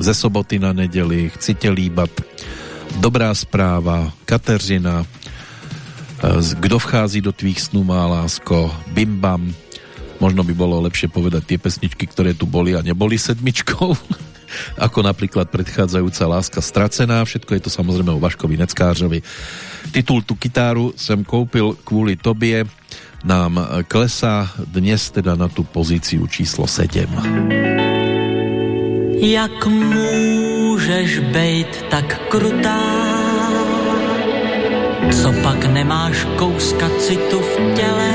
ze soboty na nedeli, chcite líbať Dobrá správa, Kateřina, Kdo vchází do tvých snů má lásko, Bim Bam, možno by bolo lepšie povedať tie pesničky, ktoré tu boli a neboli sedmičkou, <laughs> ako napríklad predchádzajúca Láska stracená, všetko je to samozrejme o Vaškovi Neckářovi. Titul tu kytáru som koupil kvôli tobie, nám klesá dnes teda na tú pozíciu číslo 7.
Jak môj můžeš bejt tak krutá? Co pak nemáš kouska citu v těle?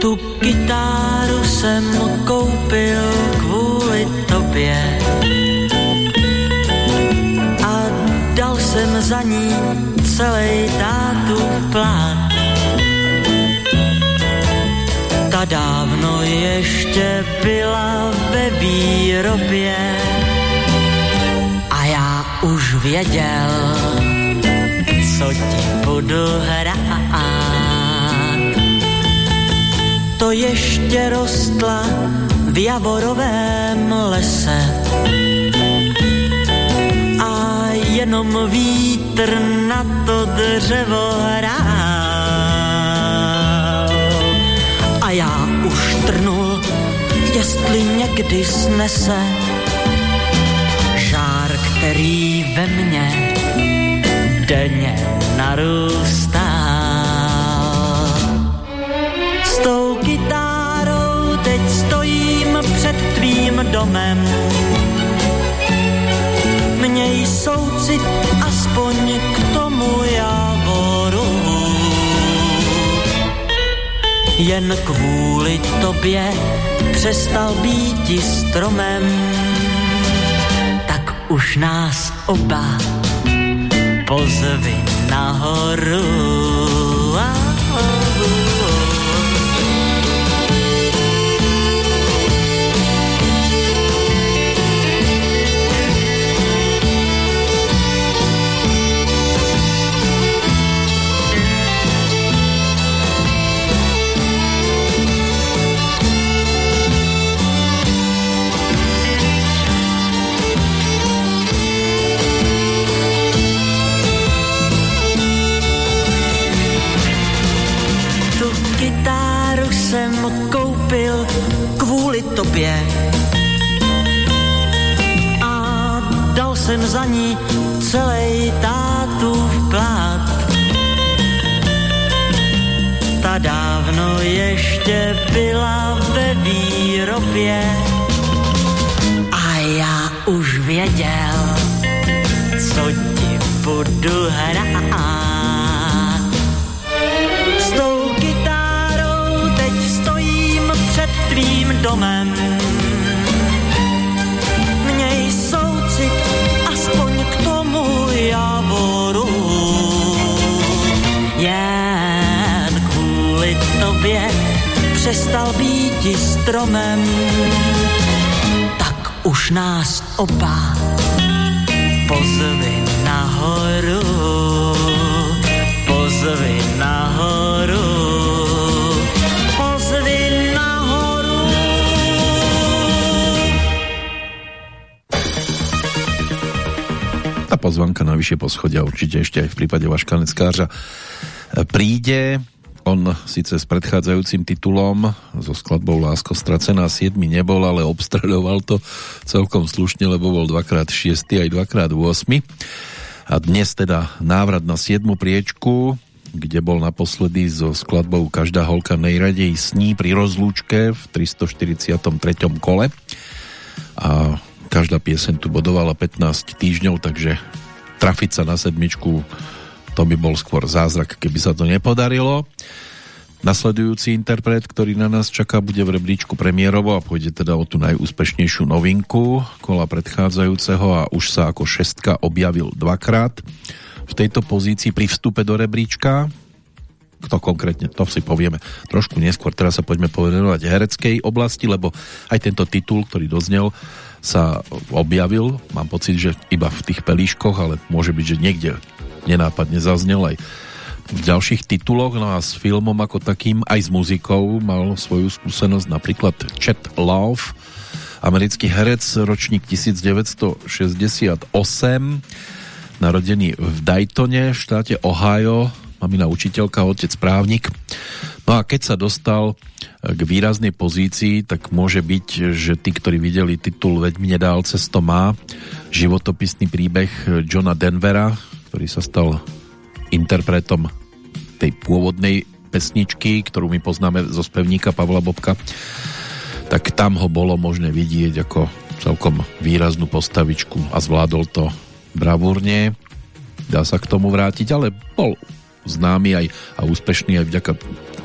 Tu kytáru jsem koupil kvůli tobě a dal jsem za ní celý tak. Dávno ještě byla ve výrobě a já už věděl, co ti budu hrát. To ještě rostla v javorovém lese a jenom vítr na to dřevo hrál. Jestli někdy snese žár, který ve mně denně narůstá. S tou kytárou teď stojím před tvým domem. Měj soucit aspoň k tomu javoru. Jen kvůli tobě přestal být stromem, tak už nás oba pozvi nahoru. Jsem za ní celý tátův plát. Ta dávno ještě byla ve výrobě a já už věděl, co ti budu hrát. Tobě přestal být stromem, tak už nás oba pozvi nahoru, pozvi nahoru, pozvi nahoru.
Tá pozvanka na vyššie poschodia určite ešte aj v prípade Vaškaneckářa príde. On síce s predchádzajúcim titulom so skladbou Lásko stracená 7 nebol, ale obstreľoval to celkom slušne, lebo bol dvakrát 6 aj dvakrát 8. A dnes teda návrat na 7 priečku, kde bol naposledy so skladbou Každá holka nejradej sní pri rozlúčke v 343. kole. A každá piesen tu bodovala 15 týždňov, takže trafiť sa na sedmičku to by bol skôr zázrak, keby sa to nepodarilo. Nasledujúci interpret, ktorý na nás čaká, bude v rebríčku premiérovo a pôjde teda o tú najúspešnejšiu novinku kola predchádzajúceho a už sa ako šestka objavil dvakrát v tejto pozícii pri vstupe do rebríčka. Kto konkrétne, to si povieme trošku neskôr. Teraz sa poďme povedať hereckej oblasti, lebo aj tento titul, ktorý doznel, sa objavil. Mám pocit, že iba v tých pelíškoch, ale môže byť, že niekde nenápadne zaznel aj v ďalších tituloch, no a s filmom ako takým, aj s muzikou mal svoju skúsenosť napríklad Chet Love, americký herec, ročník 1968, narodený v Daytone, v štáte Ohio, mamina učiteľka, otec právnik. No a keď sa dostal k výraznej pozícii, tak môže byť, že tí, ktorí videli titul Veď mne dál cesto má, životopisný príbeh Johna Denvera, ktorý sa stal interpretom tej pôvodnej pesničky, ktorú my poznáme zo spevníka Pavla Bobka, tak tam ho bolo možné vidieť ako celkom výraznú postavičku a zvládol to bravúrne. Dá sa k tomu vrátiť, ale bol známy aj a úspešný aj vďaka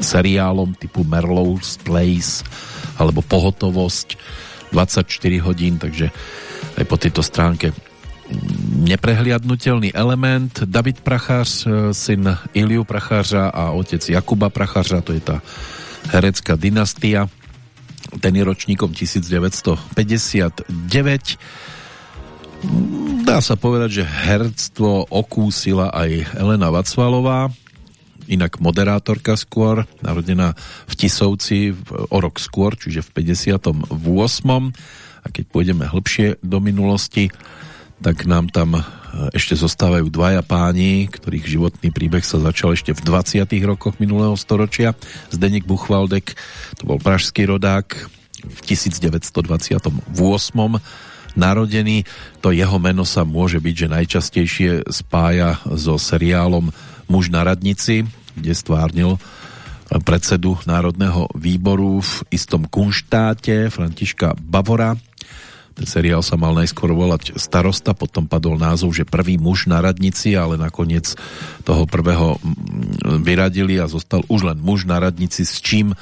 seriálom typu Merlow's Place alebo Pohotovosť 24 hodín, takže aj po tejto stránke neprehliadnutelný element. David Prachář, e, syn Iliu Prachářa a otec Jakuba Prachářa, to je tá herecká dynastia. Ten je ročníkom 1959. Dá sa povedať, že herctvo okúsila aj Elena Vacvalová, inak moderátorka skôr, narodená v Tisovci o rok skôr, čiže v 58. A keď pôjdeme hlbšie do minulosti, tak nám tam e, ešte zostávajú dvaja páni, ktorých životný príbeh sa začal ešte v 20. rokoch minulého storočia. Zdeněk Buchwaldek, to bol pražský rodák, v 1928 narodený. To jeho meno sa môže byť, že najčastejšie spája so seriálom Muž na radnici, kde stvárnil predsedu Národného výboru v istom kunštáte Františka Bavora seriál sa mal najskôr volať Starosta, potom padol názov, že prvý muž na radnici, ale nakoniec toho prvého mm, vyradili a zostal už len muž na radnici, s čím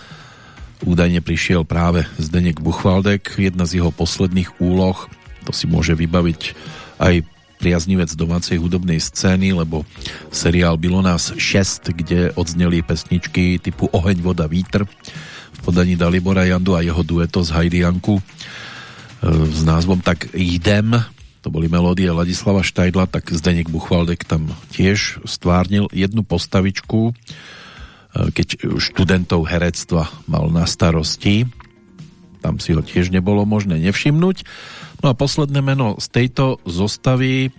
údajne prišiel práve Zdenek Buchvaldek. Jedna z jeho posledných úloh, to si môže vybaviť aj priaznivec domácej hudobnej scény, lebo seriál bylo nás 6, kde odzneli pesničky typu Oheň, voda, vítr v podaní Dalibora Jandu a jeho dueto z Heidi Janku s názvom Tak jdem, to boli melódie Ladislava Štajdla, tak Zdeněk Buchvaldek tam tiež stvárnil jednu postavičku, e, keď študentov herectva mal na starosti. Tam si ho tiež nebolo možné nevšimnúť. No a posledné meno z tejto zostavy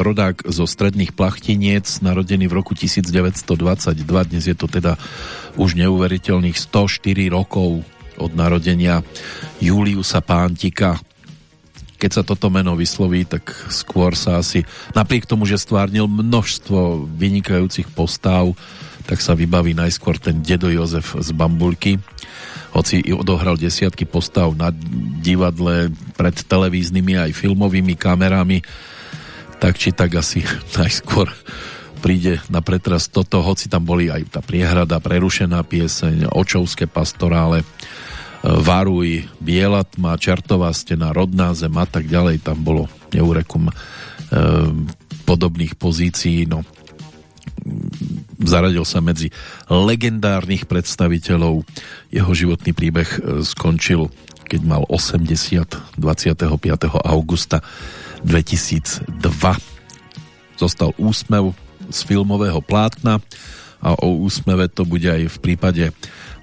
rodák zo stredných plachtiniec, narodený v roku 1922, dnes je to teda už neuveriteľných 104 rokov od narodenia Juliusa Pántika. Keď sa toto meno vysloví, tak skôr sa asi, napriek tomu, že stvárnil množstvo vynikajúcich postav, tak sa vybaví najskôr ten dedo Jozef z Bambulky, hoci odohral desiatky postav na divadle pred televíznymi aj filmovými kamerami, tak či tak asi <laughs> najskôr príde na pretras toto, hoci tam boli aj tá priehrada, prerušená pieseň, očovské pastorále, Varuj, Biela tma, Čartová stena, Rodná zem a tak ďalej. Tam bolo neurekum e, podobných pozícií. No, zaradil sa medzi legendárnych predstaviteľov. Jeho životný príbeh e, skončil, keď mal 80 25. augusta 2002. Zostal úsmev z filmového plátna a o úsmeve to bude aj v prípade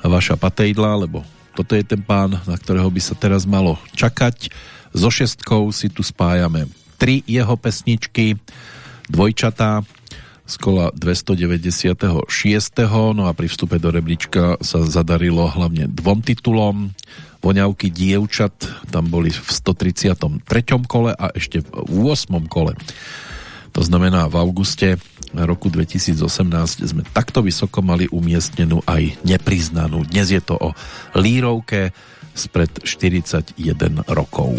Vaša Patejdla, lebo toto je ten pán, na ktorého by sa teraz malo čakať. So šestkou si tu spájame tri jeho pesničky, dvojčatá z kola 296. No a pri vstupe do rebríčka sa zadarilo hlavne dvom titulom. Voňavky dievčat tam boli v 133. kole a ešte v 8. kole. To znamená v auguste roku 2018 sme takto vysoko mali umiestnenú aj nepriznanú. Dnes je to o lírovke spred 41 rokov.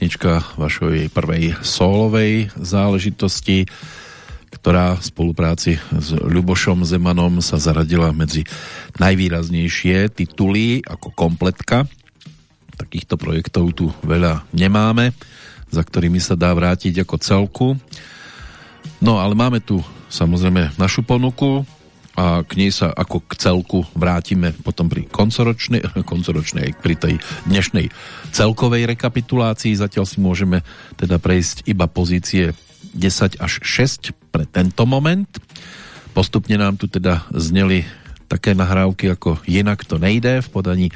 Pesnička vašej prvej solovej záležitosti, ktorá v spolupráci s Ľubošom Zemanom sa zaradila medzi najvýraznejšie tituly ako kompletka. Takýchto projektov tu veľa nemáme, za ktorými sa dá vrátiť ako celku. No ale máme tu samozrejme našu ponuku a k nej sa ako k celku vrátime potom pri koncoročnej, <laughs> koncoročnej pri tej dnešnej celkovej rekapitulácii. Zatiaľ si môžeme teda prejsť iba pozície 10 až 6 pre tento moment. Postupne nám tu teda zneli také nahrávky ako Jinak to nejde v podaní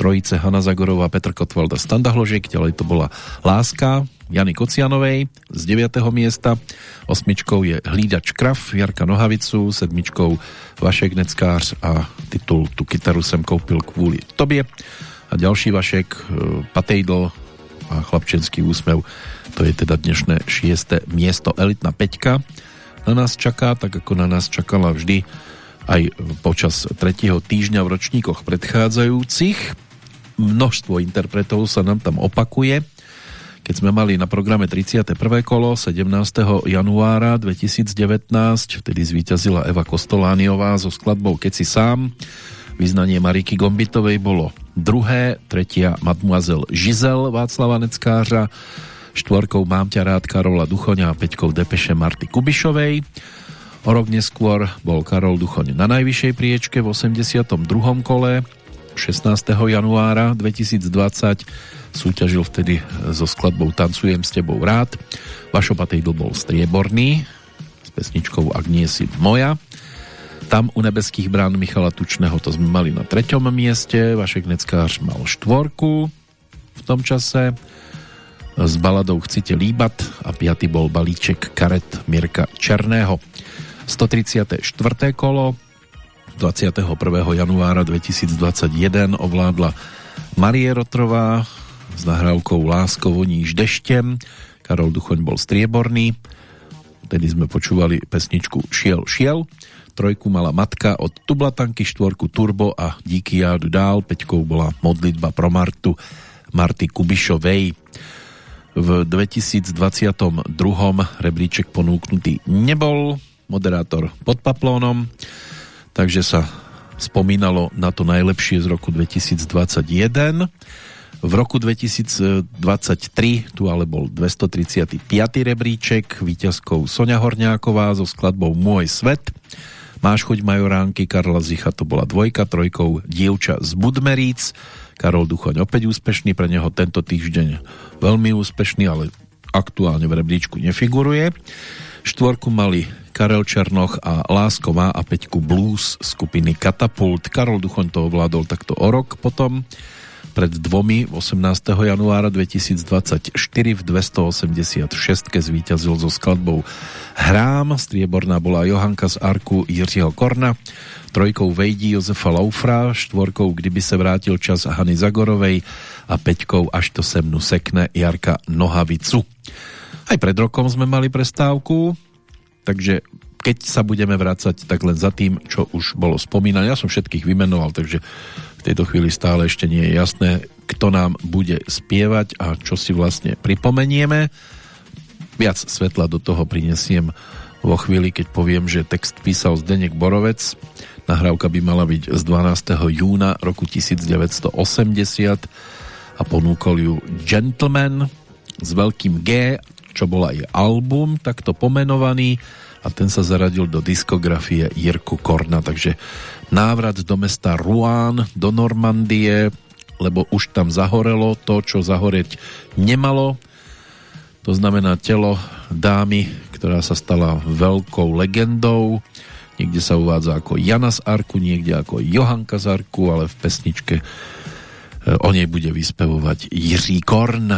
trojice Hanna Zagorová, Petr Kotvalda, Standa Hložek, ďalej to bola Láska Jany Kocianovej z 9. miesta, osmičkou je Hlídač Krav Jarka Nohavicu, sedmičkou Vašek Neckář a titul Tu kytaru sem koupil kvôli tobie a ďalší Vašek e, Patejdl a Chlapčenský úsmev to je teda dnešné šiesté miesto elitná peťka na nás čaká, tak ako na nás čakala vždy aj počas tretieho týždňa v ročníkoch predchádzajúcich. Množstvo interpretov sa nám tam opakuje. Keď sme mali na programe 31. kolo 17. januára 2019, vtedy zvíťazila Eva Kostolániová so skladbou Keď si sám. Vyznanie Mariky Gombitovej bolo druhé, tretia Mademoiselle Žizel Václava Neckářa, štvorkou Mám ťa rád Karola Duchoňa a peťkou Depeše Marty Kubišovej. O rok neskôr bol Karol Duchoň na najvyššej priečke v 82. kole 16. januára 2020 súťažil vtedy so skladbou Tancujem s tebou rád. Vašo Patejdl bol strieborný s pesničkou Ak nie si moja. Tam u nebeských brán Michala Tučného to sme mali na treťom mieste. Vašek Neckář mal štvorku v tom čase s baladou Chcite líbat a piaty bol balíček karet Mirka Černého. 134. kolo 21. januára 2021 ovládla Marie Rotrová s nahrávkou Lásko voníš deštem. Karol Duchoň bol strieborný. Tedy sme počúvali pesničku Šiel, šiel. Trojku mala Matka od Tublatanky, štvorku Turbo a Díky jádu dál. Peťkou bola Modlitba pro Martu Marty Kubišovej. V 2022. rebríček ponúknutý nebol, moderátor pod paplónom, takže sa spomínalo na to najlepšie z roku 2021. V roku 2023 tu ale bol 235. rebríček, víťazkou Sonia Horňáková so skladbou Môj svet. Máš chuť majoránky, Karla Zicha to bola dvojka, trojkou Dievča z Budmeríc, Karol Duchoň opäť úspešný, pre neho tento týždeň veľmi úspešný, ale aktuálne v rebríčku nefiguruje. Štvorku mali Karel Černoch a Lásková a Peťku Blues skupiny Katapult. Karol Duchoň to ovládol takto o rok potom
pred dvomi 18. januára 2024 v 286 zvíťazil so skladbou Hrám, strieborná bola Johanka z Arku Jiřího Korna, trojkou Vejdi Jozefa Laufra, štvorkou Kdyby se vrátil čas Hany Zagorovej a peťkou Až to se mnu sekne Jarka Nohavicu. Aj pred rokom sme mali prestávku, takže keď sa budeme vrácať, tak len za tým, čo už bolo spomínané. Ja som všetkých vymenoval, takže v tejto chvíli stále ešte nie je jasné, kto nám bude spievať a čo si vlastne pripomenieme. Viac svetla do toho prinesiem vo chvíli, keď poviem, že text písal Zdenek Borovec. Nahrávka by mala byť z 12. júna roku 1980 a ponúkol ju Gentleman s veľkým G, čo bol aj album takto pomenovaný a ten sa zaradil do diskografie Jirku Korna, takže návrat do mesta Rouen, do Normandie, lebo už tam zahorelo to, čo zahoreť nemalo. To znamená telo dámy, ktorá sa stala veľkou legendou. Niekde sa uvádza ako Jana z Arku, niekde ako Johanka z Arku, ale v pesničke e, o nej bude vyspevovať Jiří Korn.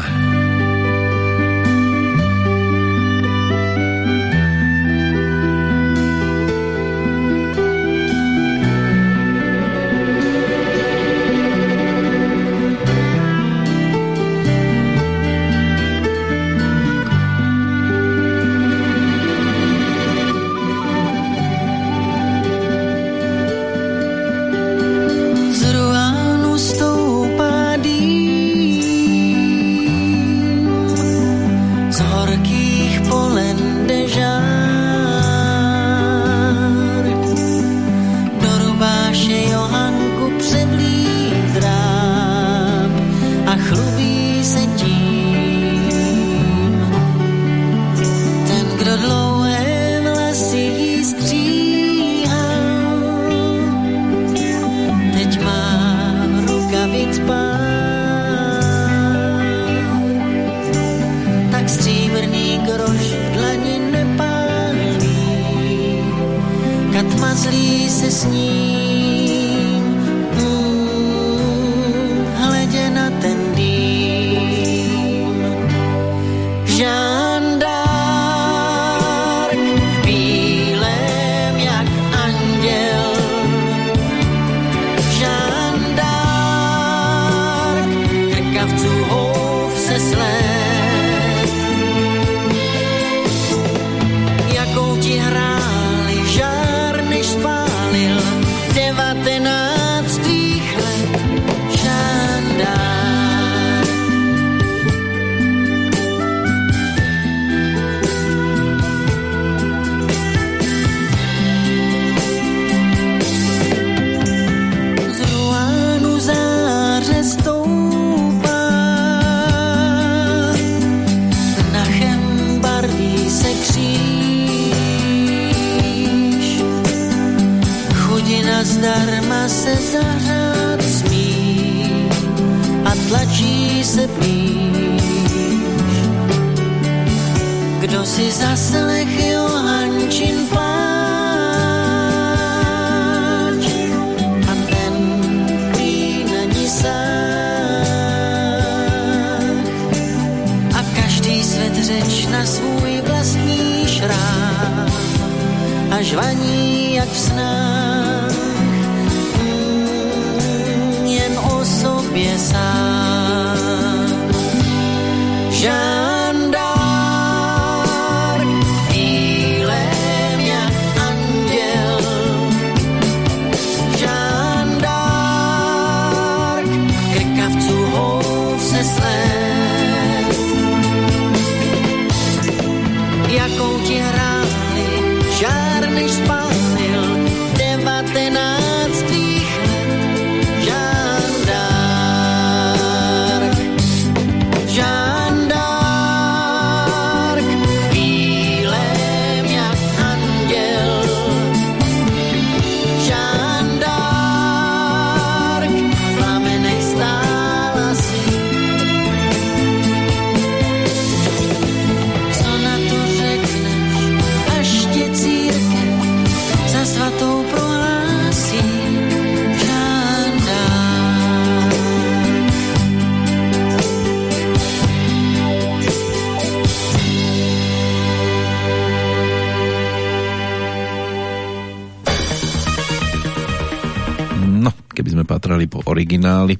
Origináli,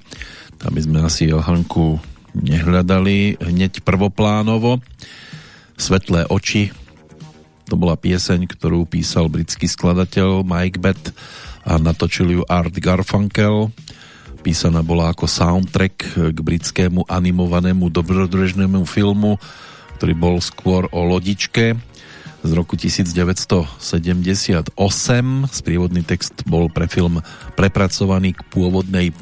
tam by sme asi Johanku nehľadali hneď prvoplánovo. Svetlé oči, to bola pieseň, ktorú písal britský skladateľ Mike Bett a natočil ju Art Garfunkel. Písaná bola ako soundtrack k britskému animovanému dobrodružnému filmu, ktorý bol skôr o lodičke z roku 1978. Sprievodný text bol pre film prepracovaný k pôvodnej e,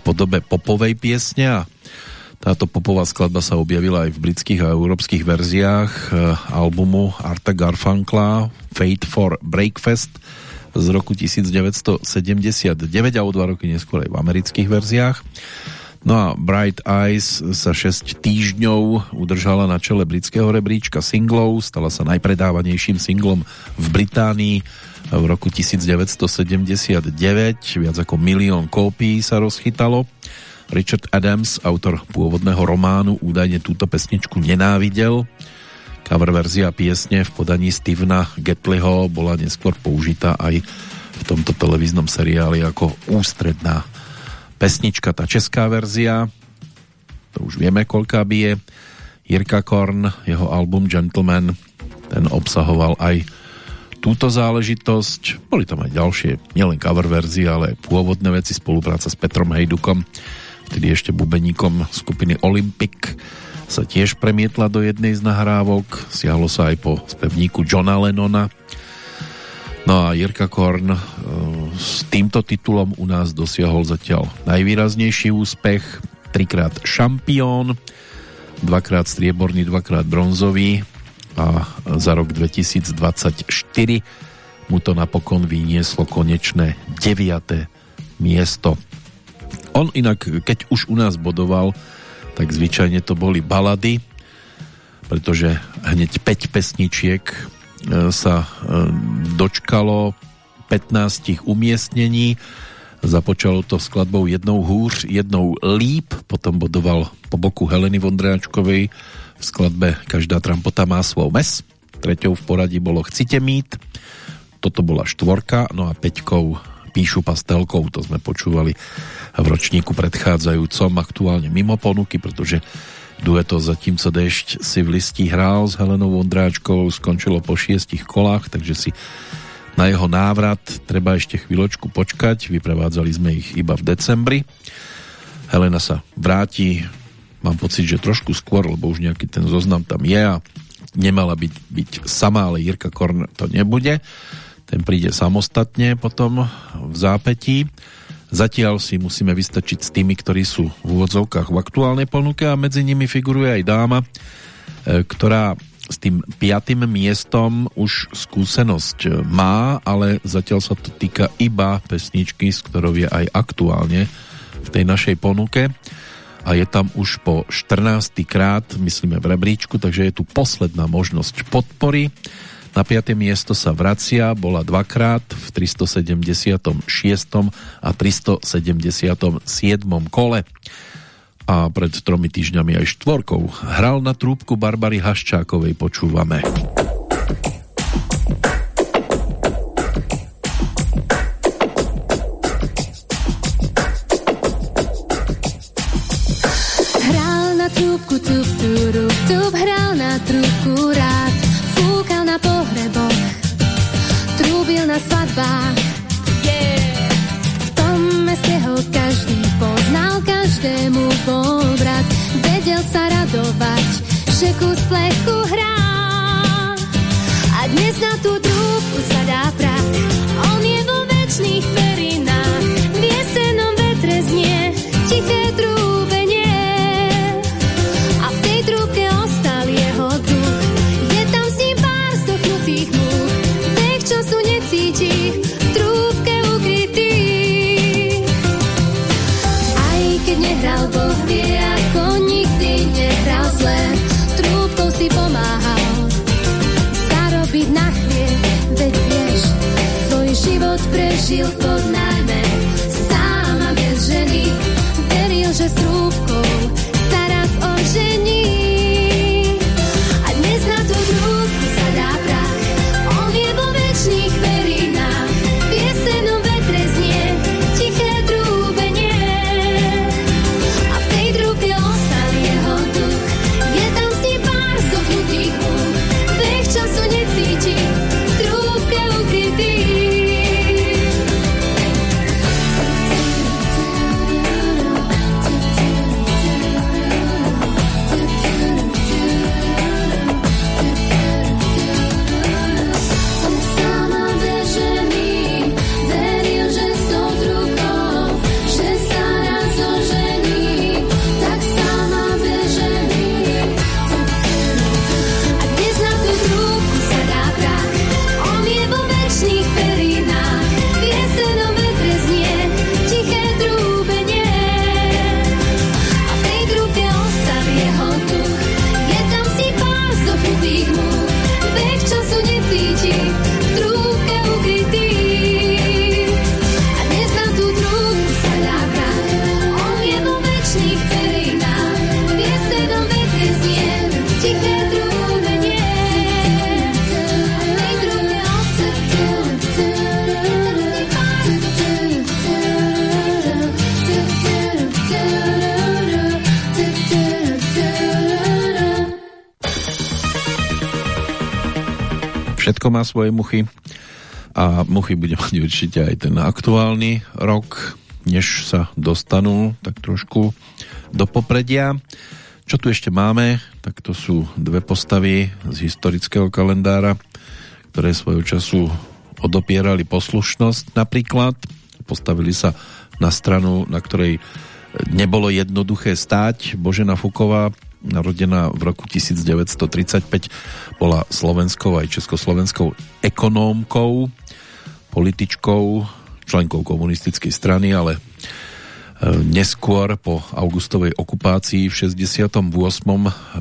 podobe popovej piesne a táto popová skladba sa objavila aj v britských a európskych verziách e, albumu Arta Garfunkla Fate for Breakfast z roku 1979 a o dva roky neskôr aj v amerických verziách. No a Bright Eyes sa 6 týždňov udržala na čele britského rebríčka singlov, stala sa najpredávanejším singlom v Británii v roku 1979, viac ako milión kópií sa rozchytalo. Richard Adams, autor pôvodného románu, údajne túto pesničku nenávidel. Cover verzia piesne v podaní Stevena Getliho bola neskôr použitá aj v tomto televíznom seriáli ako ústredná pesnička, tá česká verzia, to už vieme, koľká by je. Jirka Korn, jeho album Gentleman, ten obsahoval aj túto záležitosť. Boli tam aj ďalšie, nielen cover verzie, ale aj pôvodné veci, spolupráca s Petrom Hejdukom, vtedy ešte bubeníkom skupiny Olympic, sa tiež premietla do jednej z nahrávok, siahlo sa aj po spevníku Johna Lennona, No a Jirka Korn e, s týmto titulom u nás dosiahol zatiaľ najvýraznejší úspech. Trikrát šampión, dvakrát strieborný, dvakrát bronzový a za rok 2024 mu to napokon vynieslo konečné 9. miesto. On inak, keď už u nás bodoval, tak zvyčajne to boli balady, pretože hneď 5 pesničiek sa e, dočkalo 15 umiestnení. Započalo to skladbou jednou húř, jednou líp, potom bodoval po boku Heleny Vondráčkovej v skladbe Každá trampota má svou mes. Treťou v poradí bolo Chcite mít, toto bola štvorka, no a peťkou Píšu pastelkou, to sme počúvali v ročníku predchádzajúcom, aktuálne mimo ponuky, pretože Dueto Zatímco dešť si v listí hrál s Helenou Vondráčkou, skončilo po šiestich kolách, takže si na jeho návrat treba ešte chvíľočku počkať. Vyprevádzali sme ich iba v decembri. Helena sa vráti, mám pocit, že trošku skôr, lebo už nejaký ten zoznam tam je a nemala byť, byť sama, ale Jirka Korn to nebude. Ten príde samostatne potom v zápetí. Zatiaľ si musíme vystačiť s tými, ktorí sú v úvodzovkách v aktuálnej ponuke a medzi nimi figuruje aj dáma, e, ktorá s tým piatým miestom už skúsenosť má, ale zatiaľ sa to týka iba pesničky, s ktorou je aj aktuálne v tej našej ponuke a je tam už po 14. krát, myslíme v rebríčku, takže je tu posledná možnosť podpory na 5. miesto sa vracia, bola dvakrát v 376. a 377. kole a pred tromi týždňami aj štvorkou. Hral na trúbku Barbary Haščákovej, počúvame.
Že kus plechu hrá. A dnes na tú
všetko má svoje muchy a muchy bude mať určite aj ten aktuálny rok, než sa dostanú tak trošku do popredia. Čo tu ešte máme, tak to sú dve postavy z historického kalendára, ktoré svojho času odopierali poslušnosť napríklad. Postavili sa na stranu, na ktorej nebolo jednoduché stáť. Božena Fuková, narodená v roku 1935, bola slovenskou aj československou ekonómkou, političkou, členkou komunistickej strany, ale e, neskôr po augustovej okupácii v 68.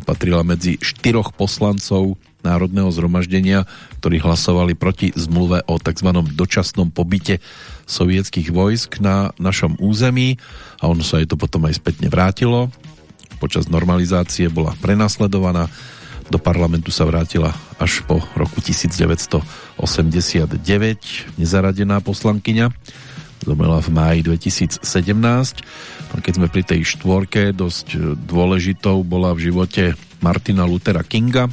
patrila medzi štyroch poslancov Národného zhromaždenia, ktorí hlasovali proti zmluve o tzv. dočasnom pobyte sovietských vojsk na našom území a ono sa jej to potom aj spätne vrátilo. Počas normalizácie bola prenasledovaná, do parlamentu sa vrátila až po roku 1989, nezaradená poslankyňa, zomrela v máji 2017. Keď sme pri tej štvorke, dosť dôležitou bola v živote Martina Luthera Kinga,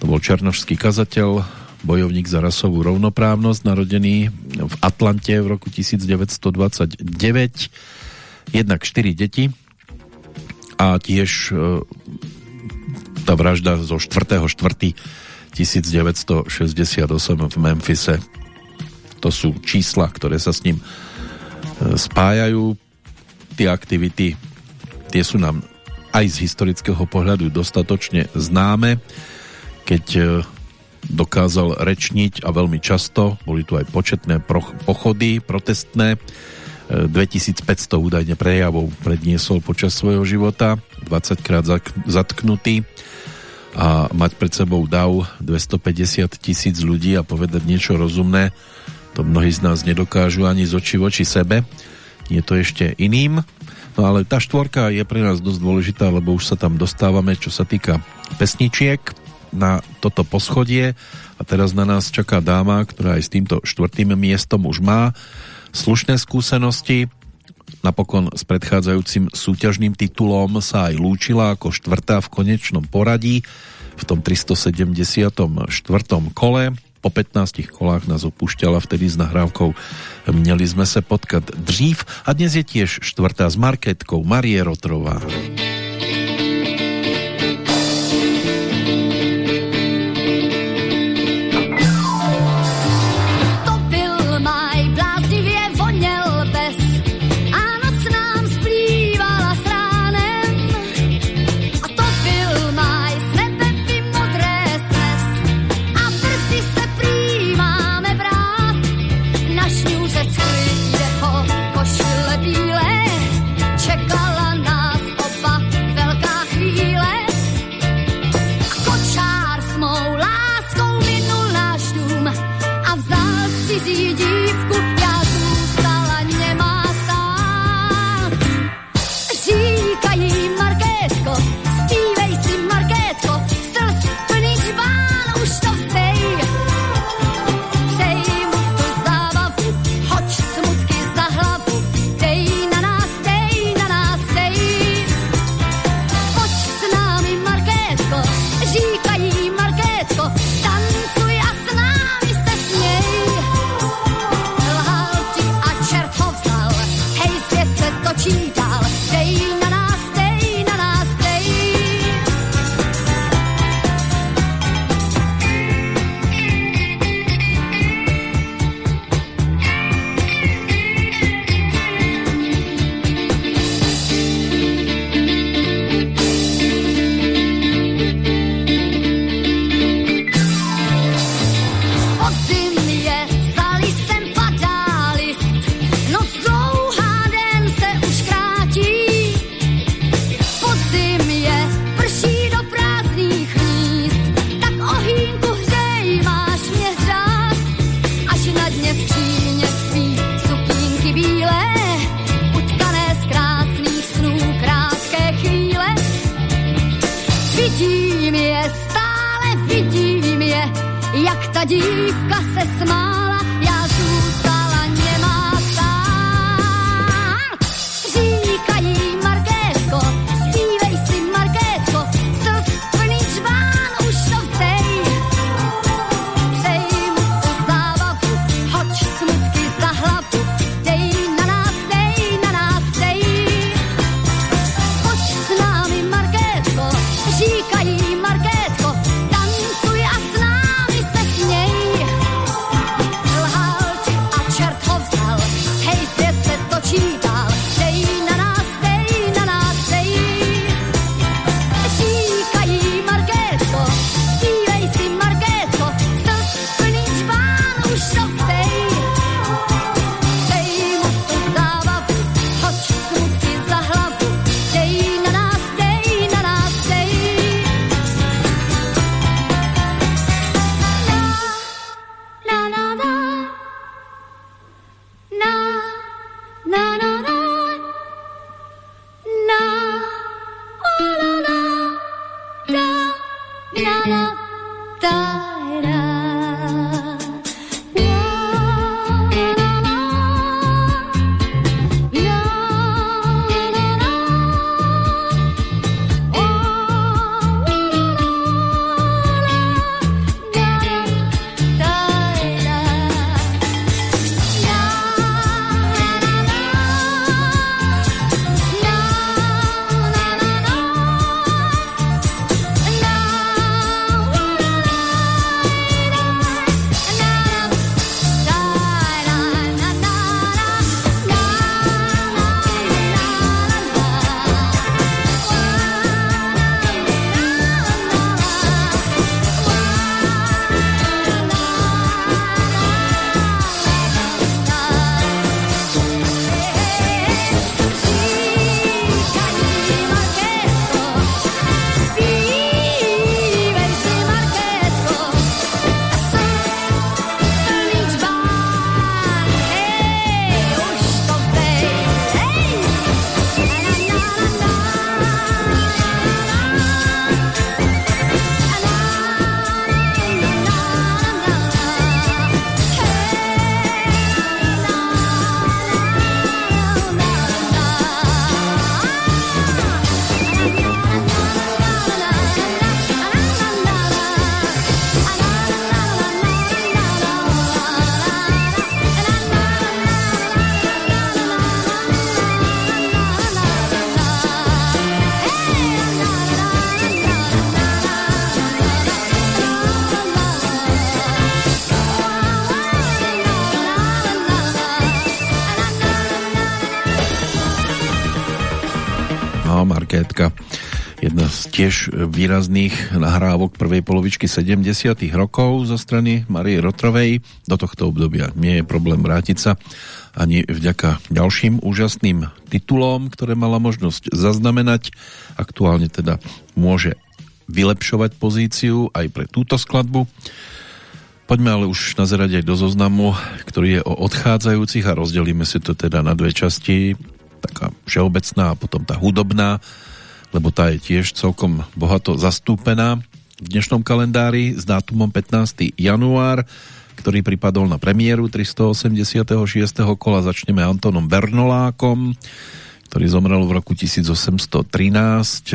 to bol černožský kazateľ, bojovník za rasovú rovnoprávnosť, narodený v Atlante v roku 1929. Jednak 4 deti a tiež e, tá vražda zo 4.4.1968 v Memphise. To sú čísla, ktoré sa s ním e, spájajú. Tie aktivity, tie sú nám aj z historického pohľadu dostatočne známe keď e, dokázal rečniť a veľmi často, boli tu aj početné pochody protestné, 2500 e, údajne prejavov predniesol počas svojho života, 20 krát zatknutý a mať pred sebou dav 250 tisíc ľudí a povedať niečo rozumné, to mnohí z nás nedokážu ani z oči voči sebe, je to ešte iným. No ale tá štvorka je pre nás dosť dôležitá, lebo už sa tam dostávame, čo sa týka pesničiek na toto poschodie a teraz na nás čaká dáma, ktorá aj s týmto štvrtým miestom už má slušné skúsenosti. Napokon s predchádzajúcim súťažným titulom sa aj lúčila ako štvrtá v konečnom poradí v tom 374. kole. Po 15 kolách nás opúšťala vtedy s nahrávkou Měli sme se potkat dřív a dnes je tiež štvrtá s marketkou Marie Rotrová. Tiež výrazných nahrávok prvej polovičky 70 rokov zo strany Marie Rotrovej. Do tohto obdobia nie je problém vrátiť sa ani vďaka ďalším úžasným titulom, ktoré mala možnosť zaznamenať. Aktuálne teda môže vylepšovať pozíciu aj pre túto skladbu. Poďme ale už nazerať aj do zoznamu, ktorý je o odchádzajúcich a rozdelíme si to teda na dve časti. Taká všeobecná a potom tá hudobná lebo tá je tiež celkom bohato zastúpená v dnešnom kalendári s dátumom 15. január, ktorý pripadol na premiéru 386. kola. Začneme Antonom Bernolákom, ktorý zomrel v roku 1813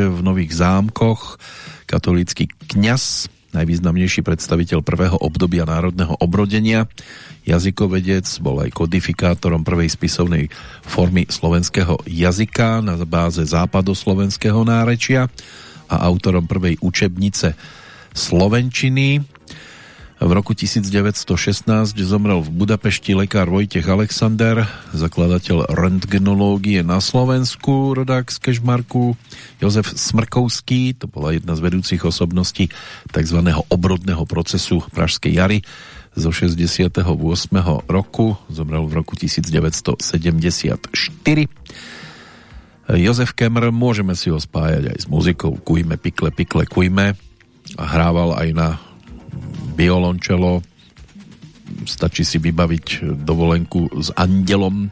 v Nových zámkoch. Katolícky kňaz, najvýznamnejší predstaviteľ prvého obdobia národného obrodenia jazykovedec, bol aj kodifikátorom prvej spisovnej formy slovenského jazyka na báze západoslovenského nárečia a autorom prvej učebnice slovenčiny. V roku 1916 zomrel v Budapešti lekár Vojtech Alexander, zakladateľ rentgenológie na Slovensku, rodák z Kežmarku. Jozef Smrkovský, to bola jedna z vedúcich osobností tzv. obrodného procesu Pražskej jary, zo 68. roku, zomrel v roku 1974. Jozef Kemr, môžeme si ho spájať aj s muzikou Kujme, pikle, pikle, kujme. A hrával aj na violončelo. Stačí si vybaviť dovolenku s Andelom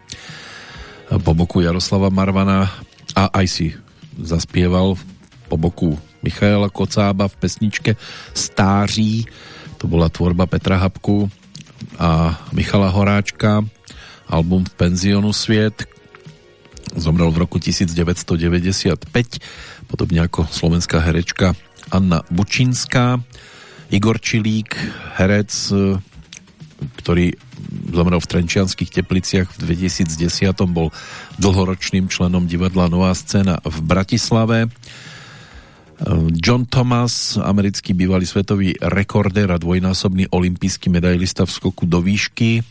po boku Jaroslava Marvana a aj si zaspieval po boku Michaela Kocába v pesničke Stáří to bola tvorba Petra Habku a Michala Horáčka, album v penzionu Sviet. Zomrel v roku 1995, podobne ako slovenská herečka Anna Bučinská. Igor Čilík, herec, ktorý zomrel v Trenčianských tepliciach v 2010. bol dlhoročným členom divadla Nová scéna v Bratislave John Thomas, americký bývalý svetový rekordér a dvojnásobný olimpijský medailista v skoku do výšky,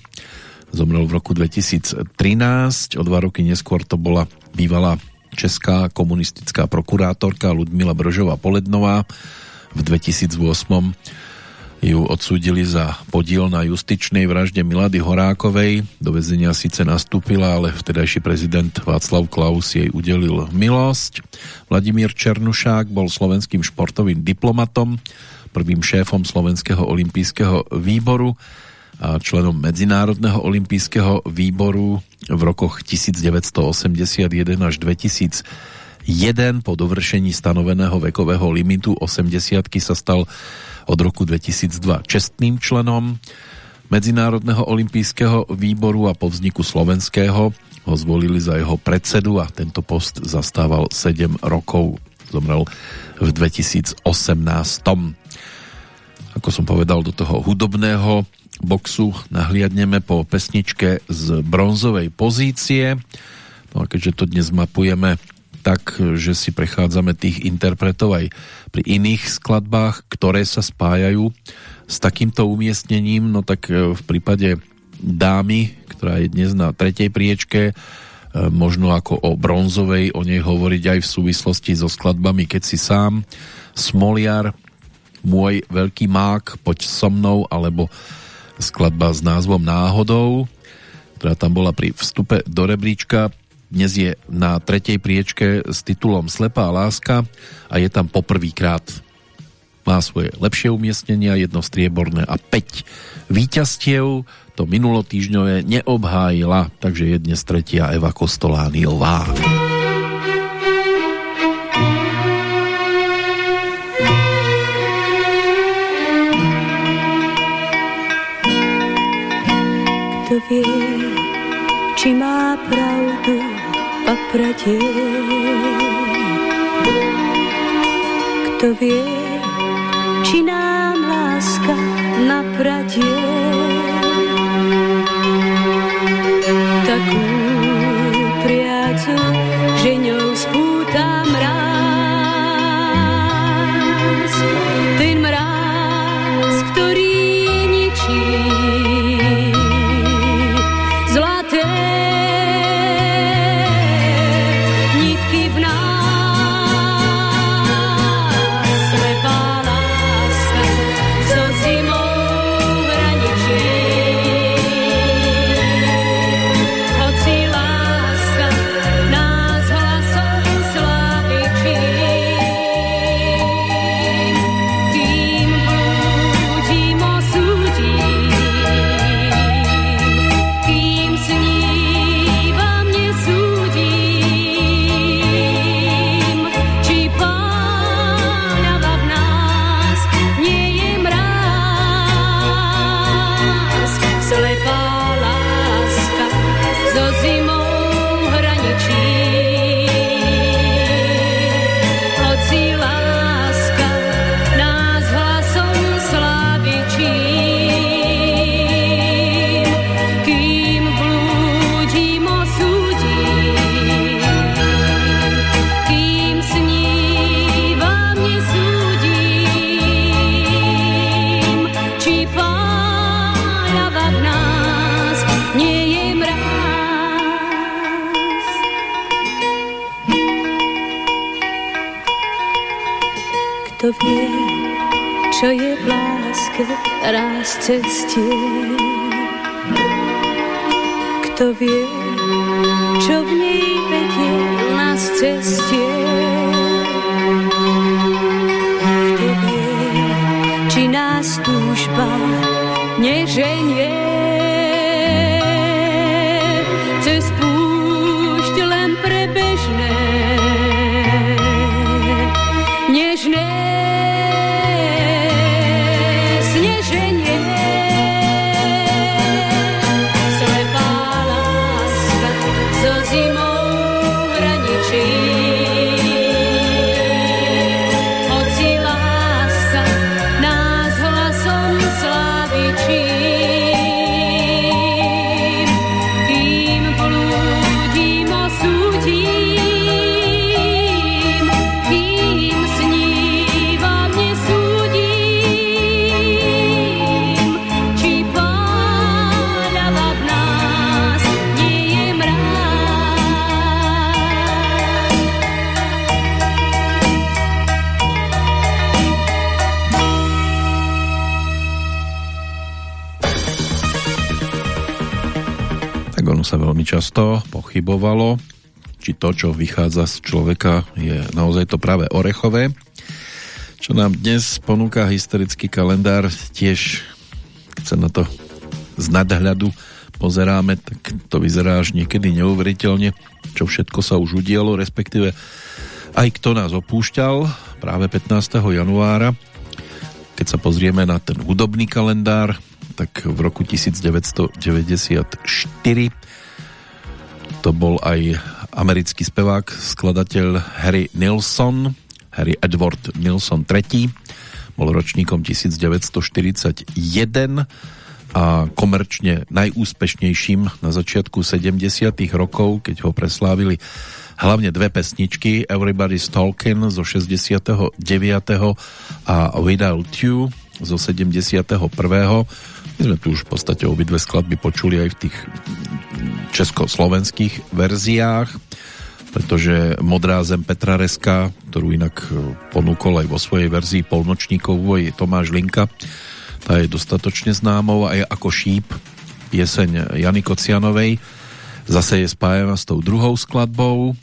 zomrel v roku 2013. O dva roky neskôr to bola bývalá česká komunistická prokurátorka Ludmila Brožová Polednová. V 2008 ju odsúdili za podiel na justičnej vražde Milady Horákovej. Do väzenia síce nastúpila, ale vtedajší prezident Václav Klaus jej udelil milosť. Vladimír Černušák bol slovenským športovým diplomatom, prvým šéfom Slovenského olympijského výboru a členom Medzinárodného olympijského výboru v rokoch 1981 až 2001 po dovršení stanoveného vekového limitu 80 sa stal od roku 2002 čestným členom Medzinárodného olympijského výboru a po vzniku slovenského ho zvolili za jeho predsedu a tento post zastával 7 rokov. Zomrel v 2018. Ako som povedal, do toho hudobného boxu nahliadneme po pesničke z bronzovej pozície. No a keďže to dnes mapujeme tak, že si prechádzame tých interpretov aj pri iných skladbách, ktoré sa spájajú s takýmto umiestnením, no tak e, v prípade dámy, ktorá je dnes na tretej priečke, e, možno ako o bronzovej, o nej hovoriť aj v súvislosti so skladbami Keď si sám, Smoliar, Môj veľký mák, Poď so mnou, alebo skladba s názvom Náhodou, ktorá tam bola pri vstupe do rebríčka dnes je na tretej priečke s titulom Slepá láska a je tam poprvýkrát. Má svoje lepšie umiestnenia, jedno strieborné a 5 víťastiev. To minulotýžňové neobhájila, takže je dnes tretia Eva Kostolániová.
Kto vie, či má pravdu, a pratie. Kto vie, či nám láska napratie. Takú priacu, že ňou spútam mráz. Ten mráz, ktorý ničí Kto vie, čo je v láske raz cestie. Kto vie, čo v nej vedie nás cestie. Kto vie, či nás túžba neženie
často pochybovalo, či to, čo vychádza z človeka, je naozaj to práve orechové. Čo nám dnes ponúka historický kalendár, tiež keď sa na to z nadhľadu pozeráme, tak to vyzerá až niekedy neuveriteľne, čo všetko sa už udialo, respektíve aj kto nás opúšťal práve 15. januára. Keď sa pozrieme na ten hudobný kalendár, tak v roku 1994 to bol aj americký spevák, skladateľ Harry Nilsson, Harry Edward Nilsson III, bol ročníkom 1941 a komerčne najúspešnejším na začiatku 70 rokov, keď ho preslávili hlavne dve pesničky Everybody's Talking zo 69. a Without You zo 71. My sme tu už v podstate obidve skladby počuli aj v tých československých verziách, pretože Modrá zem Petra Reska, ktorú inak e, ponúkol aj vo svojej verzii polnočníkovej Tomáš Linka, tá je dostatočne známou aj ako šíp jeseň Jany Kocianovej. Zase je spájana s tou druhou skladbou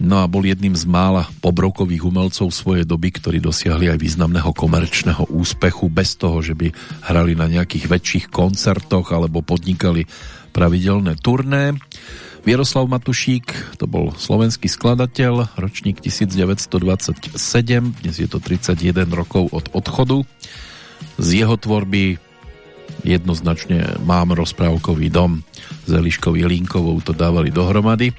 no a bol jedným z mála pobrokových umelcov svojej doby, ktorí dosiahli aj významného komerčného úspechu bez toho, že by hrali na nejakých väčších koncertoch alebo podnikali pravidelné turné. Vieroslav Matušík, to bol slovenský skladateľ, ročník 1927, dnes je to 31 rokov od odchodu. Z jeho tvorby jednoznačne mám rozprávkový dom s Eliškou Jelínkovou to dávali dohromady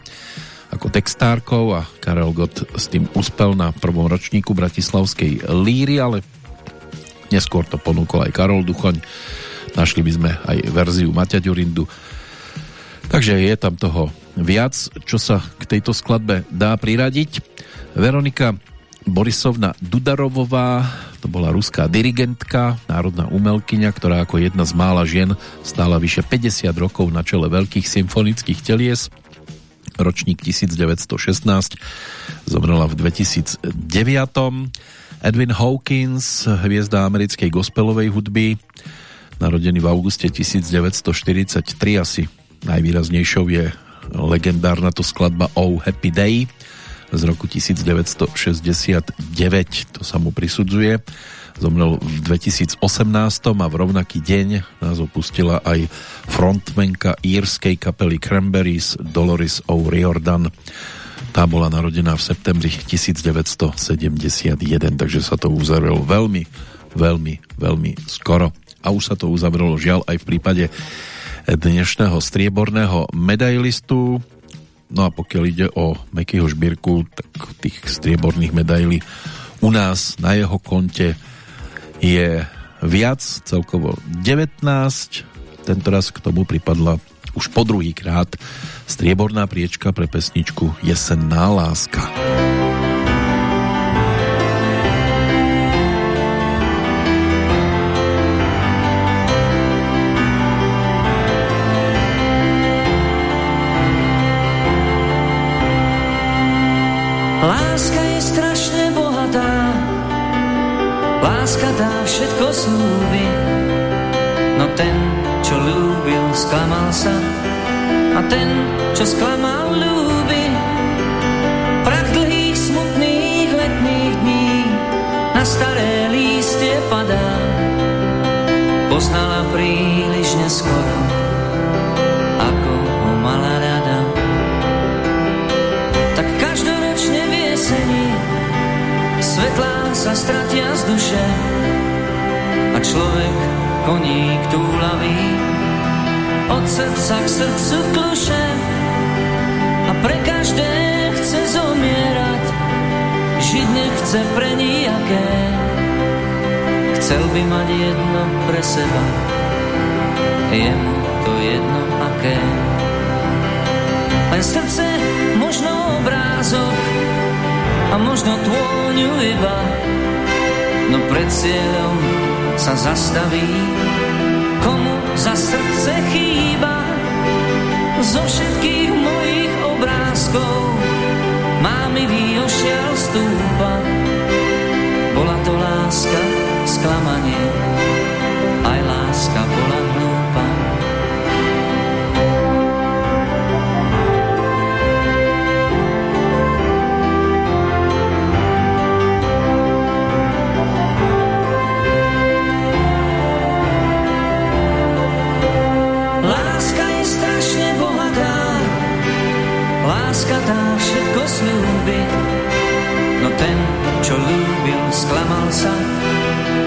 ako textárkou a Karel Gott s tým uspel na prvom ročníku Bratislavskej líry, ale neskôr to ponúkol aj Karol Duchoň. Našli by sme aj verziu Maťa Ďurindu Takže je tam toho viac, čo sa k tejto skladbe dá priradiť. Veronika Borisovna Dudarovová, to bola ruská dirigentka, národná umelkyňa, ktorá ako jedna z mála žien stála vyše 50 rokov na čele veľkých symfonických telies. Ročník 1916 zomrela v 2009. Edwin Hawkins, hviezda americkej gospelovej hudby, narodený v auguste 1943, asi Najvýraznejšou je legendárna to skladba Oh Happy Day z roku 1969, to sa mu prisudzuje. Zomrel v 2018 a v rovnaký deň nás opustila aj frontmenka írskej kapely Cranberries Dolores O'Riordan. Tá bola narodená v septembri 1971, takže sa to uzavrelo veľmi, veľmi, veľmi skoro. A už sa to uzavrelo žiaľ aj v prípade dnešného strieborného medailistu. No a pokiaľ ide o Mekyho Žbírku, tak tých strieborných medailí u nás na jeho konte je viac, celkovo 19. Tentoraz k tomu pripadla už po druhý krát strieborná priečka pre pesničku Jesenná láska.
Láska je strašne bohatá,
Láska dá všetko slúbi, no ten, čo ľúbil, sklamal sa. A ten, čo sklamal, ľúbi. Prach dlhých, smutných letných dní na staré lístie padá. Poznala príliš neskoro, ako ho mala rada. Tak každoročne v jeseni svetlá sa stratia z duše. A človek koník túlavý od srdca k srdcu kluše a pre každé chce zomierať. Žiť nechce pre nijaké chcel by mať jedno pre seba. Je mu to jedno aké. Len srdce možno obrázok a možno tvôňu iba. No pred cieľom sa zastaví. Komu za srdce chýba? Zo všetkých mojich obrázkov má mi ošial stúpa. Bola to láska sklamanie. Aj láska bola hlúpa láska dá všetko slúbi, no ten, čo ľúbil, sklamal sa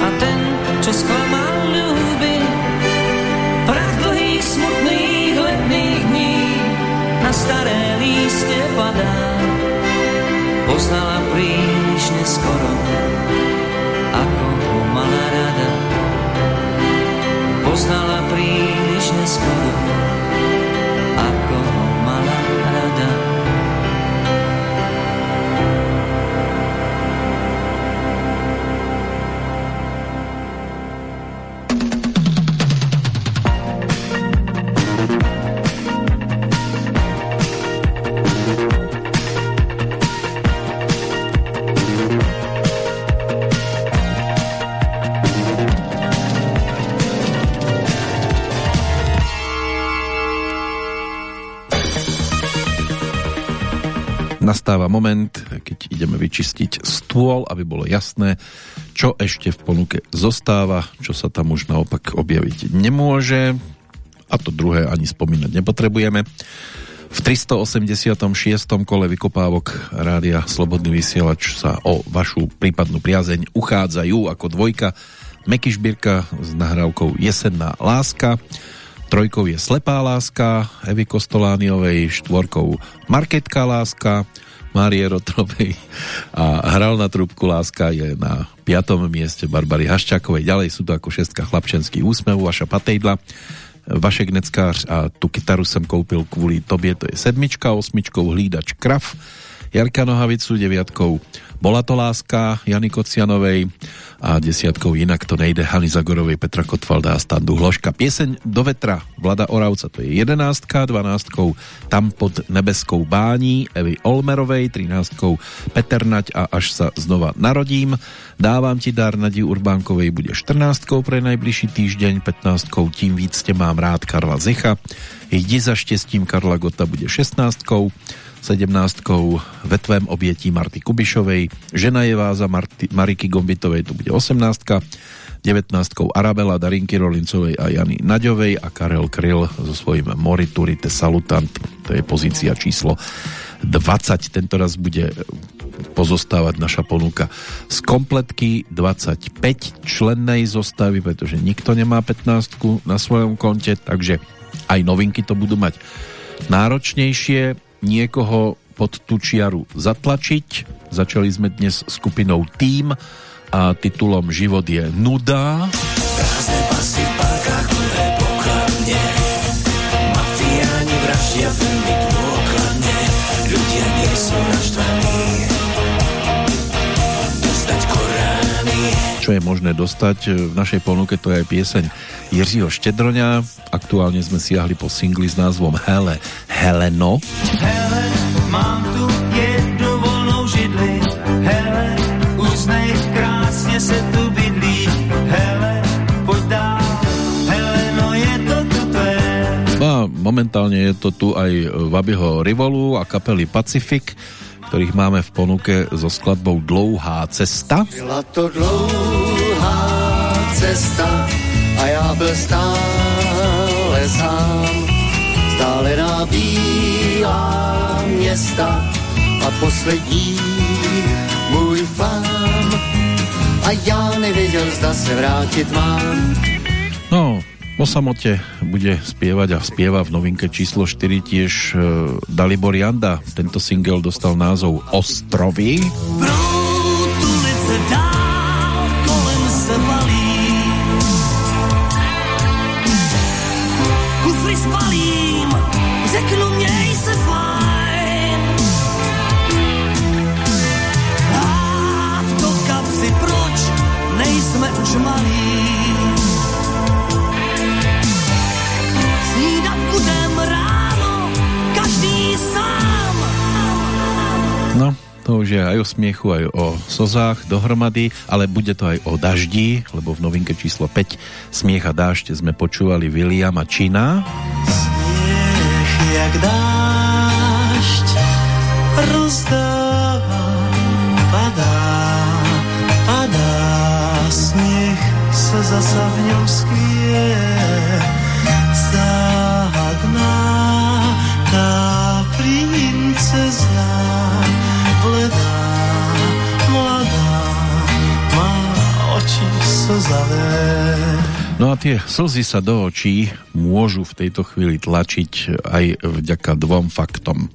a ten, čo sklamal, ľúbi. Prach dlhých, smutných letných dní na staré lístie padá, poznala príliš neskoro, ako ho mala rada. Poznala príliš neskoro,
Nastáva moment, keď ideme vyčistiť stôl, aby bolo jasné, čo ešte v ponuke zostáva, čo sa tam už naopak objaviť nemôže a to druhé ani spomínať nepotrebujeme. V 386. kole vykopávok Rádia Slobodný vysielač sa o vašu prípadnú priazeň uchádzajú ako dvojka Meky Šbírka s nahrávkou Jesenná láska, trojkou je Slepá láska Evy Kostolániovej, štvorkou Marketka láska Márie Rotrovej a hral na trúbku láska je na piatom mieste Barbary Haščákovej. Ďalej sú to ako šestka chlapčenský úsmev, vaša patejdla Vašek Neckář a tu kytaru som koupil kvôli tobie, to je sedmička, osmičkou Hlídač Kraf, Jarka Nohavicu, deviatkou Bola to láska Jany Kocianovej a desiatkou Inak to nejde Hany Zagorovej, Petra Kotvalda a Standu Hloška. Pieseň Do vetra Vlada Oravca, to je jedenáctka, dvanáctkou Tam pod nebeskou bání Evy Olmerovej, trináctkou Peter Nať a Až sa znova narodím. Dávam ti dar Nadi Urbánkovej bude 14 pre najbližší týždeň, 15 Tím víc te mám rád Karla Zecha. Jdi za štěstím Karla Gota bude 16 17 ve tvém obětí Marty Kubišovej, Žena je váza Marty, Mariky Gombitovej, to bude 18 19 Arabela Darinky Rolincovej a Jany Naďovej a Karel Kryl so svojím Moriturite Salutant, to je pozícia číslo 20, tento raz bude pozostávať naša ponuka z kompletky 25 člennej zostavy, pretože nikto nemá 15 na svojom konte, takže aj novinky to budú mať náročnejšie niekoho pod tú čiaru zatlačiť. Začali sme dnes skupinou Tým a titulom Život je nuda.
Prázdne pasy v Ľudia nie sú naštvaní
čo je možné dostať. E, v našej ponuke to je aj pieseň Jiřího Štedroňa. Aktuálne sme siahli po singli s názvom Hele, Heleno.
Hele, mám tu jednu voľnou židli. Hele, uznej, krásne se tu bydlí. Hele, poď dál. Heleno, je to tu tvé.
No a momentálne je to tu aj Vabyho Rivolu a kapely Pacific ktorých máme v ponuke so skladbou Dlouhá cesta.
Byla to dlouhá cesta a já byl stále sám. Vzdálená bílá města a poslední můj fám. A já nevěděl, zda se vrátit mám.
No, O samote bude spievať a spieva v novinke číslo 4 tiež e, Dalibor Janda. Tento single dostal názov Ostrovy.
Proud ulice dál kolem se valí.
To už aj o smiechu, aj o slzách dohromady, ale bude to aj o daždi, lebo v novinke číslo 5 Smiech a dážď sme počúvali Williama Čina.
Směch jak dášť rozdává, padá, padá, směch se zasa v něm skvěje. Slzavé.
No a tie slzy sa do očí môžu v tejto chvíli tlačiť aj vďaka dvom faktom.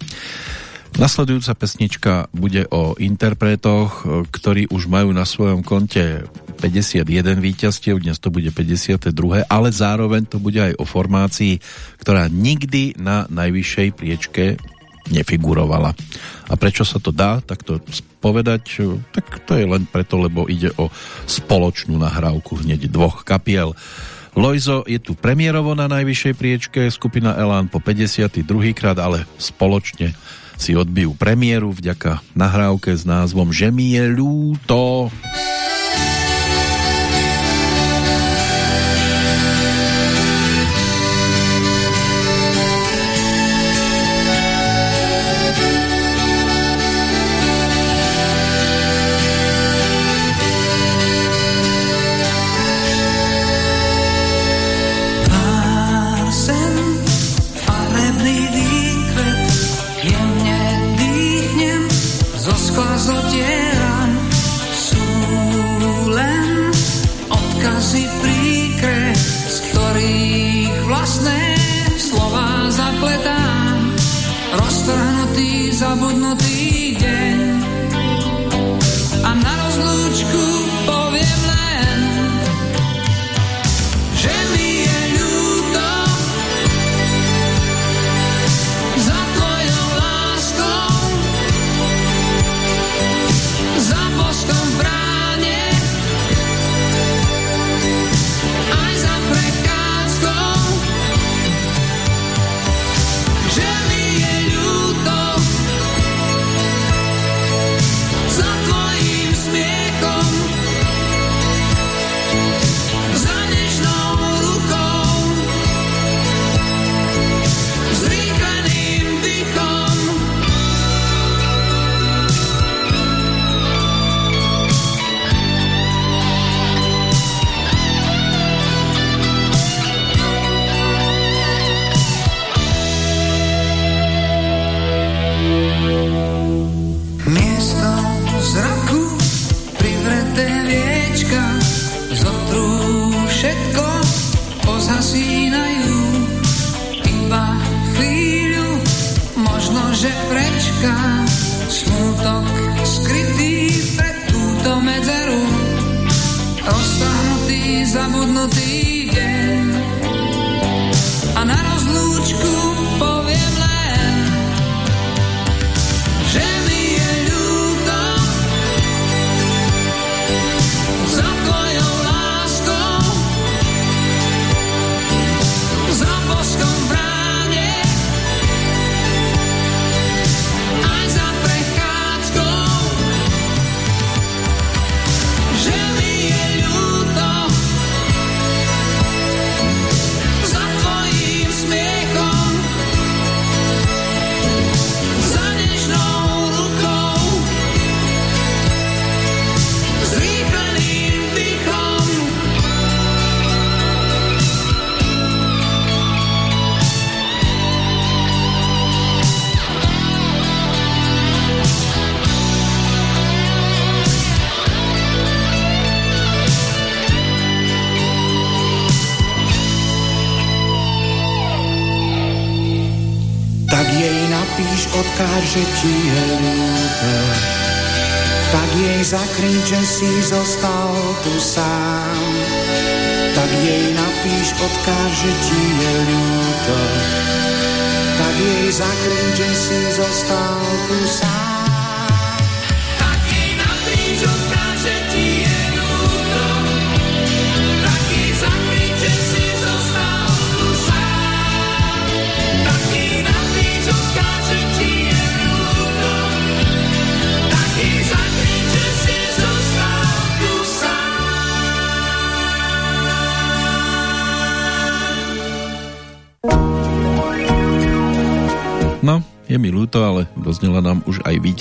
Nasledujúca pesnička bude o interpretoch, ktorí už majú na svojom konte 51 víťazstiev, dnes to bude 52, ale zároveň to bude aj o formácii, ktorá nikdy na najvyššej priečke nefigurovala. A prečo sa to dá takto povedať? Tak to je len preto, lebo ide o spoločnú nahrávku hneď dvoch kapiel. Lojzo je tu premiérovo na najvyššej priečke, skupina Elán po 52. krát, ale spoločne si odbijú premiéru vďaka nahrávke s názvom Že mi je ľúto.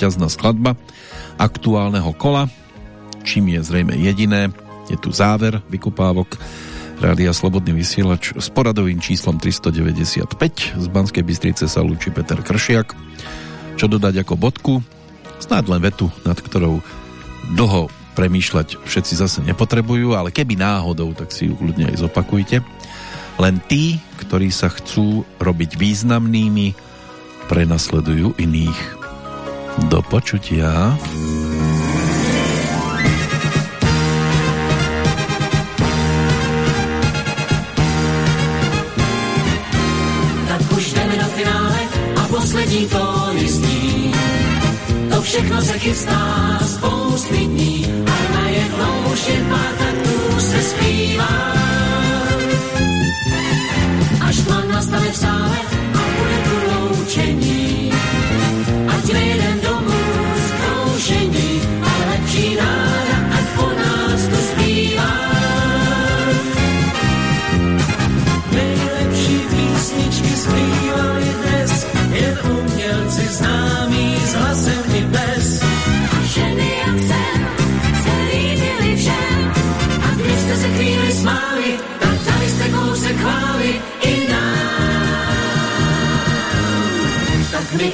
víťazná skladba aktuálneho kola, čím je zrejme jediné. Je tu záver vykupávok Rádia Slobodný vysielač s poradovým číslom 395. Z Banskej Bystrice sa lúči Peter Kršiak. Čo dodať ako bodku? Snáď len vetu, nad ktorou dlho premýšľať všetci zase nepotrebujú, ale keby náhodou, tak si ju kľudne aj zopakujte. Len tí, ktorí sa chcú robiť významnými, prenasledujú iných. Do počutia.
Tak už jdeme na finále a poslední to jistí. To všechno se chystá spousty dní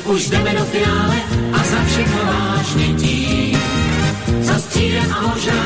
Už jdeme do finále a za všechno vážně tím. Za střílem a možná